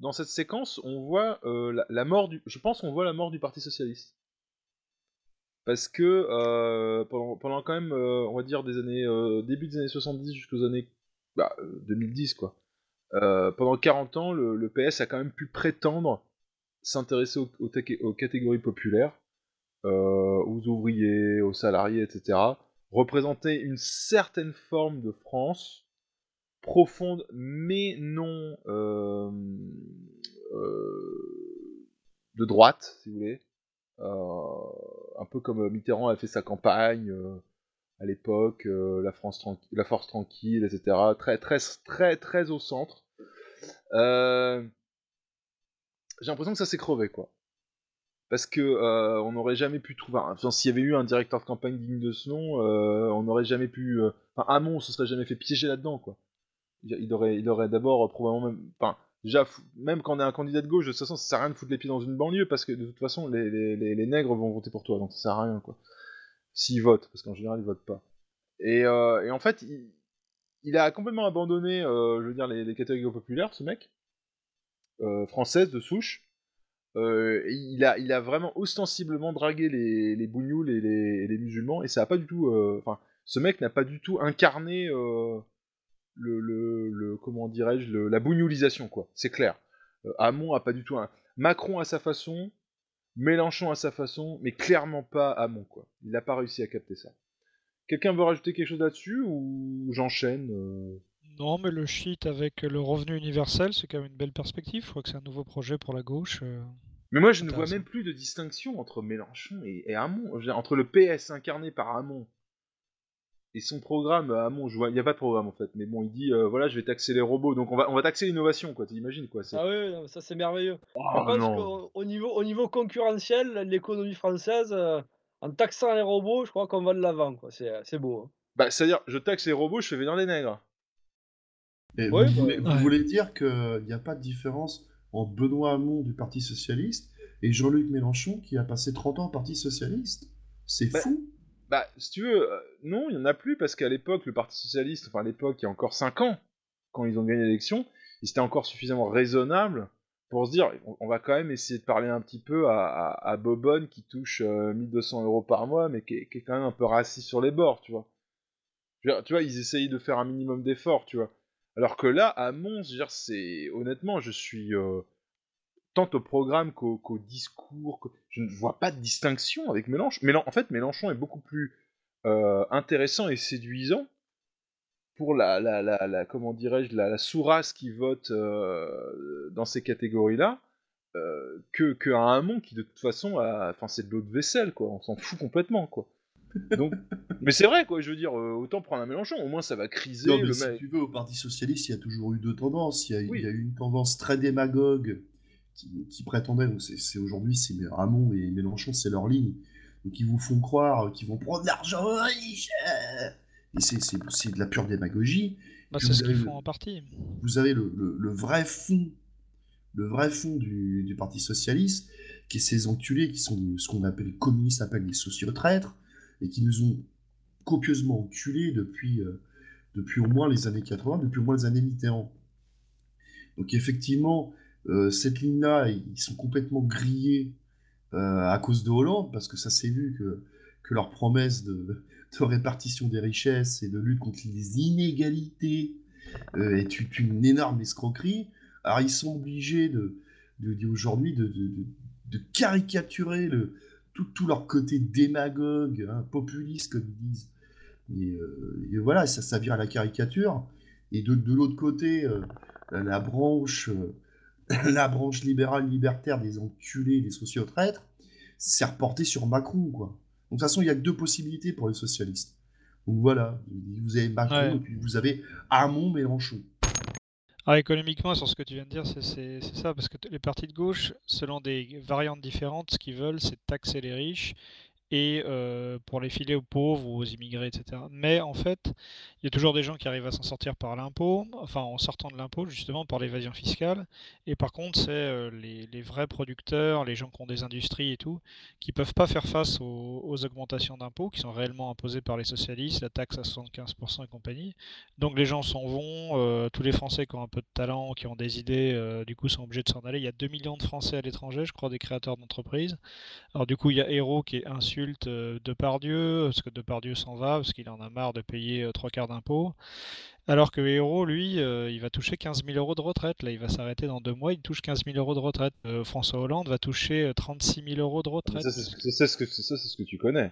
Speaker 4: dans cette séquence, on voit euh, la, la mort du... Je pense qu'on voit la mort du Parti Socialiste. Parce que euh, pendant, quand même, euh, on va dire, des années... euh, début des années 70 jusqu'aux années bah, euh, 2010, quoi. Euh, pendant 40 ans, le, PS a quand même pu prétendre s'intéresser aux, aux té- aux catégories populaires, aux ouvriers, aux salariés, etc. Représenter une certaine forme de France profonde, mais non de droite, si vous voulez. Euh, un peu comme Mitterrand a fait sa campagne euh, à l'époque, euh, la France la force tranquille, etc. Très, très, très, très au centre. Euh, J'ai l'impression que ça s'est crevé, quoi. Parce que euh, on n'aurait jamais pu trouver. Enfin, s'il y avait eu un directeur de campagne digne de ce nom, euh, on n'aurait jamais pu. euh, Enfin, Hamon se serait jamais fait piéger là-dedans, quoi. Il aurait, il aurait d'abord euh, probablement même. Enfin, déjà, même quand on est un candidat de gauche, de toute façon, ça sert à rien de foutre les pieds dans une banlieue parce que de toute façon, les, les, les, nègres vont voter pour toi, donc ça sert à rien, quoi. S'ils votent, parce qu'en général, ils votent pas. Et, euh, et en fait, il, a complètement abandonné, euh, je veux dire, les, catégories populaires, ce mec, euh, française de souche. Euh, il, a, il a vraiment ostensiblement dragué les, les et les, musulmans, et ça a pas du tout. Enfin, ce mec n'a pas du tout incarné le, le, le- comment dirais-je, la bougnoulisation, quoi. C'est clair. Euh, Hamon a pas du tout un. Macron à sa façon, Mélenchon à sa façon, mais clairement pas Hamon, quoi. Il n'a pas réussi à capter ça. Quelqu'un veut rajouter quelque chose là-dessus ou j'enchaîne euh?
Speaker 8: Non, mais le shit avec le revenu universel, c'est quand même une belle perspective. Je crois que c'est un nouveau projet pour la gauche. euh.
Speaker 4: Mais moi, je ne vois même plus de distinction entre Mélenchon et, et Hamon. Entre le PS incarné par Hamon Et son programme à Hamon, je vois, il n'y a pas de programme en fait, mais bon, il dit euh, voilà, je vais taxer les robots, donc on va, on va taxer l'innovation, quoi. T'imagines quoi c'est-
Speaker 7: Ah oui, non, ça c'est merveilleux.
Speaker 4: Oh,
Speaker 7: Je pense qu'au au niveau, au niveau concurrentiel, l'économie française, euh, en taxant les robots, je crois qu'on va de l'avant. quoi. C'est c'est beau. hein.
Speaker 4: Bah, c'est-à-dire, je taxe les robots, je fais venir les nègres.
Speaker 6: Et
Speaker 7: Ouais,
Speaker 6: vous,
Speaker 7: bah,
Speaker 6: voulez, vous
Speaker 7: ouais.
Speaker 6: voulez dire qu'il n'y a pas de différence entre Benoît Hamon du Parti Socialiste et Jean-Luc Mélenchon qui a passé 30 ans au Parti Socialiste? C'est
Speaker 4: Bah,
Speaker 6: fou
Speaker 4: Bah, si tu veux, euh, non, il n'y en a plus, parce qu'à l'époque, le Parti Socialiste, enfin à l'époque, il y a encore 5 ans, quand ils ont gagné l'élection, ils étaient encore suffisamment raisonnables pour se dire, on, va quand même essayer de parler un petit peu à, à, Bobonne qui touche euh, 1200 euros par mois, mais qui est, quand même un peu rassis sur les bords, tu vois. Tu vois, ils essayent de faire un minimum d'efforts, tu vois. Alors que là, à Mons, c'est honnêtement, je suis euh, tant au programme qu'au discours, je ne vois pas de distinction avec Mélenchon. Mélen- En fait, Mélenchon est beaucoup plus euh, intéressant et séduisant pour la, la, la, la- comment dirais-je, la, la sous-race qui vote euh, dans ces catégories-là, euh, que, que à un monde qui de toute façon, enfin, c'est de l'eau de vaisselle, quoi. On s'en fout complètement, quoi. Donc, mais c'est vrai, quoi. Je veux dire, euh, autant prendre un Mélenchon, au moins ça va criser
Speaker 6: Non, mais
Speaker 4: le
Speaker 6: si
Speaker 4: mec.
Speaker 6: tu veux, au Parti Socialiste, il y a toujours eu deux tendances. Il y a,
Speaker 4: Oui.
Speaker 6: il y a eu une tendance très démagogue qui, donc c'est aujourd'hui, c'est Ramon et Mélenchon, c'est leur ligne. Donc ils vous font croire qu'ils vont prendre l'argent euh. Et c'est- de la pure démagogie.
Speaker 8: Bah, c'est
Speaker 6: vous
Speaker 8: ce qu'ils
Speaker 6: avez
Speaker 8: font
Speaker 6: le-
Speaker 8: en partie.
Speaker 6: Vous avez le, le- le vrai fond, le vrai fond du, du Parti Socialiste, qui est ces enculés qui sont ce qu'on appelle les communistes appellent les sociotraîtres, et qui nous ont copieusement enculés depuis, euh, depuis au moins les années 80, depuis au moins les années Mitterrand. Donc effectivement, cette ligne-là, ils sont complètement grillés euh, à cause de Hollande, parce que ça s'est vu que, que leur promesse de, répartition des richesses et de lutte contre les inégalités euh, est une, énorme escroquerie. Alors ils sont obligés de, de, aujourd'hui de, de- caricaturer le, tout, tout leur côté démagogue, hein, populiste comme ils disent. Et, euh, voilà, ça, ça vire à la caricature. Et de, l'autre côté, euh, la, branche, euh, la branche libérale libertaire des enculés, des sociotraîtres, c'est reporté sur Macron, quoi. Donc, de toute façon, il n'y a que deux possibilités pour les socialistes. Donc voilà, vous avez Macron
Speaker 8: Ouais.
Speaker 6: et puis vous avez Hamon, Mélenchon.
Speaker 8: Ah, économiquement, sur ce que tu viens de dire, c'est ça, parce que les partis de gauche, selon des variantes différentes, ce qu'ils veulent, c'est taxer les riches et euh, pour les filer aux pauvres ou aux immigrés, etc. Mais en fait, il y a toujours des gens qui arrivent à s'en sortir par l'impôt, enfin en sortant de l'impôt, justement, par l'évasion fiscale. Et par contre, c'est euh, les, vrais producteurs, les gens qui ont des industries et tout, qui peuvent pas faire face aux, augmentations d'impôts qui sont réellement imposées par les socialistes, la taxe à 75% et compagnie. Donc les gens s'en vont, euh, tous les Français qui ont un peu de talent, qui ont des idées, du coup sont obligés de s'en aller. Il y a 2 millions de Français à l'étranger, je crois, des créateurs d'entreprises. Alors du coup, il y a Héros qui insulte euh, Depardieu, parce que Depardieu s'en va, parce qu'il en a marre de payer euh, trois quarts d'impôts. Alors que Héros, lui, euh, il va toucher 15 000 euros de retraite. Là, il va s'arrêter dans deux mois, il touche 15 000 euros de retraite. Euh, François Hollande va toucher euh, 36 000 euros de retraite.
Speaker 4: Ça, c'est ce que, ça, ce tu connais.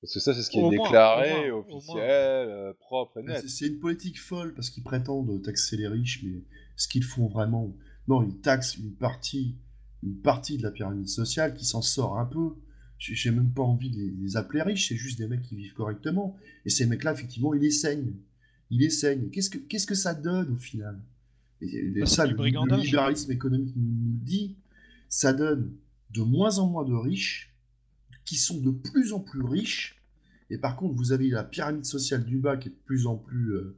Speaker 4: Parce que ça, c'est ce qui est
Speaker 8: Au moins,
Speaker 4: déclaré,
Speaker 8: au moins,
Speaker 4: officiel, euh, propre et
Speaker 6: Mais
Speaker 4: net.
Speaker 6: C'est c'est une politique folle parce qu'ils prétendent taxer les riches, mais ce qu'ils font vraiment, non, ils taxent une partie, une partie de la pyramide sociale qui s'en sort un peu. J'ai même pas envie de les, les appeler riches, c'est juste des mecs qui vivent correctement. Et ces mecs-là, effectivement, ils les saignent. Ils les saignent. Qu'est-ce que, qu'est-ce que ça donne au final? Et, et ça, le, le
Speaker 8: brigandage.
Speaker 6: libéralisme économique nous, dit. Ça donne de moins en moins de riches qui sont de plus en plus riches. Et par contre, vous avez la pyramide sociale du bas qui est de plus en plus, euh,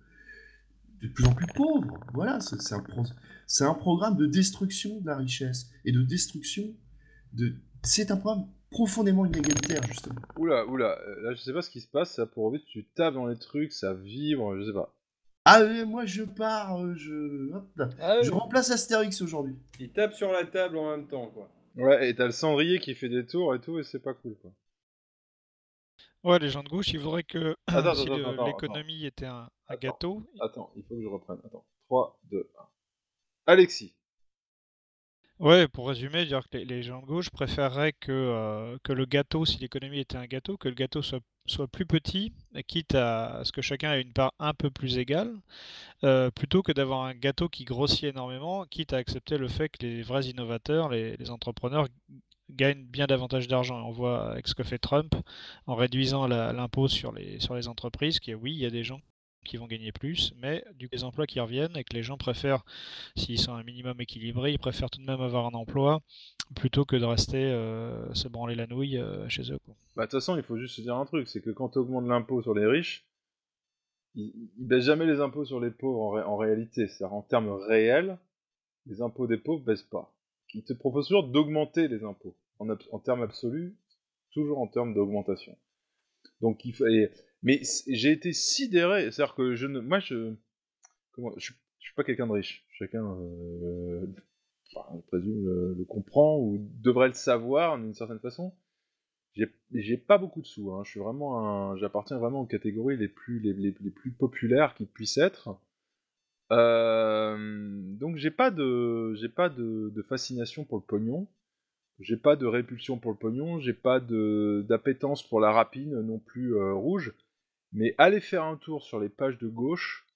Speaker 6: de plus en plus pauvre. Voilà, c'est un, pro- un programme de destruction de la richesse et de destruction de. C'est un programme profondément inégalitaire, justement.
Speaker 4: Oula, oula, euh, là je sais pas ce qui se passe, ça pour vite, tu tapes dans les trucs, ça vibre, je sais pas.
Speaker 6: Ah, mais moi je pars, euh, je, hop là.
Speaker 7: Ah
Speaker 6: je remplace Astérix aujourd'hui.
Speaker 5: Il tape sur la table en même temps, quoi.
Speaker 4: Ouais, et t'as le cendrier qui fait des tours et tout, et c'est pas cool, quoi.
Speaker 8: Ouais, les gens de gauche, ils voudraient que
Speaker 4: Attends,
Speaker 8: si
Speaker 4: attends,
Speaker 8: le-
Speaker 4: attends,
Speaker 8: l'économie était un, un gâteau,
Speaker 4: Attends, il faut que je reprenne. Attends, 3, 2, 1. Alexis.
Speaker 8: Ouais, pour résumer, dire que les, gens de gauche préféreraient que, euh, que le gâteau, si l'économie était un gâteau, que le gâteau soit, soit plus petit, quitte à ce que chacun ait une part un peu plus égale, euh, plutôt que d'avoir un gâteau qui grossit énormément, quitte à accepter le fait que les vrais innovateurs, les, entrepreneurs, gagnent bien davantage d'argent. On voit avec ce que fait Trump en réduisant l'impôt sur les, sur les entreprises, qui oui, il y a des gens qui vont gagner plus, mais du coup, les emplois qui reviennent et que les gens préfèrent, s'ils sont un minimum équilibrés, ils préfèrent tout de même avoir un emploi plutôt que de rester euh, se branler la nouille euh, chez eux.
Speaker 4: Bah, de toute façon, il faut juste se dire un truc, c'est que quand tu augmentes l'impôt sur les riches, ils, ils baissent jamais les impôts sur les pauvres en, ré- en réalité. C'est-à-dire en termes réels, les impôts des pauvres baissent pas. Ils te proposent toujours d'augmenter les impôts. En termes absolus, toujours en termes d'augmentation. Donc il faut. et- mais j'ai été sidéré, c'est-à-dire que je ne, moi je, je, suis- pas quelqu'un de riche. Chacun, euh, enfin, je présume, le, comprend ou devrait le savoir d'une certaine façon. J'ai pas beaucoup de sous. Hein. Je suis vraiment j'appartiens vraiment aux catégories les plus les, plus populaires qui puissent être. Euh, donc j'ai pas de j'ai pas de, de fascination pour le pognon. J'ai pas de répulsion pour le pognon. J'ai pas de d'appétence pour la rapine non plus euh, rouge. Mais aller faire un tour sur les pages de gauche,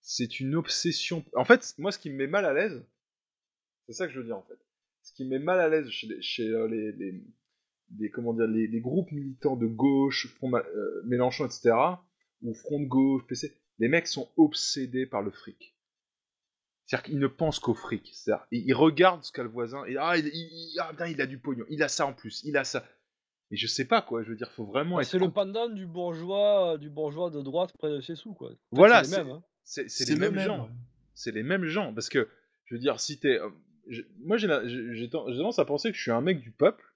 Speaker 4: c'est une obsession. En fait, moi, ce qui me met mal à l'aise, c'est ça que je veux dire en fait. Ce qui me met mal à l'aise chez, les, euh, les, les, groupes militants de gauche, Front euh, Mélenchon, etc., ou Front de gauche, PC, les mecs sont obsédés par le fric. C'est-à-dire qu'ils ne pensent qu'au fric. C'est-à-dire, ils regardent ce qu'a le voisin et ah, il, il- ah, il a du pognon, il a ça en plus, il a ça. Mais je sais pas quoi, je veux dire, faut vraiment
Speaker 7: Bah,
Speaker 4: être
Speaker 7: c'est le pendant du bourgeois, euh, du bourgeois de droite près de ses sous, quoi. Fait,
Speaker 4: Voilà,
Speaker 7: c'est les mêmes. hein.
Speaker 4: gens. C'est les mêmes gens. Parce que, je veux dire, si t'es. euh, moi, j'ai tendance à penser que je suis un mec du peuple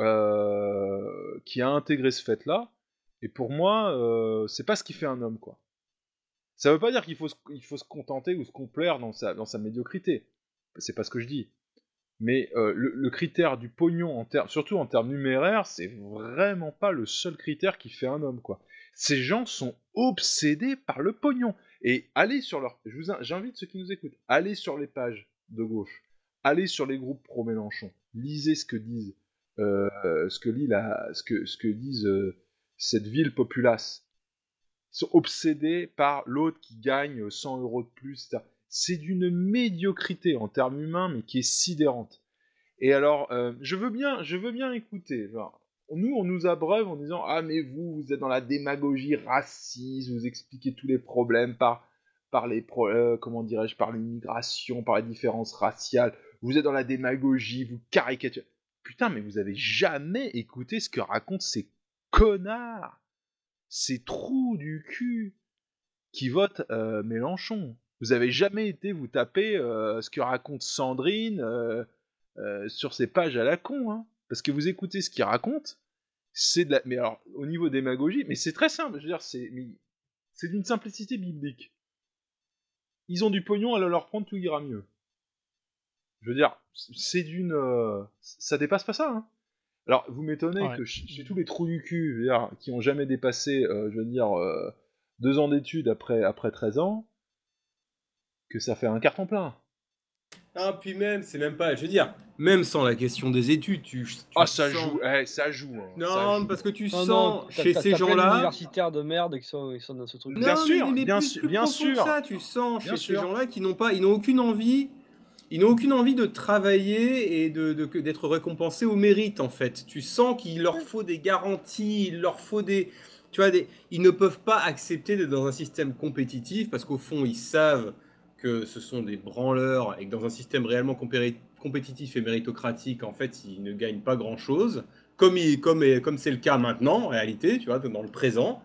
Speaker 4: euh, qui a intégré ce fait-là. Et pour moi, euh, c'est pas ce qui fait un homme, quoi. Ça veut pas dire qu'il faut, se- il faut se contenter ou se complaire dans sa, dans sa médiocrité. C'est pas ce que je dis. Mais euh, le, critère du pognon, surtout en termes numéraires, c'est vraiment pas le seul critère qui fait un homme, quoi. Ces gens sont obsédés par le pognon. Et allez sur leur... je J'invite ceux qui nous écoutent, allez sur les pages de gauche, allez sur les groupes pro-Mélenchon, lisez ce que disent, euh, ce que lit la, ce que, ce que disent euh, cette ville populace. Ils sont obsédés par l'autre qui gagne 100 euros de plus, etc. C'est d'une médiocrité en termes humains, mais qui est sidérante. Et alors, euh, je veux bien, je veux bien écouter. Nous, on nous abreuve en disant ah mais vous, vous êtes dans la démagogie raciste, vous expliquez tous les problèmes par par les pro- euh, comment dirais-je par l'immigration, par les différences raciales. Vous êtes dans la démagogie, vous caricaturez. Putain, mais vous avez jamais écouté ce que racontent ces connards, ces trous du cul qui votent euh, Mélenchon. Vous avez jamais été vous taper euh, ce que raconte Sandrine euh, euh, sur ses pages à la con, hein. Parce que vous écoutez ce qu'il raconte, c'est de la. Mais alors, au niveau démagogie, mais c'est très simple, je veux dire, c'est. C'est d'une simplicité biblique. Ils ont du pognon, allez leur prendre, tout ira mieux. Je veux dire, c'est d'une. euh, Ça dépasse pas ça, hein. Alors, vous m'étonnez
Speaker 8: Ouais.
Speaker 4: que chez chez tous les trous du cul, je veux dire, qui ont jamais dépassé, euh, je veux dire, euh, deux ans d'études après, après 13 ans, que ça fait un carton plein.
Speaker 5: Ah, puis même, c'est même pas, je veux dire, même sans la question des études, tu. tu
Speaker 4: Ah, ça
Speaker 5: sens-
Speaker 4: joue, eh, ça joue. hein,
Speaker 5: Non,
Speaker 4: ça joue.
Speaker 5: parce que tu
Speaker 7: Non,
Speaker 5: sens
Speaker 7: non,
Speaker 5: chez ces gens-là.
Speaker 7: d'universitaires de merde qui sont, qui sont dans ce truc.
Speaker 4: Bien
Speaker 5: Non,
Speaker 4: sûr,
Speaker 5: mais- mais
Speaker 4: bien
Speaker 5: plus-
Speaker 4: bien sûr.
Speaker 5: ça, tu sens
Speaker 4: Bien
Speaker 5: chez ces gens-là qui n'ont pas, ils n'ont aucune envie, ils n'ont aucune envie de travailler et de, d'être récompensés au mérite en fait. Tu sens qu'il leur faut des garanties, il leur faut des, tu vois, des, ils ne peuvent pas accepter d'être dans un système compétitif parce qu'au fond ils savent que ce sont des branleurs et que dans un système réellement compétitif et méritocratique, en fait, ils ne gagnent pas grand-chose, comme il- comme comme c'est le cas maintenant en réalité, tu vois, dans le présent.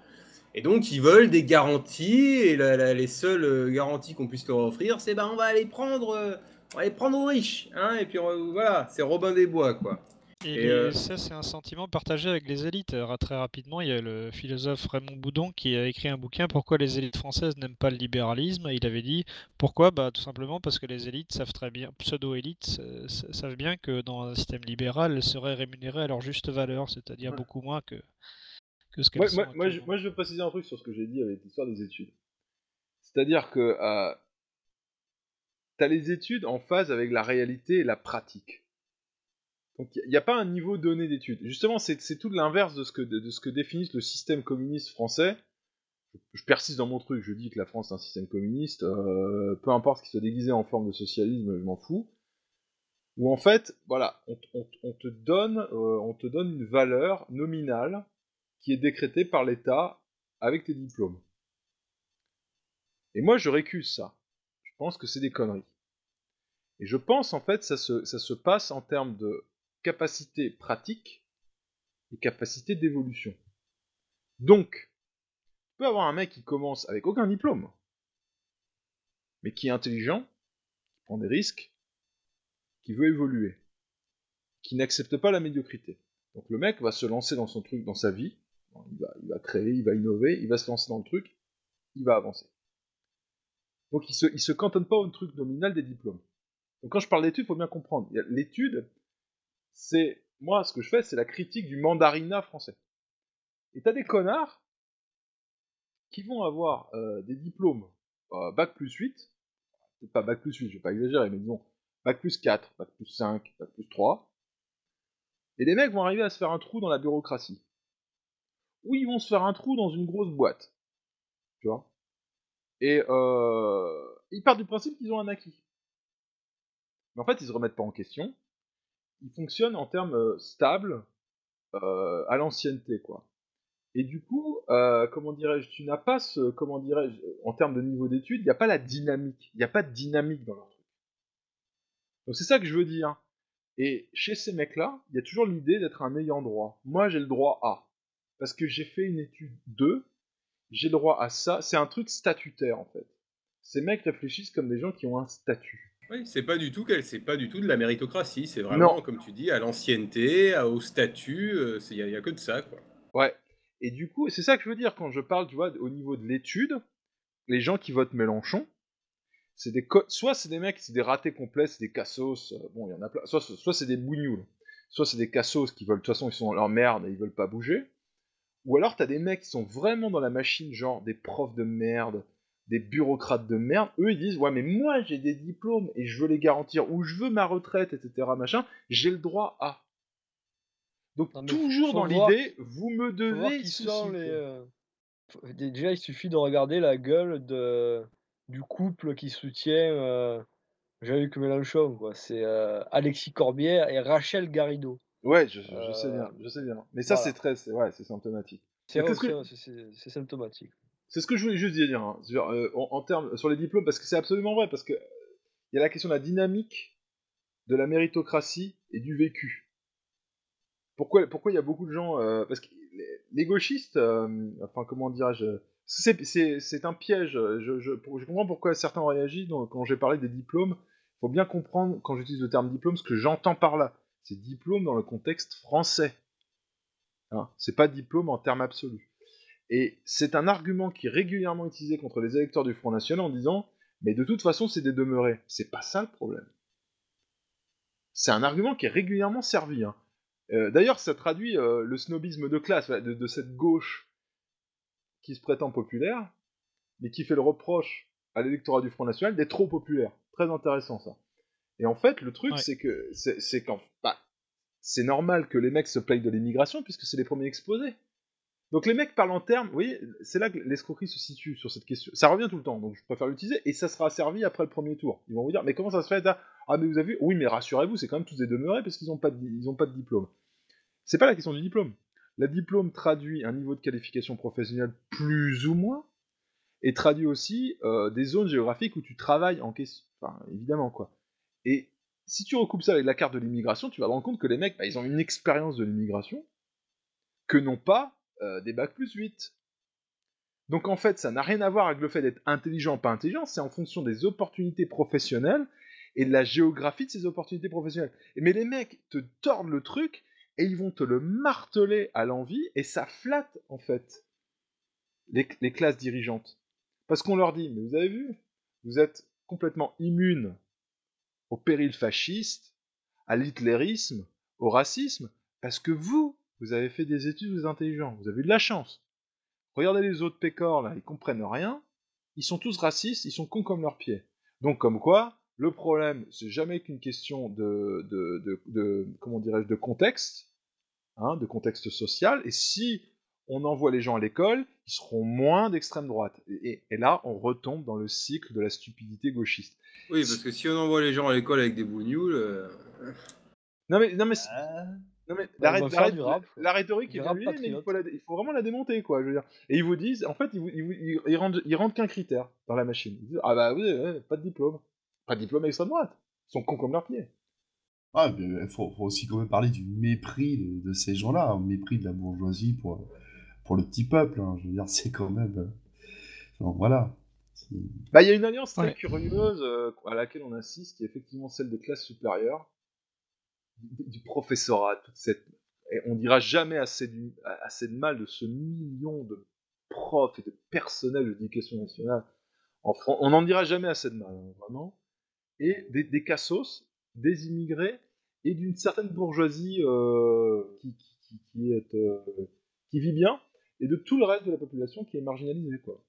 Speaker 5: Et donc, ils veulent des garanties, et les seules euh, garanties qu'on puisse leur offrir, c'est ben on va aller prendre, euh, prendre aux riches, hein, et puis voilà, c'est Robin des Bois, quoi.
Speaker 8: Et,
Speaker 5: Et,
Speaker 8: les-
Speaker 5: euh,
Speaker 8: ça, c'est un sentiment partagé avec les élites. Euh, Très rapidement, il y a le philosophe Raymond Boudon qui a écrit un bouquin Pourquoi les élites françaises n'aiment pas le libéralisme? Et il avait dit Pourquoi? Bah, Tout simplement parce que les élites savent très bien, pseudo-élites, euh, savent bien que dans un système libéral, elles seraient rémunérées à leur juste valeur, c'est-à-dire
Speaker 4: Ouais.
Speaker 8: beaucoup moins que, que ce qu'elles sont.
Speaker 4: moi, moi, je, moi, je veux préciser un truc sur ce que j'ai dit avec l'histoire des études. C'est-à-dire que euh, tu as les études en phase avec la réalité et la pratique. Donc il n'y a pas un niveau donné d'études. Justement, c'est tout l'inverse de, ce que- de, ce que définissent le système communiste français. Je, persiste dans mon truc, je dis que la France est un système communiste, euh, peu importe ce qui soit déguisé en forme de socialisme, je m'en fous. où en fait, voilà, on, on- on te donne, euh, on te donne une valeur nominale qui est décrétée par l'État avec tes diplômes. Et moi, je récuse ça. Je pense que c'est des conneries. Et je pense, en fait, ça se passe en termes de capacité pratique et capacité d'évolution. Donc, tu peux avoir un mec qui commence avec aucun diplôme, mais qui est intelligent, qui prend des risques, qui veut évoluer, qui n'accepte pas la médiocrité. Donc le mec va se lancer dans son truc, dans sa vie, il va, créer, il va innover, il va se lancer dans le truc, il va avancer. Donc il se, il se cantonne pas au truc nominal des diplômes. Donc quand je parle d'études, il faut bien comprendre. L'étude, c'est, moi, ce que je fais, c'est la critique du mandarinat français. Et t'as des connards qui vont avoir euh, des diplômes euh, bac plus 8, peut-être pas bac plus 8, je vais pas exagérer, mais disons bac plus 4, bac plus 5, bac plus 3, et les mecs vont arriver à se faire un trou dans la bureaucratie. Ou ils vont se faire un trou dans une grosse boîte. Tu vois? Et euh, ils partent du principe qu'ils ont un acquis. Mais en fait, ils se remettent pas en question. Ils fonctionnent en termes euh, stables, euh, à l'ancienneté, quoi. Et du coup, euh, comment dirais-je, tu n'as pas ce, comment dirais-je, en termes de niveau d'études, il n'y a pas la dynamique. Il n'y a pas de dynamique dans leur truc. Donc c'est ça que je veux dire. Et chez ces mecs-là, il y a toujours l'idée d'être un ayant droit. Moi, j'ai le droit à. Parce que j'ai fait une étude 2, j'ai le droit à ça. C'est un truc statutaire, en fait. Ces mecs réfléchissent comme des gens qui ont un statut.
Speaker 5: Oui, c'est pas du tout c'est pas du tout de la méritocratie, c'est vraiment
Speaker 4: Non.
Speaker 5: comme tu dis à l'ancienneté, à- au statut, il y, a- y a que de ça quoi.
Speaker 4: Ouais. Et du coup, c'est ça que je veux dire quand je parle, tu vois, au niveau de l'étude, les gens qui votent Mélenchon, c'est des co- soit c'est des mecs, c'est des ratés complets, c'est des cassos, euh, bon, il y en a plein, soit, soit c'est des bougnoules, soit c'est des cassos qui veulent, de toute façon, ils sont dans leur merde et ils veulent pas bouger, ou alors t'as des mecs qui sont vraiment dans la machine, genre des profs de merde, des bureaucrates de merde, eux ils disent, ouais, mais moi j'ai des diplômes et je veux les garantir, ou je veux ma retraite, etc., machin, j'ai le droit à. Donc
Speaker 7: Non,
Speaker 4: toujours dans l'idée, vous me devez
Speaker 7: qui
Speaker 4: ceci,
Speaker 7: sont
Speaker 4: quoi.
Speaker 7: les. euh, Déjà, il suffit de regarder la gueule de... du couple qui soutient euh, Jean-Luc Mélenchon. quoi. C'est euh, Alexis Corbière et Rachel Garrido.
Speaker 4: Ouais, je, je- je sais bien,
Speaker 7: Euh,
Speaker 4: je sais bien. Mais ça,
Speaker 7: voilà.
Speaker 4: c'est très, c'est ouais, symptomatique.
Speaker 7: C'est
Speaker 4: que-
Speaker 7: c'est symptomatique.
Speaker 4: C'est ce que je voulais juste dire, hein, sur, euh, en, termes sur les diplômes, parce que c'est absolument vrai, parce que il y a la question de la dynamique de la méritocratie et du vécu. Pourquoi, pourquoi il y a beaucoup de gens, euh, parce que les, les gauchistes, euh, enfin comment dirais-je, c'est, un piège. Je, je, je comprends pourquoi certains ont réagi quand j'ai parlé des diplômes. Il faut bien comprendre quand j'utilise le terme diplôme ce que j'entends par là. C'est diplôme dans le contexte français. Hein, c'est pas diplôme en termes absolus. Et c'est un argument qui est régulièrement utilisé contre les électeurs du Front National en disant Mais de toute façon, c'est des demeurés. C'est pas ça le problème. C'est un argument qui est régulièrement servi. hein. Euh, D'ailleurs, ça traduit euh, le snobisme de classe de, de cette gauche qui se prétend populaire, mais qui fait le reproche à l'électorat du Front National d'être trop populaire. Très intéressant ça. Et en fait, le truc,
Speaker 8: Ouais.
Speaker 4: c'est que c'est bah, c'est normal que les mecs se plaignent de l'immigration puisque c'est les premiers exposés. Donc les mecs parlent en termes, vous voyez, c'est là que l'escroquerie se situe sur cette question. Ça revient tout le temps, donc je préfère l'utiliser, et ça sera servi après le premier tour. Ils vont vous dire, mais comment ça se fait Ah mais vous avez vu Oui mais rassurez-vous, c'est quand même tous des demeurés parce qu'ils n'ont pas, de, ils ont pas de diplôme. C'est pas la question du diplôme. Le diplôme traduit un niveau de qualification professionnelle plus ou moins, et traduit aussi euh, des zones géographiques où tu travailles en question. Enfin, évidemment, quoi. Et si tu recoupes ça avec la carte de l'immigration, tu vas te rendre compte que les mecs, bah, ils ont une expérience de l'immigration que n'ont pas euh, des bacs plus 8. Donc en fait, ça n'a rien à voir avec le fait d'être intelligent ou pas intelligent, c'est en fonction des opportunités professionnelles et de la géographie de ces opportunités professionnelles. Mais les mecs te tordent le truc et ils vont te le marteler à l'envie et ça flatte en fait les, les classes dirigeantes. Parce qu'on leur dit, mais vous avez vu, vous êtes complètement immunes au péril fasciste, à l'hitlérisme, au racisme, parce que vous, vous avez fait des études, vous êtes intelligents, vous avez eu de la chance. Regardez les autres pécores là, ils comprennent rien, ils sont tous racistes, ils sont cons comme leurs pieds. Donc comme quoi, le problème, c'est jamais qu'une question de, de, de, de- comment dirais-je, de contexte, hein, de contexte social, et si on envoie les gens à l'école, ils seront moins d'extrême droite. Et, là, on retombe dans le cycle de la stupidité gauchiste.
Speaker 5: Oui, parce que si on envoie les gens à l'école avec des bougnoules. euh,
Speaker 4: Non mais, non mais, c'est- non, mais la,
Speaker 7: du rap,
Speaker 4: rhétorique est bien mais il faut, la- il faut vraiment la démonter, quoi. Je veux dire. Et ils vous disent, en fait, ils, vous- ils, rendent, rendent qu'un critère dans la machine. Ils disent, ah bah oui, ouais, pas de diplôme. Pas de diplôme extrême droite. Ils sont cons comme leurs pieds.
Speaker 6: Ah, mais il faut, faut aussi quand même parler du mépris de, de ces gens-là, un mépris de la bourgeoisie pour, pour le petit peuple. hein. Je veux dire, c'est quand même. euh, voilà.
Speaker 4: Bah, il y a une alliance très
Speaker 6: Ouais.
Speaker 4: curieuse euh, à laquelle on insiste, qui est effectivement celle des classes supérieures, du, professorat, toute cette. Et on dira jamais assez, de mal de ce million de profs et de personnel de l'éducation nationale en France. On n'en dira jamais assez de mal, hein, vraiment. Et des, des cassos, des immigrés et d'une certaine bourgeoisie euh, euh, qui vit bien, et de tout le reste de la population qui est marginalisée, quoi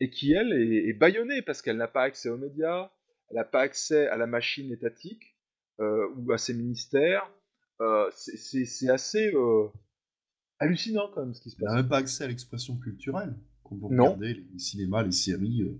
Speaker 4: et qui, elle, est, est bâillonnée parce qu'elle n'a pas accès aux médias, elle n'a pas accès à la machine étatique ou à ses ministères. Euh, c'est- assez euh, hallucinant quand même ce qui se
Speaker 6: Il n'a
Speaker 4: passe.
Speaker 6: même pas accès à l'expression culturelle. Quand vous
Speaker 4: Non.
Speaker 6: regardez les cinémas, les séries, euh,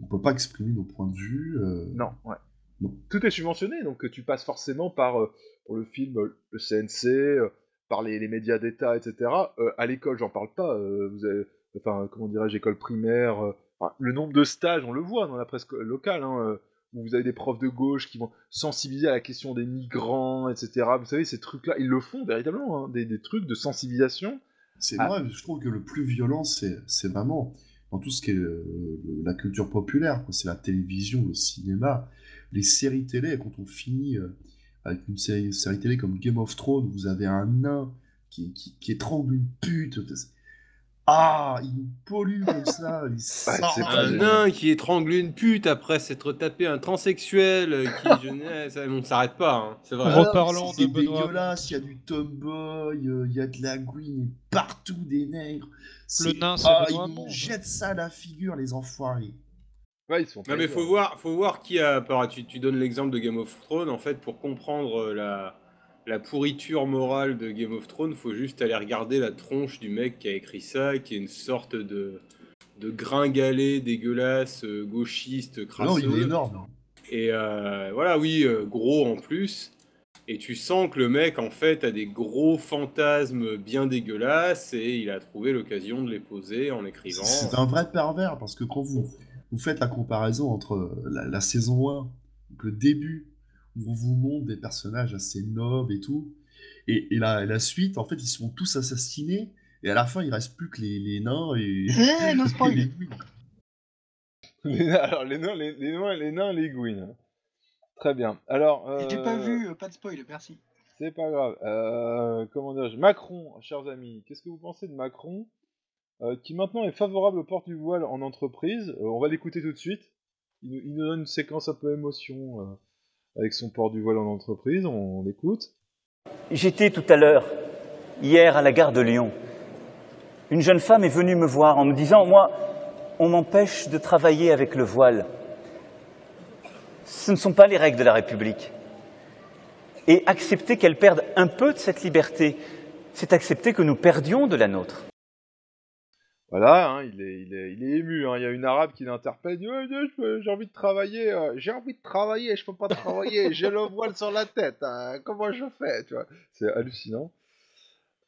Speaker 6: on ne peut pas exprimer nos points de vue. euh,
Speaker 4: Non, ouais.
Speaker 6: Non.
Speaker 4: Tout est subventionné, donc euh, tu passes forcément par euh, pour le film, euh, le CNC, euh, par les, les médias d'État, etc. Euh, à l'école, j'en parle pas. euh, vous avez, enfin, comment dirais-je, école primaire. euh, enfin, le nombre de stages, on le voit dans la presse locale, hein, euh, où vous avez des profs de gauche qui vont sensibiliser à la question des migrants, etc. Vous savez, ces trucs-là, ils le font véritablement, hein, des, des trucs de sensibilisation.
Speaker 6: C'est
Speaker 4: Ah.
Speaker 6: moi, je trouve que le plus violent, c'est vraiment dans tout ce qui est la culture populaire. C'est la télévision, le cinéma, les séries télé. Quand on finit euh, avec une série, série télé comme Game of Thrones, vous avez un nain qui, qui, qui étrangle une pute. Ah, il nous pollue comme ça. Il sort.
Speaker 5: Un nain qui étrangle une pute après s'être tapé un transsexuel qui je n'ai- ça- on s'arrête pas, hein, c'est vrai.
Speaker 6: Alors, c'est dégueulasse, il y a du tomboy, euh, il y a de la et partout des nègres.
Speaker 8: Le nain, c'est
Speaker 6: ah,
Speaker 8: Benoît
Speaker 6: ils nous
Speaker 8: Hamon.
Speaker 6: jettent ça à la figure, les enfoirés.
Speaker 4: Ouais, ils sont
Speaker 5: Non mais faut voir, faut voir qui a. par- Tu, tu donnes l'exemple de Game of Thrones. En fait, pour comprendre euh, la, la pourriture morale de Game of Thrones, faut juste aller regarder la tronche du mec qui a écrit ça, qui est une sorte de de gringalet dégueulasse, euh, gauchiste, crasseux.
Speaker 6: Non, il est énorme. hein.
Speaker 5: Et euh, voilà, oui, euh, gros en plus. Et tu sens que le mec, en fait, a des gros fantasmes bien dégueulasses et il a trouvé l'occasion de les poser en écrivant.
Speaker 6: C'est un vrai pervers parce que quand vous, vous faites la comparaison entre la, la saison 1, donc le début, où on vous montre des personnages assez nobles et tout, et, et la, et la suite, en fait, ils sont tous assassinés, et à la fin, il reste plus que les, les nains et.
Speaker 10: Eh, no spoil.
Speaker 6: les
Speaker 4: nains, alors, les nains, les, les nains, les nains, les gouines. Très bien. Alors.
Speaker 10: J'ai pas
Speaker 4: euh,
Speaker 10: vu, euh, pas de spoil, merci.
Speaker 4: C'est pas grave. Euh, comment dire Macron, chers amis, qu'est-ce que vous pensez de Macron euh, qui maintenant est favorable au port du voile en entreprise? Euh, On va l'écouter tout de suite. Il, nous- il nous donne une séquence un peu émotion euh, avec son port du voile en entreprise. On, l'écoute.
Speaker 18: J'étais tout à l'heure, hier, à la gare de Lyon. Une jeune femme est venue me voir en me disant Moi, on m'empêche de travailler avec le voile. Ce ne sont pas les règles de la République. Et accepter qu'elle perde un peu de cette liberté, c'est accepter que nous perdions de la nôtre.
Speaker 4: Voilà, hein, il, est, il, est, il est ému. hein. Il y a une arabe qui l'interpelle. Il dit peux- J'ai envie de travailler. euh, J'ai envie de travailler. Je peux pas travailler. J'ai le voile sur la tête. hein, Comment je fais tu vois? C'est hallucinant.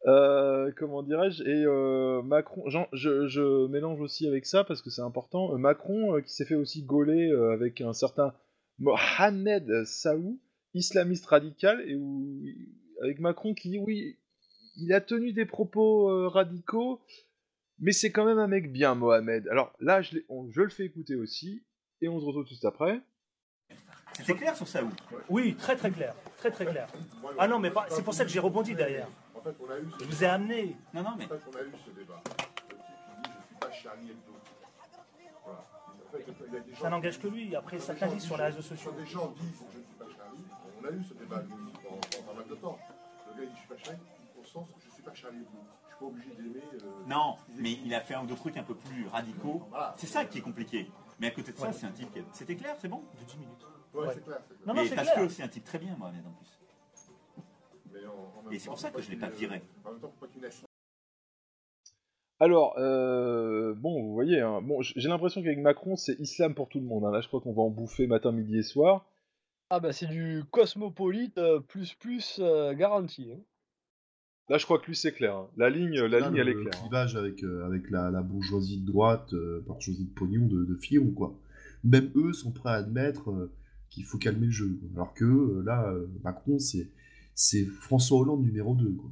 Speaker 4: Euh, comment dirais-je? Et euh, Macron, je, je mélange aussi avec ça parce que c'est important. Macron qui s'est fait aussi gauler avec un certain Mohamed Saou, islamiste radical, et où, avec Macron qui dit oui, il a tenu des propos radicaux, mais c'est quand même un mec bien, Mohamed. Alors là, je, l'ai- on- je le fais écouter aussi, et on se retrouve juste après.
Speaker 19: C'était clair sur Saoud Oui, très très clair. Très très clair. Ah non, mais pas- c'est pour ça que j'ai rebondi derrière.
Speaker 17: En fait, on a eu ce
Speaker 19: Je vous ai amené.
Speaker 18: Non, non, mais.
Speaker 17: En fait, on a eu ce débat. Le type, il dit Je suis pas Charlie Hebdo. Voilà. En fait, il y a des gens
Speaker 19: Ça n'engage que lui. Après, ça t'agit sur les réseaux sociaux.
Speaker 17: Quand des gens disent Je ne suis pas Charlie, on a eu ce débat pendant, pas mal de temps. Le gars dit Je suis pas Charlie, au sens Je ne suis pas Charlie Hebdo. Pas obligé d'aimer. euh,
Speaker 19: Non, mais il a fait un ou deux trucs un peu plus radicaux. C'est ça qui est compliqué. Mais à côté de ça, c'est un type qui. C'était clair, c'est bon J'ai 10 minutes.
Speaker 17: Ouais, c'est clair, c'est clair.
Speaker 19: Non,
Speaker 17: Mais
Speaker 19: non, c'est
Speaker 17: parce
Speaker 19: clair.
Speaker 17: que
Speaker 19: c'est un type très bien, Mohamed, en plus.
Speaker 17: mais en- en même
Speaker 19: Et c'est pour ça que je l'ai
Speaker 17: qu'il,
Speaker 19: pas viré.
Speaker 17: En même temps, faut pas qu'il naisse
Speaker 4: Alors, euh, bon, vous voyez, hein, bon, j'ai l'impression qu'avec Macron, c'est islam pour tout le monde. hein. Là, je crois qu'on va en bouffer matin, midi et soir.
Speaker 7: Ah bah c'est du cosmopolite euh, plus plus euh, garanti. hein.
Speaker 4: Là, je crois que lui, c'est clair. hein. La ligne, la
Speaker 6: Là,
Speaker 4: ligne,
Speaker 6: le,
Speaker 4: elle est
Speaker 6: le
Speaker 4: claire. hein.
Speaker 6: clivage avec, euh, avec la, la bourgeoisie de droite, euh, bourgeoisie de pognon de, de Fillon, quoi. Même eux sont prêts à admettre euh, qu'il faut calmer le jeu. quoi. Alors que euh, là, euh, Macron, c'est c'est François Hollande numéro 2, quoi.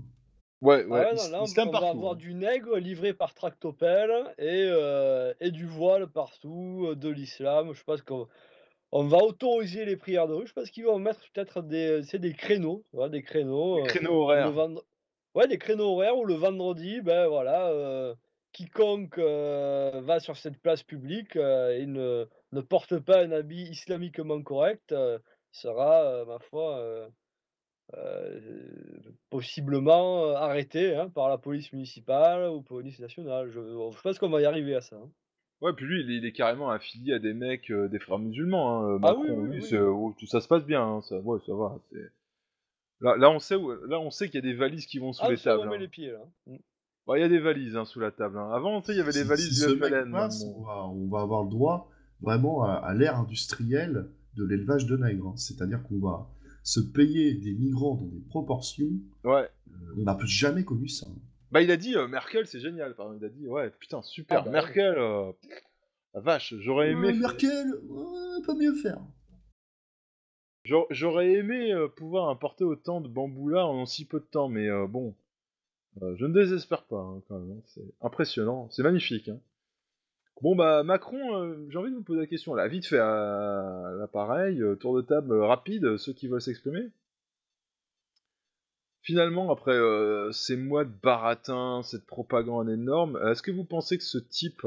Speaker 4: Ouais,
Speaker 7: Ah ouais, non, là, on, on va avoir du nègre livré par tractopelle et, euh, et du voile partout, de l'islam. Je pense qu'on on va autoriser les prières de rue. Je pense qu'ils vont mettre peut-être des, c'est des créneaux, des créneaux.
Speaker 4: Des créneaux horaires.
Speaker 7: le Ouais, des créneaux horaires où le vendredi, ben voilà, euh, quiconque euh, va sur cette place publique euh, et ne, ne porte pas un habit islamiquement correct sera, ma foi, possiblement arrêté hein, par la police municipale ou police nationale. Je, je pense qu'on va y arriver à ça. hein.
Speaker 4: Ouais, puis lui, il est, il est carrément affilié à des mecs, des frères musulmans. Hein, euh,
Speaker 7: Ah
Speaker 4: Macron,
Speaker 7: oui, oui,
Speaker 4: lui,
Speaker 7: oui.
Speaker 4: oh, tout ça se passe bien. hein, ça, ouais, ça va. c'est- Là, là, on sait, où- là, on sait qu'il y a des valises qui vont sous
Speaker 7: Ah,
Speaker 4: les tables. hein.
Speaker 7: les pieds là. Mm.
Speaker 4: Bah, il y a des valises hein, sous la table. hein. Avant, tu sais, il y avait des valises
Speaker 6: si
Speaker 4: du FLN.
Speaker 6: passe,
Speaker 4: bon.
Speaker 6: on, va, on va avoir le droit vraiment à, à l'ère industrielle de l'élevage de nègres. hein. C'est-à-dire qu'on va se payer des migrants dans des proportions.
Speaker 4: Ouais.
Speaker 6: euh, on n'a jamais connu ça. hein.
Speaker 4: Bah, il a dit euh, Merkel, c'est génial. Il a dit, ouais, putain, super.
Speaker 6: Ah bah,
Speaker 4: Merkel, euh, la vache, j'aurais aimé.
Speaker 6: Euh, Merkel, peut mieux faire.
Speaker 4: J'aurais- aimé euh, pouvoir importer autant de bambou là en si peu de temps, mais euh, bon, euh, je ne désespère pas hein, quand même. hein. C'est impressionnant, c'est magnifique. hein. Bon bah Macron, j'ai envie de vous poser la question là, vite fait à l'appareil, tour de table rapide, ceux qui veulent s'exprimer. Finalement, après ces mois de baratin, cette propagande énorme, est-ce que vous pensez que ce type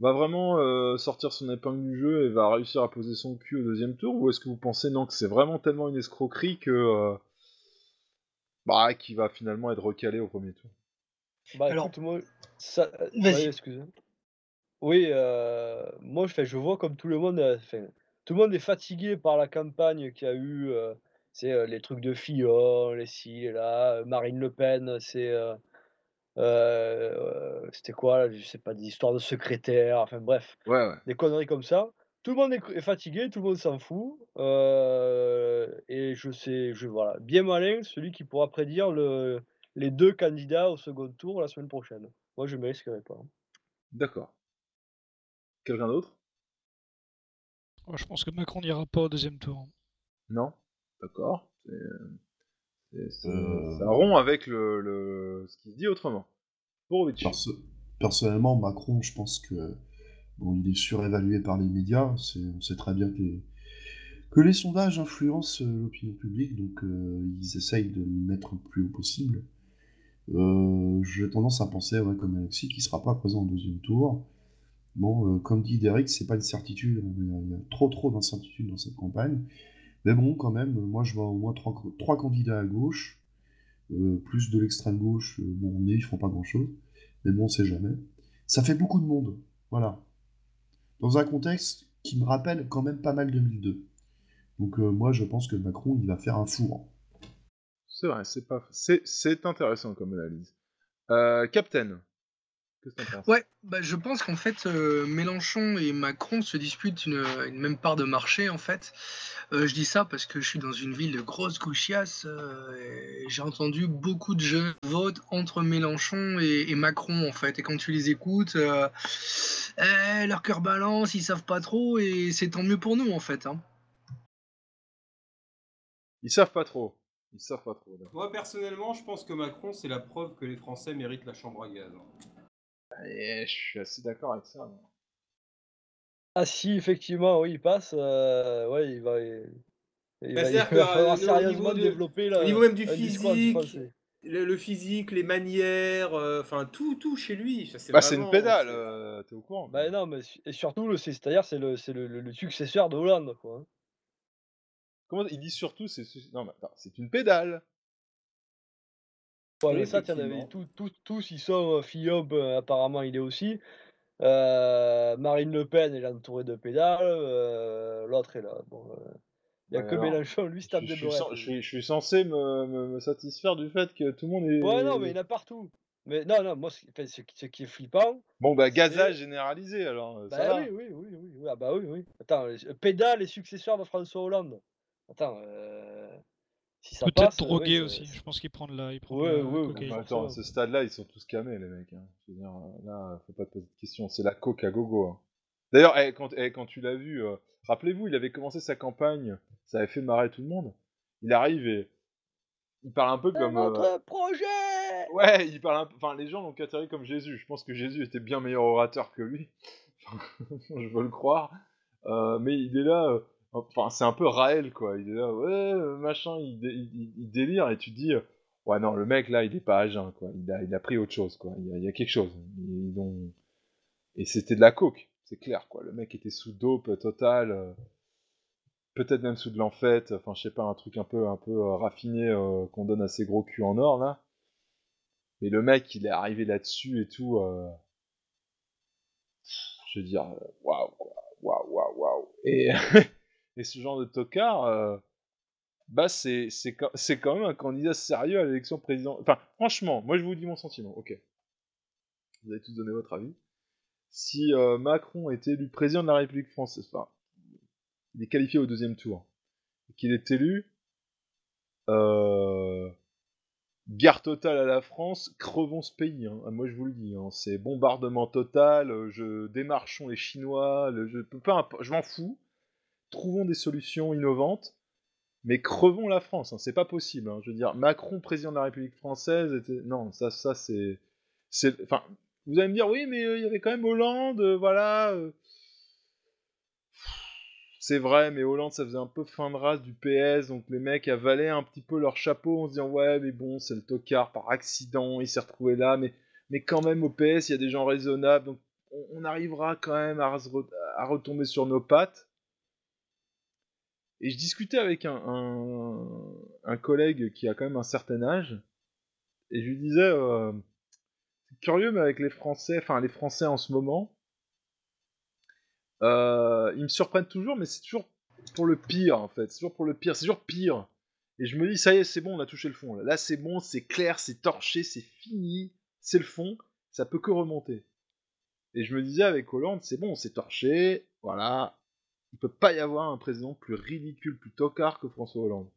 Speaker 4: va vraiment euh, sortir son épingle du jeu et va réussir à poser son cul au deuxième tour ou est-ce que vous pensez non que c'est vraiment tellement une escroquerie que euh, bah qu'il va finalement être recalé au premier tour?
Speaker 7: Bah
Speaker 10: Alors,
Speaker 7: écoute, moi, ça...
Speaker 10: vas-y.
Speaker 7: ouais, excusez. Oui, euh, moi je, fais, je vois comme tout le monde, enfin, tout le monde est fatigué par la campagne qu'il y a eu, euh, c'est euh, les trucs de Fillon, les ci, les là, Marine Le Pen, c'est euh, euh, c'était quoi, là, je sais pas, des histoires de secrétaires, enfin bref,
Speaker 4: Ouais, ouais.
Speaker 7: des conneries comme ça. Tout le monde est, fatigué, tout le monde s'en fout, euh, et je sais, je voilà, bien malin celui qui pourra prédire le, les deux candidats au second tour la semaine prochaine. Moi, je ne me risquerai pas. hein.
Speaker 4: D'accord. Quelqu'un d'autre?
Speaker 8: Moi, je pense que Macron n'ira pas au deuxième tour.
Speaker 4: Non? D'accord. C'est- c'est- c'est-
Speaker 6: Euh.
Speaker 4: Ça rompt avec le, le- ce qui se dit autrement. Borovic.
Speaker 6: Perso- personnellement, Macron, je pense que bon, il est surévalué par les médias. On sait très bien que les, que les sondages influencent euh, l'opinion publique, donc euh, ils essayent de le mettre le plus haut possible. Euh, J'ai tendance à penser, ouais, comme Alexis, qu'il sera pas présent au deuxième tour. Bon, euh, comme dit Derek, c'est pas une certitude. Il y a trop trop d'incertitudes dans cette campagne. Mais bon, quand même, moi je vois au moins trois, candidats à gauche, euh, plus de l'extrême gauche. euh, bon, on est, font pas grand chose. Mais bon, on sait jamais. Ça fait beaucoup de monde. Voilà. Dans un contexte qui me rappelle quand même pas mal 2002. Donc euh, moi, je pense que Macron, il va faire un four.
Speaker 4: C'est vrai, c'est pas, c'est, intéressant comme analyse. Captain, qu'est-ce que t'en penses?
Speaker 10: Ouais, bah, je pense qu'en fait, euh, Mélenchon et Macron se disputent une, une même part de marché, en fait. Euh, je dis ça parce que je suis dans une ville de grosse gauchiasse. euh, et j'ai entendu beaucoup de jeunes votent entre Mélenchon et, et Macron, en fait. Et quand tu les écoutes, euh, eh, leur cœur balance, ils savent pas trop, et c'est tant mieux pour nous, en fait. hein.
Speaker 4: Ils savent pas trop. Ils savent pas trop.
Speaker 5: Moi, personnellement, je pense que Macron, c'est la preuve que les Français méritent la chambre à gaz.
Speaker 4: Et je suis assez d'accord avec ça. moi.
Speaker 7: Ah si, effectivement, oui, il passe, euh, ouais, il va, il, il
Speaker 5: Bah,
Speaker 7: va, il va falloir
Speaker 5: euh, au
Speaker 7: sérieusement
Speaker 5: de-
Speaker 7: développer la,
Speaker 5: Au niveau même du physique, le, le physique, les manières, euh, enfin tout, tout chez lui. ça,
Speaker 4: Bah, c'est une
Speaker 5: vraiment-
Speaker 4: pédale,
Speaker 5: c'est-
Speaker 4: euh, t'es au courant
Speaker 7: Bah non, mais et surtout, c'est-à-dire, c'est le, c'est le, le- le successeur de Hollande, quoi. hein.
Speaker 4: Comment il dit surtout c'est non mais attends, c'est une pédale. Oui,
Speaker 7: ça, tiens,
Speaker 4: effectivement.
Speaker 7: tous, tous, tous, ils sont euh, Fillon, euh, apparemment, il est aussi. Euh, Marine Le Pen, elle est entourée de pédales. euh, L'autre est là. Bon, euh, il n'y a
Speaker 4: Ouais,
Speaker 7: que
Speaker 4: alors,
Speaker 7: Mélenchon, lui, se tape
Speaker 4: Je,
Speaker 7: des
Speaker 4: je suis- je suis censé me, me- me satisfaire du fait que tout le monde est.
Speaker 7: Ouais, non, mais il y en a partout. Mais non, non, moi, ce, enfin, ce qui ce qui est flippant,
Speaker 4: Bon, bah, gazage généralisé alors, ça
Speaker 7: Bah
Speaker 4: va.
Speaker 7: oui, oui, oui, oui, ah bah oui, oui. Attends, Pédale et successeur de François Hollande. Attends, euh, si ça
Speaker 8: Peut-être
Speaker 7: passe, euh,
Speaker 8: drogué aussi.
Speaker 7: c'est-
Speaker 8: Je pense qu'il prend de la, il prend de
Speaker 7: Ouais,
Speaker 8: la
Speaker 7: ouais, ouais,
Speaker 8: cocaïne.
Speaker 4: Bah, attends, à ce stade-là, ils sont tous camés, les mecs. hein. Je veux dire, euh, là, faut pas te poser de questions. C'est la coke à gogo. hein. D'ailleurs, eh, quand, eh, quand tu l'as vu, euh, rappelez-vous, il avait commencé sa campagne, ça avait fait marrer tout le monde. Il arrive et il parle un peu
Speaker 7: C'est
Speaker 4: comme. euh,
Speaker 7: notre projet
Speaker 4: Ouais, il parle un peu. Enfin, les gens l'ont catéré comme Jésus. Je pense que Jésus était bien meilleur orateur que lui. je veux le croire. Euh, mais il est là. Enfin, c'est un peu Raël, quoi. Il est là, ouais, euh, machin, il, dé- il- il- il délire et tu dis, euh, ouais, non, le mec là, il est pas à jeun, quoi. Il a, il pris autre chose, quoi. Il y a, quelque chose. Et c'était de la coke, c'est clair, quoi. Le mec était sous dope total. euh, Peut-être même sous de l'enfête, enfin je sais pas, un truc un peu, un peu euh, raffiné qu'on donne à ses gros culs en or là. Mais le mec, il est arrivé là-dessus et tout. Je veux dire, waouh. Waouh, waouh, waouh. Et, et ce genre de tocard, euh, bah c'est quand même un candidat sérieux à l'élection présidentielle. Enfin, franchement, moi je vous dis mon sentiment, ok. Vous avez tous donné votre avis. Si euh, Macron est élu président de la République française, enfin, il est qualifié au deuxième tour, et qu'il est élu, euh, guerre totale à la France, crevons ce pays. hein. Ah, Moi, je vous le dis, hein. c'est bombardement total. euh, Je démarchons les Chinois. je peux pas, je m'en fous. Trouvons des solutions innovantes, mais crevons la France. hein. C'est pas possible. hein. Je veux dire, Macron président de la République française, non, ça, ça c'est, enfin, vous allez me dire, oui, mais euh, il y avait quand même Hollande, euh, voilà. euh. C'est vrai, mais Hollande, ça faisait un peu fin de race du PS, donc les mecs avalaient un petit peu leur chapeau en se disant ouais, mais bon, c'est le tocard par accident, il s'est retrouvé là, mais, mais quand même au PS, il y a des gens raisonnables, donc on, arrivera quand même à, à retomber sur nos pattes. Et je discutais avec un, collègue qui a quand même un certain âge, et je lui disais, euh, c'est curieux, mais avec les Français, enfin les Français en ce moment, euh, ils me surprennent toujours, mais c'est toujours pour le pire en fait. C'est toujours pour le pire. C'est toujours pire. Et je me dis, ça y est, c'est bon, on a touché le fond. Là, Là, c'est bon, c'est clair, c'est torché, c'est fini, c'est le fond. Ça peut que remonter. Et je me disais avec Hollande, c'est bon, c'est torché, voilà. Il peut pas y avoir un président plus ridicule, plus tocard que François Hollande.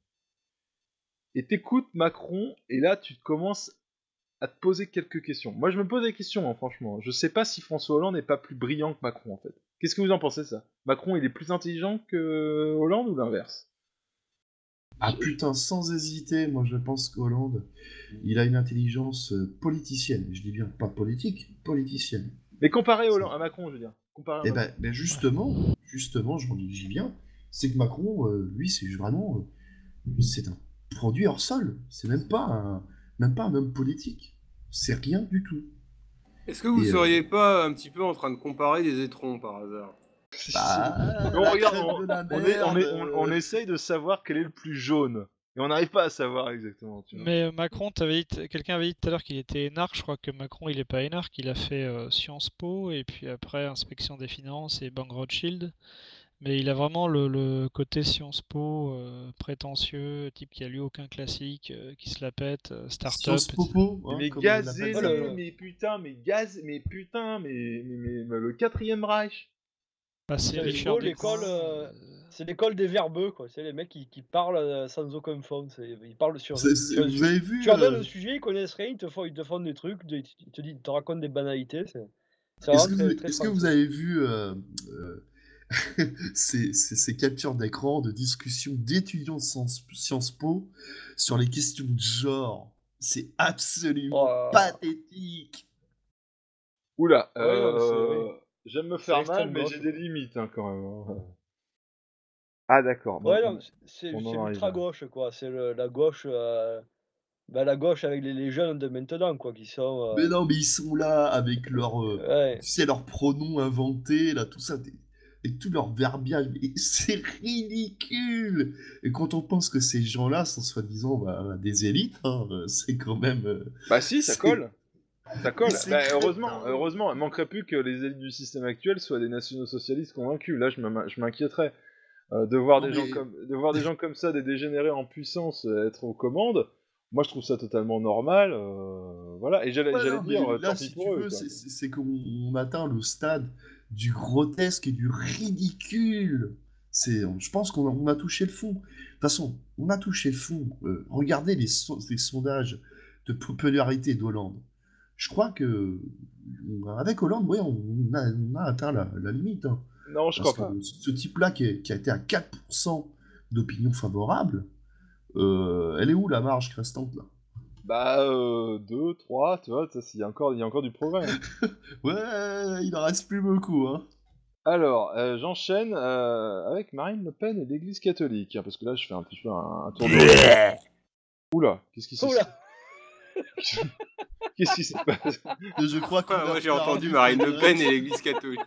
Speaker 4: Et t'écoutes Macron, et là, tu commences à te poser quelques questions. Moi, je me pose des questions, hein, franchement. Je sais pas si François Hollande n'est pas plus brillant que Macron, en fait. Qu'est-ce que vous en pensez, ça? Macron, il est plus intelligent que Hollande ou l'inverse?
Speaker 6: Ah putain, sans hésiter, moi je pense qu'Hollande, il a une intelligence euh, politicienne. Je dis bien pas politique, politicienne.
Speaker 4: Mais comparé Hollande, à Macron, je veux dire. Comparé à Macron.
Speaker 6: ben, ben justement, justement, j'y viens, c'est que Macron, euh, lui, c'est vraiment, euh, c'est un produit hors sol. C'est même pas un, même pas un homme politique. C'est rien du tout.
Speaker 5: Est-ce que vous
Speaker 6: Et, euh,
Speaker 5: seriez pas un petit peu en train de comparer des étrons par hasard?
Speaker 6: Bah,
Speaker 4: Non,
Speaker 6: la
Speaker 4: regarde,
Speaker 6: crème
Speaker 4: on,
Speaker 6: de la
Speaker 4: on est- on est-
Speaker 6: merde,
Speaker 4: on- on essaye de savoir quel est le plus jaune. Et on n'arrive pas à savoir exactement. Tu vois.
Speaker 8: Mais euh, Macron, t'avais dit- quelqu'un avait dit tout à l'heure qu'il était énarque. Je crois que Macron, il est pas énarque. Il a fait euh, Sciences Po et puis après inspection des finances et Bank Rothschild. Mais il a vraiment le, le côté Sciences Po euh, prétentieux, type qui a lu aucun classique, euh, qui se la pète, euh, start-up.
Speaker 6: Hein,
Speaker 4: mais gazé,
Speaker 6: ça.
Speaker 4: mais putain, mais gaz, mais putain, mais, mais, mais- mais le quatrième Reich.
Speaker 8: Bah, c'est Richard
Speaker 7: l'école, l'école, euh, c'est l'école des verbeux, quoi. C'est les mecs qui, qui parlent euh, sans aucun fond. c'est- Ils parlent sur.
Speaker 6: C'est- c'est-
Speaker 7: sur-
Speaker 6: vous avez vu,
Speaker 7: Tu leur donnes
Speaker 6: euh,
Speaker 7: le sujet, ils connaissent rien, ils te font, ils te font des trucs, ils te, ils te racontent des banalités.
Speaker 6: Est-ce que, vous, que avez vu euh, euh, ces, ces- ces captures d'écran de discussions d'étudiants de Sciences, Sciences Po sur les questions de genre? C'est absolument
Speaker 7: Oh.
Speaker 6: pathétique.
Speaker 4: Oula, euh,
Speaker 7: oui.
Speaker 4: j'aime me faire mal, mais j'ai des limites hein, quand même. Hein. Ah d'accord.
Speaker 7: Ouais, non, c'est
Speaker 4: on en
Speaker 7: c'est
Speaker 4: arrive
Speaker 7: l'ultra
Speaker 4: là.
Speaker 7: gauche, quoi. C'est le- la gauche, euh, bah, la gauche avec les, les jeunes de maintenant, quoi, qui sont. euh,
Speaker 6: Mais non, mais ils sont là avec leur, euh,
Speaker 7: Ouais.
Speaker 6: tu sais, leurs pronoms inventés, là, tout ça, et tout leur verbiage. mais C'est ridicule. Et quand on pense que ces gens-là sont soi-disant bah, des élites, hein, euh, c'est quand même. euh,
Speaker 4: Bah si, ça
Speaker 6: c'est-
Speaker 4: colle. Ça colle.
Speaker 6: C'est
Speaker 4: Bah,
Speaker 6: crétin.
Speaker 4: heureusement, heureusement, il manquerait plus que les élites du système actuel soient des nationaux-socialistes convaincus. Là, je m'in- je m'inquiéterais euh, de voir
Speaker 6: Non,
Speaker 4: des gens comme de voir des gens comme ça, des dégénérés en puissance, euh, être aux commandes. Moi, je trouve ça totalement normal. euh, voilà. Et j'allais dire,
Speaker 6: là,
Speaker 4: tant
Speaker 6: si tu
Speaker 4: eux.
Speaker 6: veux, c'est- qu'on on atteint le stade du grotesque et du ridicule. C'est, je pense qu'on a, a touché le fond. De toute façon, on a touché le fond. Euh, regardez les, so- les sondages de popularité d'Hollande. Je crois que avec Hollande, ouais, on a, on a atteint la, la limite. hein.
Speaker 4: Non, je
Speaker 6: Parce
Speaker 4: crois pas.
Speaker 6: que ce type-là qui, a été à 4% d'opinion favorable, euh, elle est où la marge restante là?
Speaker 4: Bah, euh, 2, 3, tu vois, ça, il y, a encore- il y a encore du progrès. hein.
Speaker 6: Ouais, il en reste plus beaucoup. Hein.
Speaker 4: Alors, euh, j'enchaîne euh, avec Marine Le Pen et l'Église catholique, hein, parce que là, je fais un petit peu un, un tour de... Oula, qu'est-ce qui s'est
Speaker 7: Oula.
Speaker 4: Qu'est-ce qui se passe
Speaker 6: Je crois
Speaker 5: Ah, moi j'ai entendu Marine Le Pen et l'Église catholique.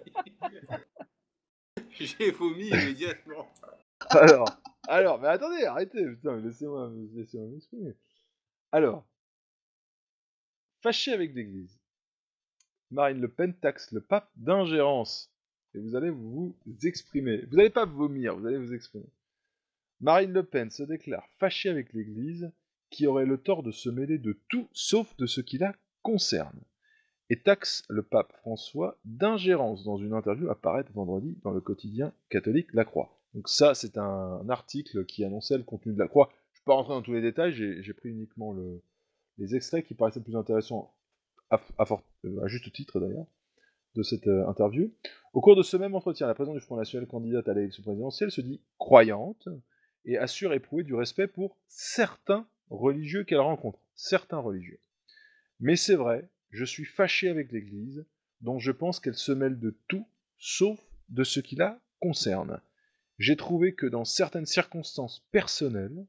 Speaker 5: j'ai vomi immédiatement.
Speaker 4: Alors, alors, mais attendez, arrêtez, putain, laissez-moi laissez-moi m'exprimer. Alors, fâché avec l'Église, Marine Le Pen taxe le pape d'ingérence. Et vous allez vous exprimer. Vous n'allez pas vomir, vous allez vous exprimer. Marine Le Pen se déclare fâchée avec l'Église, qui aurait le tort de se mêler de tout sauf de ce qui la concerne, et taxe le pape François d'ingérence dans une interview à paraître vendredi dans le quotidien catholique La Croix. Donc ça, c'est un, article qui annonçait le contenu de La Croix. Je ne vais pas rentrer dans tous les détails, j'ai pris uniquement le- les extraits qui paraissaient plus intéressants, à, euh, à juste titre d'ailleurs, de cette euh, interview. Au cours de ce même entretien, la présidente du Front National, candidate à l'élection présidentielle, se dit croyante et assure éprouver du respect pour certains religieux qu'elle rencontre. Certains religieux. Mais c'est vrai, je suis fâché avec l'Église, dont je pense qu'elle se mêle de tout, sauf de ce qui la concerne. J'ai trouvé que dans certaines circonstances personnelles,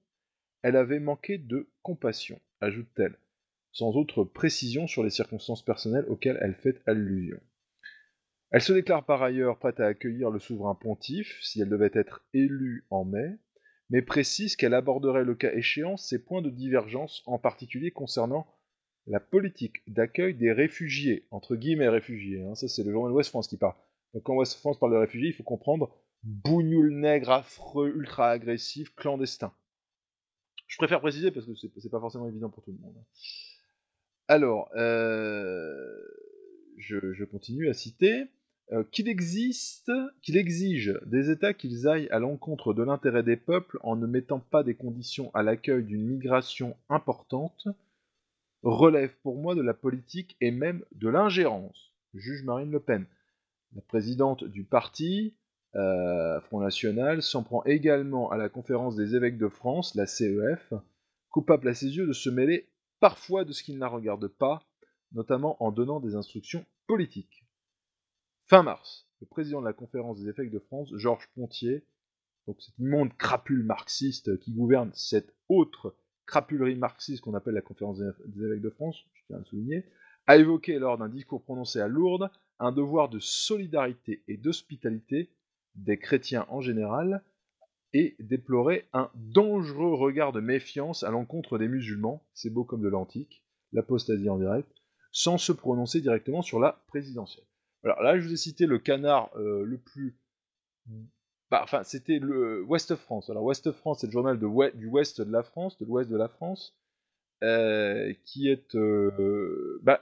Speaker 4: elle avait manqué de compassion, ajoute-t-elle, sans autre précision sur les circonstances personnelles auxquelles elle fait allusion. Elle se déclare par ailleurs prête à accueillir le souverain pontife si elle devait être élue en mai, mais précise qu'elle aborderait le cas échéant ses points de divergence, en particulier concernant la politique d'accueil des réfugiés, entre guillemets réfugiés, hein, ça c'est le journal Ouest France qui parle. Donc quand Ouest France parle de réfugiés, il faut comprendre bougnoul nègre, affreux, ultra agressif, clandestin. Je préfère préciser parce que c'est pas forcément évident pour tout le monde. Alors, euh, je, je continue à citer euh, qu'il existe, qu'il exige des États qu'ils aillent à l'encontre de l'intérêt des peuples en ne mettant pas des conditions à l'accueil d'une migration importante, relève pour moi de la politique et même de l'ingérence, juge Marine Le Pen. La présidente du parti, euh, Front National, s'en prend également à la conférence des évêques de France, la CEF, coupable à ses yeux de se mêler parfois de ce qui ne la regarde pas, notamment en donnant des instructions politiques. Fin mars, le président de la conférence des évêques de France, Georges Pontier, donc cet immonde crapule marxiste qui gouverne cette autre crapulerie marxiste qu'on appelle la conférence des évêques de France, je tiens à le souligner, a évoqué lors d'un discours prononcé à Lourdes un devoir de solidarité et d'hospitalité des chrétiens en général et déplorait un dangereux regard de méfiance à l'encontre des musulmans, c'est beau comme de l'antique, l'apostasie en direct, sans se prononcer directement sur la présidentielle. Alors là, je vous ai cité le canard euh, le plus... Bah, enfin, c'était le Ouest France. Alors, Ouest France, c'est le journal du ouest de la France, de l'ouest de la France, euh, qui est... euh, bah,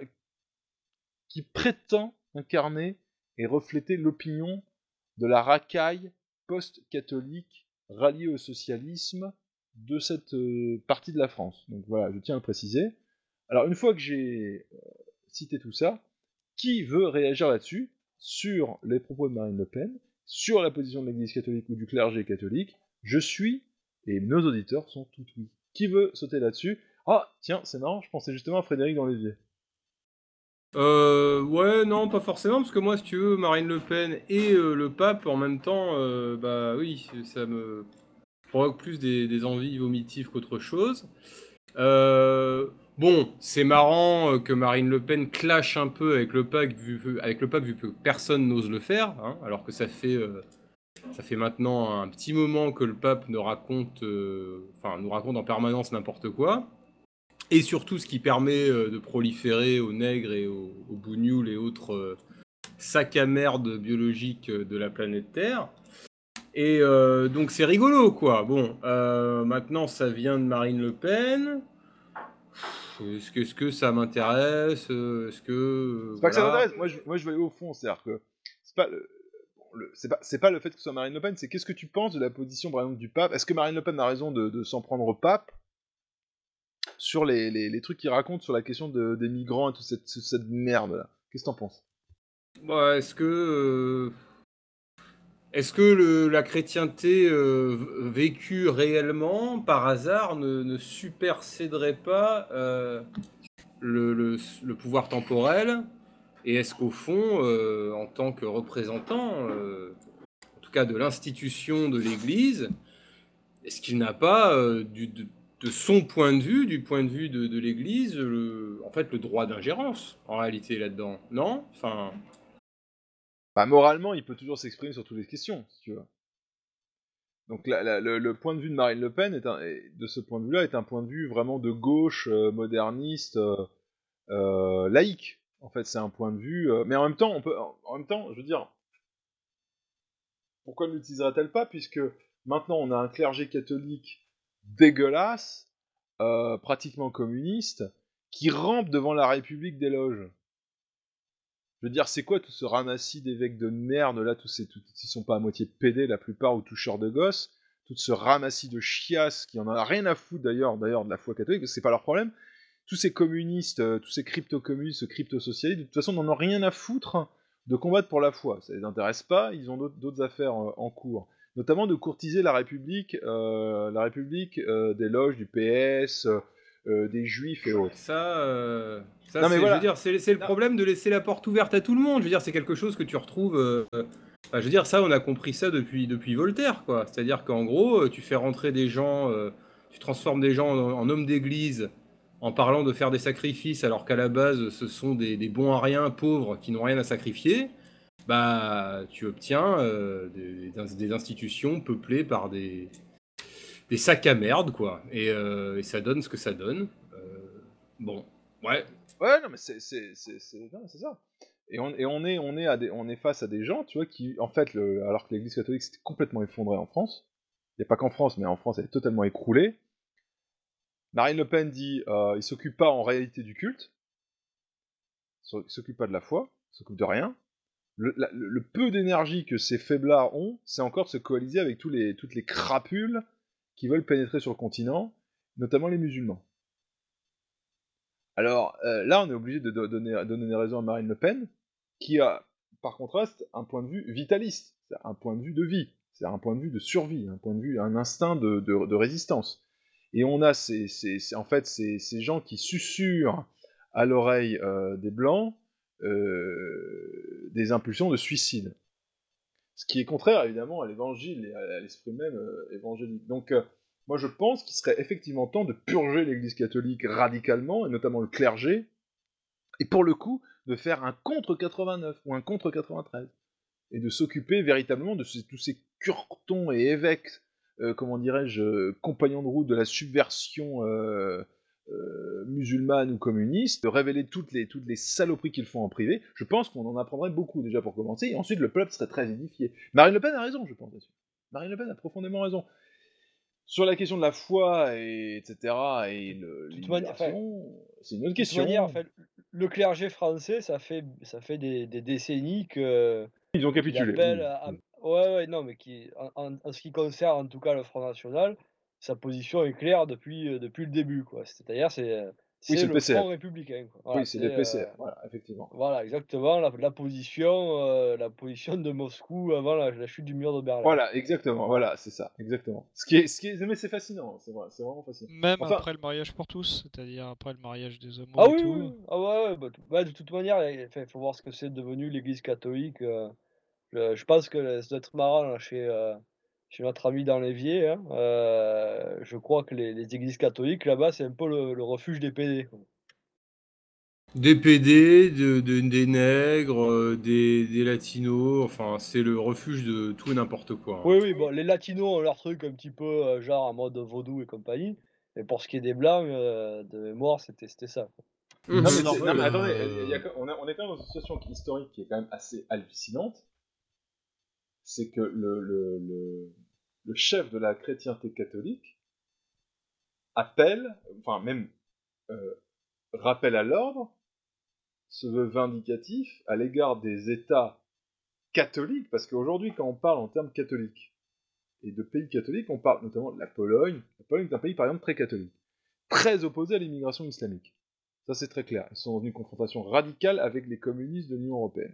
Speaker 4: qui prétend incarner et refléter l'opinion de la racaille post-catholique ralliée au socialisme de cette euh, partie de la France. Donc voilà, je tiens à le préciser. Alors une fois que j'ai cité tout ça, qui veut réagir là-dessus Sur les propos de Marine Le Pen, sur la position de l'Église catholique ou du clergé catholique Je suis, et nos auditeurs sont tout oui. Qui veut sauter là-dessus? Ah, tiens, c'est marrant, je pensais justement à Frédéric dans l'évier.
Speaker 5: Euh, ouais, non, pas forcément, parce que moi, si tu veux, Marine Le Pen et euh, le pape en même temps, euh, bah oui, ça me provoque plus des, des envies vomitives qu'autre chose. Euh, bon, c'est marrant euh, que Marine Le Pen clash un peu avec le pape, vu, que personne n'ose le faire, hein, alors que ça fait, euh, ça fait maintenant un petit moment que le pape nous raconte, euh, nous raconte en permanence n'importe quoi. Et surtout, ce qui permet de proliférer aux nègres et aux, aux bougnoules et autres sacs à merde biologiques de la planète Terre. Et donc, c'est rigolo, quoi. Bon, maintenant, ça vient de Marine Le Pen. Est-ce que, est-ce que ça m'intéresse euh, Est-ce que.
Speaker 4: C'est pas que ça m'intéresse, moi je, moi je vais aller au fond, c'est-à-dire que c'est pas le, bon, le- c'est pas, le fait que ce soit Marine Le Pen, c'est qu'est-ce que tu penses de la position par exemple du pape? Est-ce que Marine Le Pen a raison de, de s'en prendre au pape sur les, les, les trucs qu'il raconte sur la question de- des migrants et toute cette, cette merde là Qu'est-ce que t'en penses?
Speaker 5: Bah, est-ce que. euh, Est-ce que la chrétienté euh, vécue réellement, par hasard, ne, ne pas euh, le, pouvoir temporel? Et est-ce qu'au fond, euh, en tant que représentant, en tout cas de l'institution de l'Église, est-ce qu'il n'a pas, de, de son point de vue, du point de vue de, de l'Église, en fait, le droit d'ingérence, en réalité, là-dedans? Non? Enfin...
Speaker 4: Bah, moralement, il peut toujours s'exprimer sur toutes les questions, si tu veux. Donc le, point de vue de Marine Le Pen, de ce point de vue-là, est un point de vue vraiment de gauche, euh, moderniste, euh, euh, laïque. En fait, c'est un point de vue. mais en même temps, en même temps, je veux dire, pourquoi ne l'utiliserait-elle pas Puisque maintenant, on a un clergé catholique dégueulasse, pratiquement communiste, qui rampe devant la République des loges. Je veux dire, c'est quoi tout ce ramassis d'évêques de merde là, tous ces, tous, sont pas à moitié pédés la plupart ou toucheurs de gosses, tout ce ramassis de chiasses qui en a rien à foutre d'ailleurs, d'ailleurs de la foi catholique, parce que c'est pas leur problème. Tous ces communistes, euh, tous ces crypto-communistes, crypto-socialistes, de toute façon, n'en ont rien à foutre de combattre pour la foi. Ça les intéresse pas, ils ont d'autres- affaires euh, en cours. Notamment de courtiser la République, euh, la République des loges, du PS, des juifs et autres.
Speaker 5: Ça, euh, ça
Speaker 4: Non, mais
Speaker 5: c'est,
Speaker 4: voilà.
Speaker 5: je veux dire, c'est, c'est le problème de laisser la porte ouverte à tout le monde. Je veux dire, c'est quelque chose que tu retrouves. euh, euh, enfin, je veux dire, ça, on a compris ça depuis, depuis Voltaire, quoi. C'est-à-dire qu'en gros, euh, tu fais rentrer des gens, euh, tu transformes des gens en, en hommes d'église en parlant de faire des sacrifices, alors qu'à la base, ce sont des, des bons à rien, pauvres, qui n'ont rien à sacrifier. Bah, tu obtiens euh, des institutions peuplées par des, des sacs à merde, quoi. Et, euh, et ça donne ce que ça donne. Euh, bon, ouais.
Speaker 4: Ouais, non, mais c'est ça. Et, on, et on, est, on, est à des- on est face à des gens, tu vois, qui, en fait, le- alors que l'Église catholique s'était complètement effondrée en France, il n'y a pas qu'en France, mais en France, elle est totalement écroulée. Marine Le Pen dit euh, il s'occupe pas en réalité du culte, il s'occupe pas de la foi, il s'occupe de rien. Le peu d'énergie que ces faiblards ont, c'est encore de se coaliser avec tous les, toutes les crapules qui veulent pénétrer sur le continent, notamment les musulmans. Alors euh, là, on est obligé de do- donner, raison à Marine Le Pen, qui a, par contraste, un point de vue vitaliste, un point de vue de vie, c'est un point de vue de survie, un point de vue, un instinct de, résistance. Et on a ces, en fait ces, ces gens qui susurrent à l'oreille euh, des blancs euh, des impulsions de suicide. Ce qui est contraire évidemment à l'évangile et à, l'esprit même euh, évangélique. Donc euh, moi je pense qu'il serait effectivement temps de purger l'Église catholique radicalement, et notamment le clergé, et pour le coup de faire un contre 89 ou un contre 93, et de s'occuper véritablement de ces- tous ces curtons et évêques, euh, comment dirais-je, compagnons de route de la subversion euh, musulmane ou communiste, de révéler toutes les, toutes les saloperies qu'ils font en privé, je pense qu'on en apprendrait beaucoup déjà pour commencer, et ensuite le peuple serait très édifié. Marine Le Pen a raison, je pense là-dessus. Marine Le Pen a profondément raison. Sur la question de la foi, et, etc., et le, c'est une autre
Speaker 7: De toute
Speaker 4: question.
Speaker 7: manière, en fait, le clergé français, ça fait, ça fait des, des décennies que.
Speaker 4: Ils ont capitulé, oui.
Speaker 7: à- Ouais, ouais, non, mais qui, en, en- en ce qui concerne en tout cas le Front National, sa position est claire depuis, depuis le début, quoi. C'est-à-dire, c'est
Speaker 4: Oui,
Speaker 7: c'est
Speaker 4: c'est le
Speaker 7: le. Front républicain. quoi. Voilà,
Speaker 4: oui, c'est le
Speaker 7: euh,
Speaker 4: PCR, voilà, effectivement.
Speaker 7: Voilà, exactement, la, la position, euh, la position de Moscou avant la, la chute du mur de Berlin.
Speaker 4: Voilà, exactement, voilà, c'est ça, exactement. Ce qui est, ce qui est, mais c'est fascinant, c'est vrai, c'est vraiment fascinant.
Speaker 8: Même
Speaker 4: Enfin,
Speaker 8: après le mariage pour tous, c'est-à-dire après le mariage des homos
Speaker 7: Ah
Speaker 8: et
Speaker 7: oui,
Speaker 8: tout.
Speaker 7: oui, oui. Ah ouais, ouais, bah, bah, de toute manière, il faut voir ce que c'est devenu l'Église catholique. euh, je, je pense que ça doit être marrant là, chez, euh, chez notre ami dans l'évier. Hein, euh, je crois que les, les églises catholiques là-bas, c'est un peu le, le refuge des PD. quoi.
Speaker 5: Des PD, de, de- des nègres, euh, des, des latinos, enfin, c'est le refuge de tout et n'importe quoi. hein.
Speaker 7: Oui, oui, bon, les latinos ont leur truc un petit peu euh, genre en mode vaudou et compagnie. Mais pour ce qui est des blancs, euh, de mémoire, c'était c'était ça. quoi.
Speaker 4: Non, mais, c'est- non, mais attendez,
Speaker 5: Euh,
Speaker 4: il y a- on, a- on est quand même dans une situation historique qui est quand même assez hallucinante. C'est que le, chef de la chrétienté catholique appelle, enfin même euh, rappel à l'ordre se veut vindicatif à l'égard des États catholiques, parce qu'aujourd'hui, quand on parle en termes catholiques et de pays catholiques, on parle notamment de la Pologne. La Pologne est un pays, par exemple, très catholique, très opposé à l'immigration islamique. Ça, c'est très clair. Ils sont dans une confrontation radicale avec les communistes de l'Union européenne.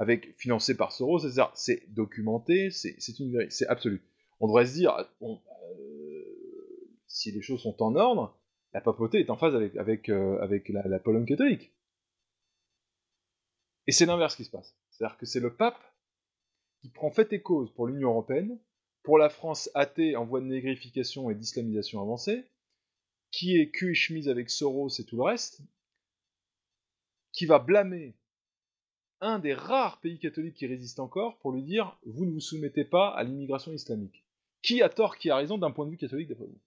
Speaker 4: Avec, financé par Soros, etc. C'est documenté, c'est une vérité, c'est absolu. On devrait se dire, euh, si les choses sont en ordre, la papauté est en phase avec, avec, euh, avec la, la Pologne catholique. Et c'est l'inverse qui se passe. C'est-à-dire que c'est le pape qui prend fait et cause pour l'Union européenne, pour la France athée en voie de négrification et d'islamisation avancée, qui est cul et chemise avec Soros et tout le reste, qui va blâmer un des rares pays catholiques qui résistent encore pour lui dire vous ne vous soumettez pas à l'immigration islamique. Qui a tort, qui a raison d'un point de vue catholique d'après vous?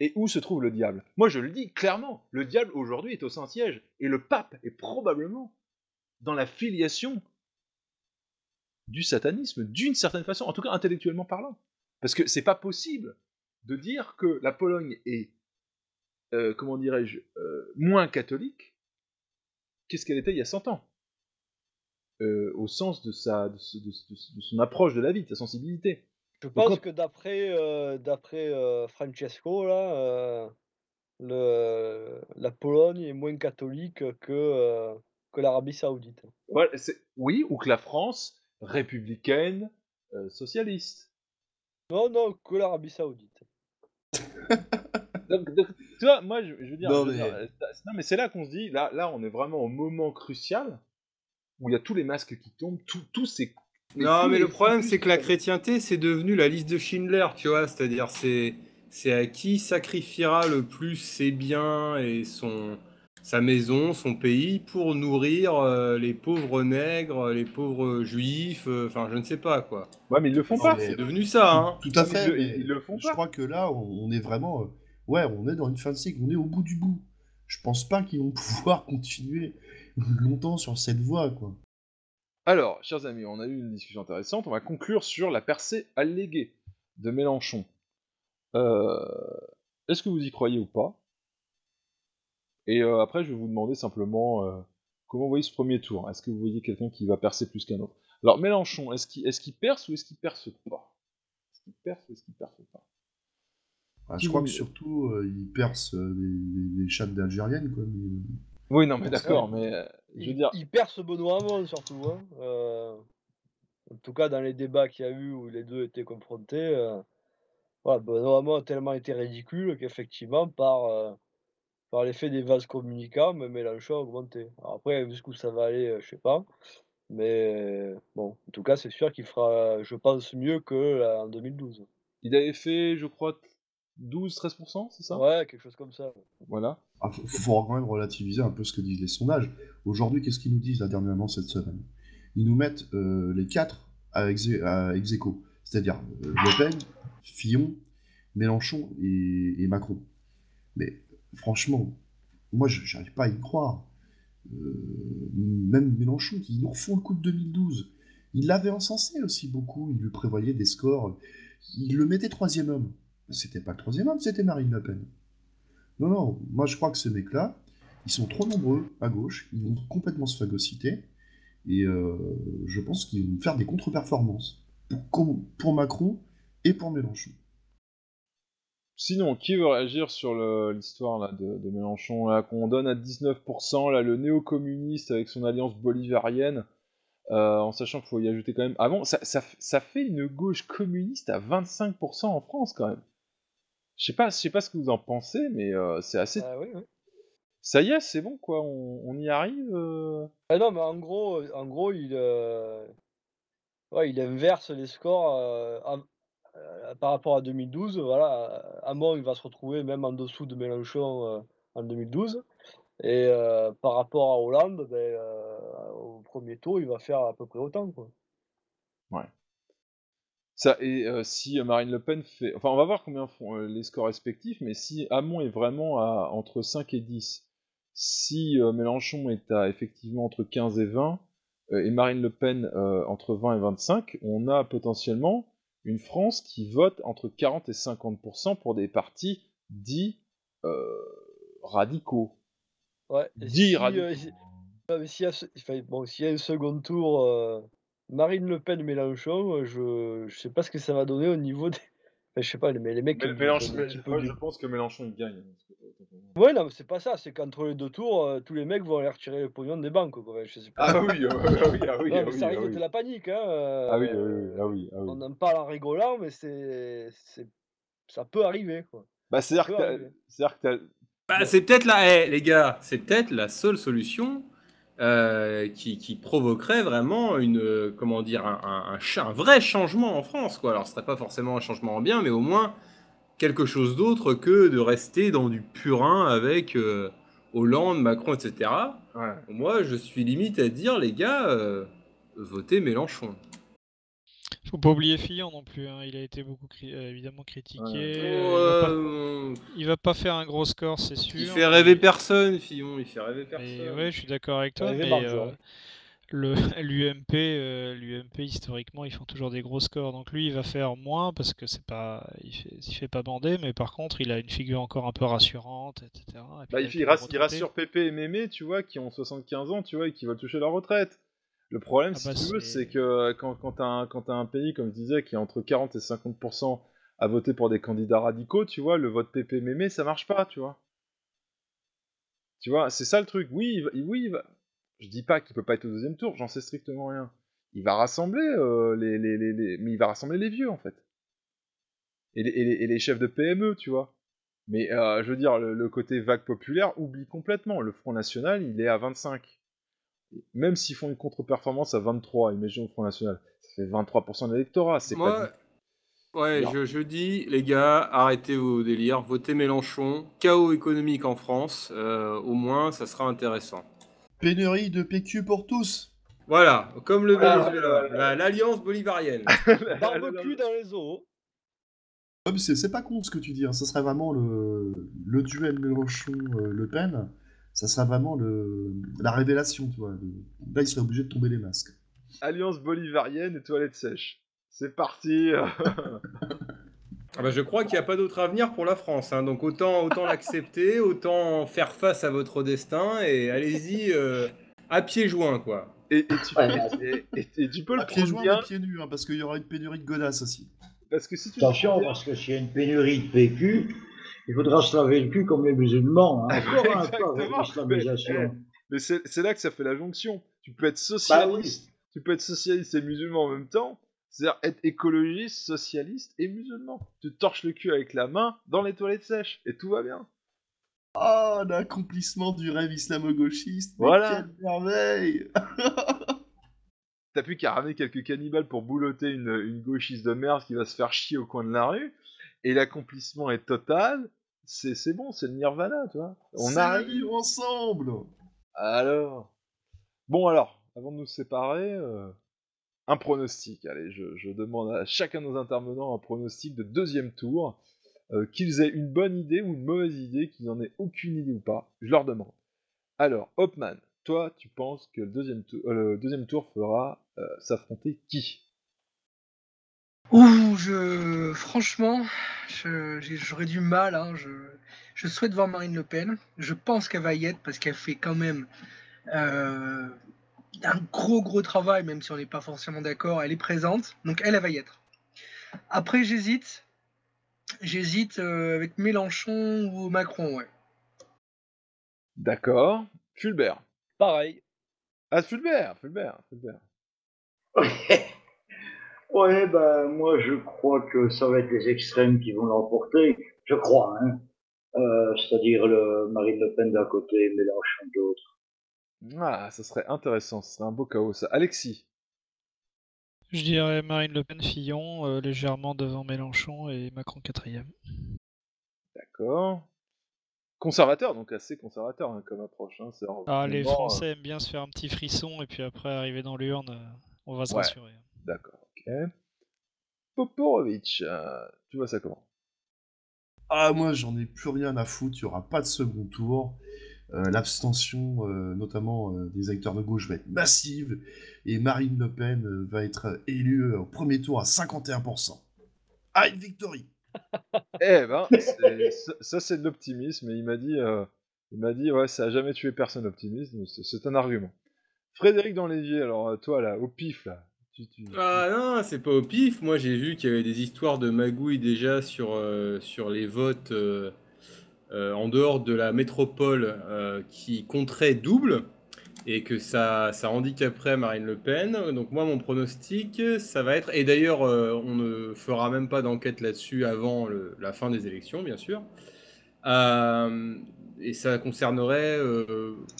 Speaker 4: Et où se trouve le diable? Moi je le dis clairement, le diable aujourd'hui est au Saint-Siège, et le pape est probablement dans la filiation du satanisme, d'une certaine façon, en tout cas intellectuellement parlant. Parce que c'est pas possible de dire que la Pologne est, euh, comment dirais-je, euh, moins catholique qu'est-ce qu'elle était il y a 100 ans? Euh, au sens de, sa, de, de, de, son approche de la vie, de sa sensibilité.
Speaker 7: Je pense Donc, que d'après euh, d'après euh, Francesco, là, le, la Pologne est moins catholique que, que l'Arabie Saoudite?
Speaker 4: Ouais, oui, ou que la France, républicaine, socialiste.
Speaker 7: Non, non, que l'Arabie Saoudite.
Speaker 4: donc, donc, tu vois, moi, je, je veux dire, non, je veux mais, dire, non, mais c'est là qu'on se dit, là, là, on est vraiment au moment crucial où il y a tous les masques qui tombent, tous tout ces.
Speaker 5: Non, mais le problème, c'est que la chrétienté, c'est devenu la liste de Schindler, tu vois, c'est-à-dire, c'est, c'est à qui sacrifiera le plus ses biens et son, sa maison, son pays, pour nourrir euh, les pauvres nègres, les pauvres juifs, enfin, euh, je ne sais pas, quoi.
Speaker 4: Ouais, mais ils le font pas.
Speaker 5: C'est devenu ça, hein.
Speaker 6: Tout à fait.
Speaker 4: Ils, le, ils le font
Speaker 6: je
Speaker 4: pas.
Speaker 6: crois que là, on, on est vraiment. Ouais, on est dans une fin de cycle, on est au bout du bout. Je pense pas qu'ils vont pouvoir continuer longtemps sur cette voie, quoi.
Speaker 4: Alors, chers amis, on a eu une discussion intéressante. On va conclure sur la percée alléguée de Mélenchon. Euh, Est-ce que vous y croyez ou pas? Et euh, après, je vais vous demander simplement euh, comment vous voyez ce premier tour? Est-ce que vous voyez quelqu'un qui va percer plus qu'un autre? Alors, Mélenchon, est-ce qu'il perce ou est-ce qu'il perce pas? Est-ce qu'il perce ou est-ce qu'il perce pas?
Speaker 6: Ah, je crois que surtout, euh, il perce euh, les, les chattes d'Algériennes, quoi. Mais...
Speaker 4: Oui, non, mais d'accord, mais euh, je veux
Speaker 7: Il,
Speaker 4: dire.
Speaker 7: il perce Benoît Hamon surtout. Hein. Euh, en tout cas, dans les débats qu'il y a eu où les deux étaient confrontés, euh, voilà, Benoît Hamon a tellement été ridicule qu'effectivement, par, euh, par l'effet des vases communicants, Mélenchon a augmenté. Alors après, jusqu'où ça va aller, euh, je sais pas. Mais euh, bon, en tout cas, c'est sûr qu'il fera, je pense, mieux que là, en 2012.
Speaker 4: Il avait fait, je crois, 12-13%, c'est ça?
Speaker 7: Ouais, quelque chose comme ça.
Speaker 4: Voilà.
Speaker 6: Ah, faut, faut quand même relativiser un peu ce que disent les sondages. Aujourd'hui, qu'est-ce qu'ils nous disent là, dernièrement cette semaine? Ils nous mettent euh, les quatre à ex, à ex aequo. c'est-à-dire euh, Le Pen, Fillon, Mélenchon et, et Macron. Mais franchement, moi, je j'arrive pas à y croire. Euh, même Mélenchon, qui nous refont le coup de 2012. Il l'avait encensé aussi beaucoup. Il lui prévoyait des scores. Il le mettait troisième homme. C'était pas le troisième homme, c'était Marine Le Pen. Non, non, moi je crois que ces mecs-là, ils sont trop nombreux à gauche, ils vont complètement se phagocyter, et euh, je pense qu'ils vont faire des contre-performances pour, Macron et pour Mélenchon.
Speaker 4: Sinon, qui veut réagir sur l'histoire de, Mélenchon qu'on donne à 19%, là, le néo-communiste avec son alliance bolivarienne, euh, en sachant qu'il faut y ajouter quand même... Avant, ça, ça, ça fait une gauche communiste à 25% en France quand même. Je sais pas, je sais pas ce que vous en pensez, mais euh, c'est assez...
Speaker 7: Ah oui, oui.
Speaker 4: Ça y est, c'est bon quoi, on, on y arrive euh
Speaker 7: Ah non, mais en gros, en gros il, euh, ouais, il inverse les scores euh, en- euh, par rapport à 2012. Voilà, Hamon il va se retrouver même en dessous de Mélenchon euh, en 2012. Et euh, par rapport à Hollande, ben, euh, au premier tour, il va faire à peu près autant. Quoi.
Speaker 4: Ça, et euh, si euh, Marine Le Pen fait. Enfin, on va voir combien font euh, les scores respectifs, mais si Hamon est vraiment à entre 5 et 10, si euh, Mélenchon est à effectivement entre 15 et 20, euh, et Marine Le Pen entre 20 et 25, on a potentiellement une France qui vote entre 40 et 50% pour des partis dits radicaux.
Speaker 7: Ouais,
Speaker 4: Dits
Speaker 7: si,
Speaker 4: radicaux.
Speaker 7: si- non, mais s'il y a, ce- enfin, bon, s'il y a un second tour, Marine Le Pen, Mélenchon, euh, je, je sais pas ce que ça va donner au niveau des. Enfin, je sais pas, mais les mecs
Speaker 4: Mélenchon, moi, je pense que Mélenchon il gagne.
Speaker 7: Ouais, non, mais c'est pas ça, c'est qu'entre les deux tours, euh, tous les mecs vont aller retirer le pognon des banques, quoi. Je sais pas.
Speaker 4: Ah oui, ah oui, ah oui, ah oui,
Speaker 7: Non,
Speaker 4: ah
Speaker 7: mais
Speaker 4: oui,
Speaker 7: ça
Speaker 4: ah
Speaker 7: risque
Speaker 4: oui.
Speaker 7: d'être la panique, hein.
Speaker 4: Ah oui, ah
Speaker 7: euh,
Speaker 4: oui, ah oui, ah oui.
Speaker 7: On en parle en rigolant, mais c'est, c'est, ça peut arriver, quoi.
Speaker 4: Bah, c'est-à-dire que c'est-à-dire que
Speaker 5: Bah, c'est peut-être la, eh, les gars, c'est peut-être la seule solution euh, qui, qui provoquerait vraiment une, comment dire, un, un- un cha- un vrai changement en France, quoi. Alors, ce serait pas forcément un changement en bien, mais au moins quelque chose d'autre que de rester dans du purin avec euh, Hollande, Macron, etc.
Speaker 4: Ouais.
Speaker 5: Moi, je suis limite à dire, les gars, euh, votez Mélenchon.
Speaker 8: Faut pas oublier Fillon non plus, hein, il a été beaucoup cri- euh, évidemment critiqué.
Speaker 5: Ouais.
Speaker 8: euh, il, va pas...
Speaker 5: Euh,
Speaker 8: il va pas faire un gros score, c'est sûr.
Speaker 5: Il fait rêver personne, Fillon, il fait rêver personne.
Speaker 8: Et ouais, je suis d'accord avec toi, mais euh, le l'UMP, euh, l'UMP historiquement, ils font toujours des gros scores. Donc lui, il va faire moins parce que c'est pas, il fait, il fait pas bander, mais par contre, il a une figure encore un peu rassurante, etc. Et puis
Speaker 4: Bah, il, il rass- il rassure Pépé et Mémé, tu vois, qui ont 75 ans, tu vois, et qui veulent toucher leur retraite. Le problème,
Speaker 8: Ah
Speaker 4: si
Speaker 8: bah,
Speaker 4: tu veux,
Speaker 8: c'est-
Speaker 4: que euh, quand, quand quand t'as un pays, comme je disais, qui est entre 40 et 50% à voter pour des candidats radicaux, tu vois, le vote Pépé Mémé, ça marche pas, tu vois. Tu vois, c'est ça le truc. Oui, il va, oui, il va- je dis pas qu'il peut pas être au deuxième tour, j'en sais strictement rien. Il va rassembler euh, les, les, les, les- mais il va rassembler les vieux en fait. Et les, et et chefs de PME, tu vois. Mais euh, je veux dire, le, le côté vague populaire oublie complètement. Le Front National, il est à 25. Même s'ils font une contre-performance à 23, imaginons le Front National, ça fait 23% de l'électorat. C'est
Speaker 5: Moi,
Speaker 4: pas.
Speaker 5: ouais, je, je dis, les gars, arrêtez vos délires, votez Mélenchon, chaos économique en France, euh, au moins, ça sera intéressant.
Speaker 6: Pénurie de PQ pour tous.
Speaker 5: Voilà, comme le
Speaker 6: Ah,
Speaker 5: Venezuela, la- l'alliance bolivarienne.
Speaker 7: Barbecue dans les
Speaker 6: c'est c'est pas con ce que tu dis, hein. ça serait vraiment le, le duel Mélenchon-Le Pen, ça serait vraiment le, la révélation, tu vois. Le- Là, il serait obligé de tomber les masques.
Speaker 4: Alliance bolivarienne et toilettes sèches. C'est parti.
Speaker 5: Ah bah, je crois qu'il n'y a pas d'autre avenir pour la France, hein, donc autant, autant l'accepter, autant faire face à votre destin et allez-y euh, à pieds joints, quoi.
Speaker 4: Et, et tu, et- et- et tu peux le
Speaker 6: À pieds
Speaker 4: prendre
Speaker 6: joints,
Speaker 4: bien,
Speaker 6: pieds nus, hein, parce qu'il y aura une pénurie de godasses aussi.
Speaker 4: parce que si tu
Speaker 9: Attention, parce que s'il y a une pénurie de PQ, il faudra se laver le cul comme les musulmans. Hein. Encore avec
Speaker 4: Exactement. Mais,
Speaker 9: l'islamisation.
Speaker 4: eh, mais c'est là que ça fait la jonction. Tu peux être socialiste, tu peux être socialiste et musulman en même temps. C'est-à-dire être écologiste, socialiste et musulman. Tu torches le cul avec la main dans les toilettes sèches et tout va bien.
Speaker 6: Oh, l'accomplissement du rêve islamo-gauchiste.
Speaker 4: Voilà.
Speaker 6: Quelle merveille
Speaker 4: T'as plus qu'à ramener quelques cannibales pour boulotter une, une gauchiste de merde qui va se faire chier au coin de la rue. Et l'accomplissement est total. C'est c'est bon, c'est le nirvana, tu vois. On arrive.
Speaker 6: vivre ensemble
Speaker 4: Alors. Bon alors, avant de nous séparer, euh, un pronostic. Allez, je, je demande à chacun de nos intervenants un pronostic de deuxième tour. Euh, qu'ils aient une bonne idée ou une mauvaise idée, qu'ils en aient aucune idée ou pas, je leur demande. Alors, Hopman, toi, tu penses que le deuxième tour, euh, le deuxième tour fera s'affronter qui?
Speaker 10: Ouh, je... franchement, j'aurais du mal. hein, Je... je souhaite voir Marine Le Pen. Je pense qu'elle va y être parce qu'elle fait quand même euh, un gros, gros travail, même si on n'est pas forcément d'accord. Elle est présente, donc elle, elle va y être. Après, j'hésite. J'hésite euh, avec Mélenchon ou Macron, ouais.
Speaker 4: D'accord. Fulbert.
Speaker 7: Pareil.
Speaker 4: Ah, Fulbert, Fulbert, Fulbert.
Speaker 9: Ouais, ben moi je crois que ça va être les extrêmes qui vont l'emporter. Je crois, hein. Euh, C'est-à-dire le Marine Le Pen d'un côté, Mélenchon de l'autre.
Speaker 4: Ah, ça serait intéressant, ce serait un beau chaos ça. Alexis.
Speaker 8: Je dirais Marine Le Pen, Fillon, euh, légèrement devant Mélenchon et Macron quatrième.
Speaker 4: D'accord. Conservateur, donc assez conservateur hein, comme approche. Hein. c'est
Speaker 8: Ah, les Français aiment bien se faire un petit frisson et puis après arriver dans l'urne, euh, on va se
Speaker 4: Ouais.
Speaker 8: rassurer.
Speaker 4: euh, D'accord. Poporovitch, euh, tu vois ça comment?
Speaker 6: Ah, moi, j'en ai plus rien à foutre, il n'y aura pas de second tour. Euh, L'abstention, euh, notamment euh, des acteurs de gauche, va être massive. Et Marine Le Pen euh, va être élue euh, au premier tour à 51%. Ah, une victory
Speaker 4: Eh ben, ça, c'est de l'optimisme. Et il m'a dit, euh, Il m'a dit, ouais, ça a jamais tué personne, optimisme, c'est- un argument. Frédéric dans l'évier, alors toi là, au pif là.
Speaker 5: Ah non, c'est pas au pif. Moi, j'ai vu qu'il y avait des histoires de magouilles déjà sur, euh, sur les votes euh, euh, en dehors de la métropole qui compteraient double et que ça, ça handicaperait Marine Le Pen. Donc moi, mon pronostic, ça va être... Et d'ailleurs, on ne fera même pas d'enquête là-dessus avant la fin des élections, bien sûr. Et ça concernerait,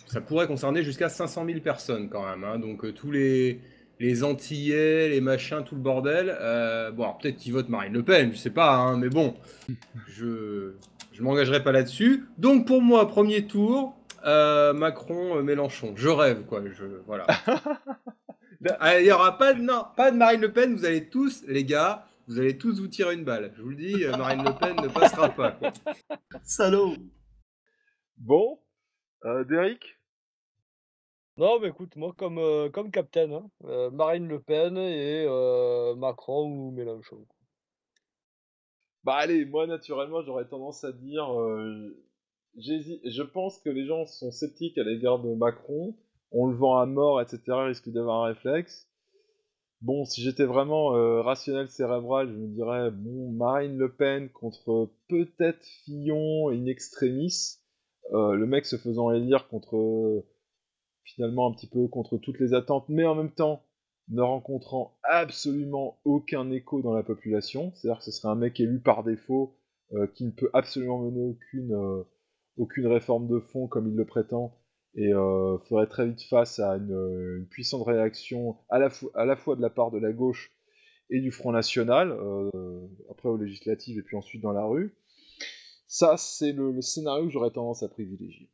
Speaker 5: ça pourrait concerner jusqu'à 500 000 personnes quand même. hein. Donc tous les, les Antillais, les machins, tout le bordel. euh, bon, alors, peut-être qu'ils votent Marine Le Pen, je sais pas, hein, mais bon, je je m'engagerai pas là-dessus. Donc pour moi, premier tour, euh, Macron, euh, Mélenchon. Je rêve quoi. Je voilà. Ah, Il y aura pas de non, pas de Marine Le Pen. Vous allez tous, les gars, vous allez tous vous tirer une balle. Je vous le dis, Marine Le Pen ne passera pas. quoi.
Speaker 6: Salaud
Speaker 4: Bon, euh, Derek
Speaker 7: Non, mais écoute, moi, comme, euh, comme capitaine, hein, euh, Marine Le Pen et euh, Macron ou Mélenchon.
Speaker 4: Bah allez, moi naturellement j'aurais tendance à dire, euh, je pense que les gens sont sceptiques à l'égard de Macron, on le vend à mort, etc., il risque d'avoir un réflexe. Bon, si j'étais vraiment euh, rationnel cérébral, je me dirais, bon, Marine Le Pen contre peut-être Fillon in extremis, le mec se faisant élire contre, finalement un petit peu contre toutes les attentes, mais en même temps ne rencontrant absolument aucun écho dans la population, c'est-à-dire que ce serait un mec élu par défaut, euh, qui ne peut absolument mener aucune, euh, aucune réforme de fond comme il le prétend, et euh, ferait très vite face à une, puissante réaction à la, fois de la part de la gauche et du Front National, après aux législatives et puis ensuite dans la rue. Ça, c'est le scénario que j'aurais tendance à privilégier.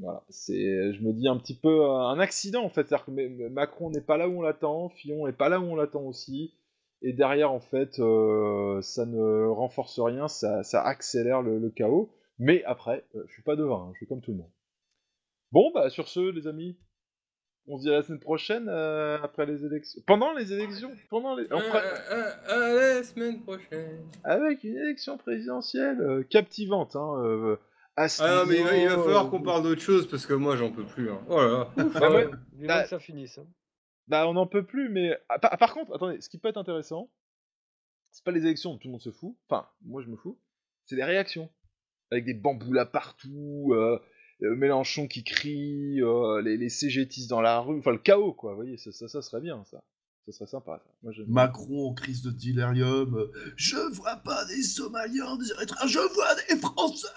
Speaker 4: Voilà, c'est, je me dis un petit peu euh, un accident en fait, c'est-à-dire que Macron n'est pas là où on l'attend, Fillon n'est pas là où on l'attend aussi, et derrière en fait, euh, ça ne renforce rien, ça, ça accélère le, le chaos. Mais après, euh, je suis pas devin, hein, je suis comme tout le monde. Bon, bah sur ce, les amis, on se dit à la semaine prochaine euh, après les élections, pendant les élections, pendant les,
Speaker 5: Euh, à la semaine prochaine.
Speaker 4: avec une élection présidentielle captivante, hein. Euh,
Speaker 5: Ah non, mais il va, il va
Speaker 4: Asselineau,
Speaker 5: falloir qu'on parle d'autre chose parce que moi j'en peux plus. Hein. Oh là là.
Speaker 4: Bah ouais, bah,
Speaker 7: que ça finisse. hein.
Speaker 4: bah, on n'en peut plus, mais ah, par, par contre, attendez, ce qui peut être intéressant, c'est pas les élections où tout le monde se fout, enfin, moi je me fous, c'est les réactions. Avec des bambous là partout, euh, euh, Mélenchon qui crie, euh, les, les CGTistes dans la rue, enfin le chaos quoi, vous voyez, ça, ça, ça serait bien ça. Ça serait sympa ça. Moi, j'aime bien.
Speaker 6: Macron en crise de delirium. euh, Je vois pas des Somaliens, des Érythréens, je vois des Français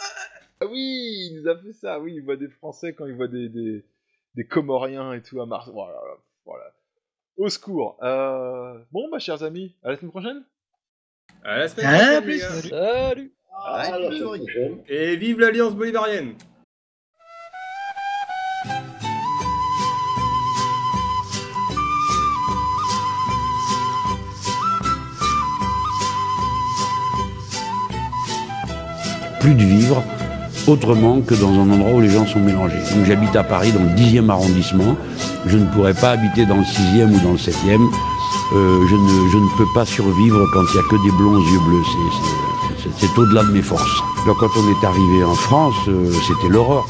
Speaker 4: Ah oui, il nous a fait ça, oui, il voit des Français quand il voit des, des, des Comoriens et tout à Mars. Voilà, voilà. Au secours. Euh, Bon, bah, chers amis, à la semaine prochaine.
Speaker 5: À la semaine
Speaker 4: À
Speaker 5: prochaine,
Speaker 4: plus.
Speaker 7: Salut.
Speaker 9: À la semaine prochaine.
Speaker 5: Et vive l'Alliance bolivarienne.
Speaker 20: plus de vivre autrement que dans un endroit où les gens sont mélangés. Donc j'habite à Paris dans le 10e arrondissement. Je ne pourrais pas habiter dans le 6e ou dans le 7e. Euh, je, ne, peux pas survivre quand il n'y a que des blonds yeux bleus. C'est- au-delà de mes forces. Donc quand on est arrivé en France, euh, c'était l'horreur.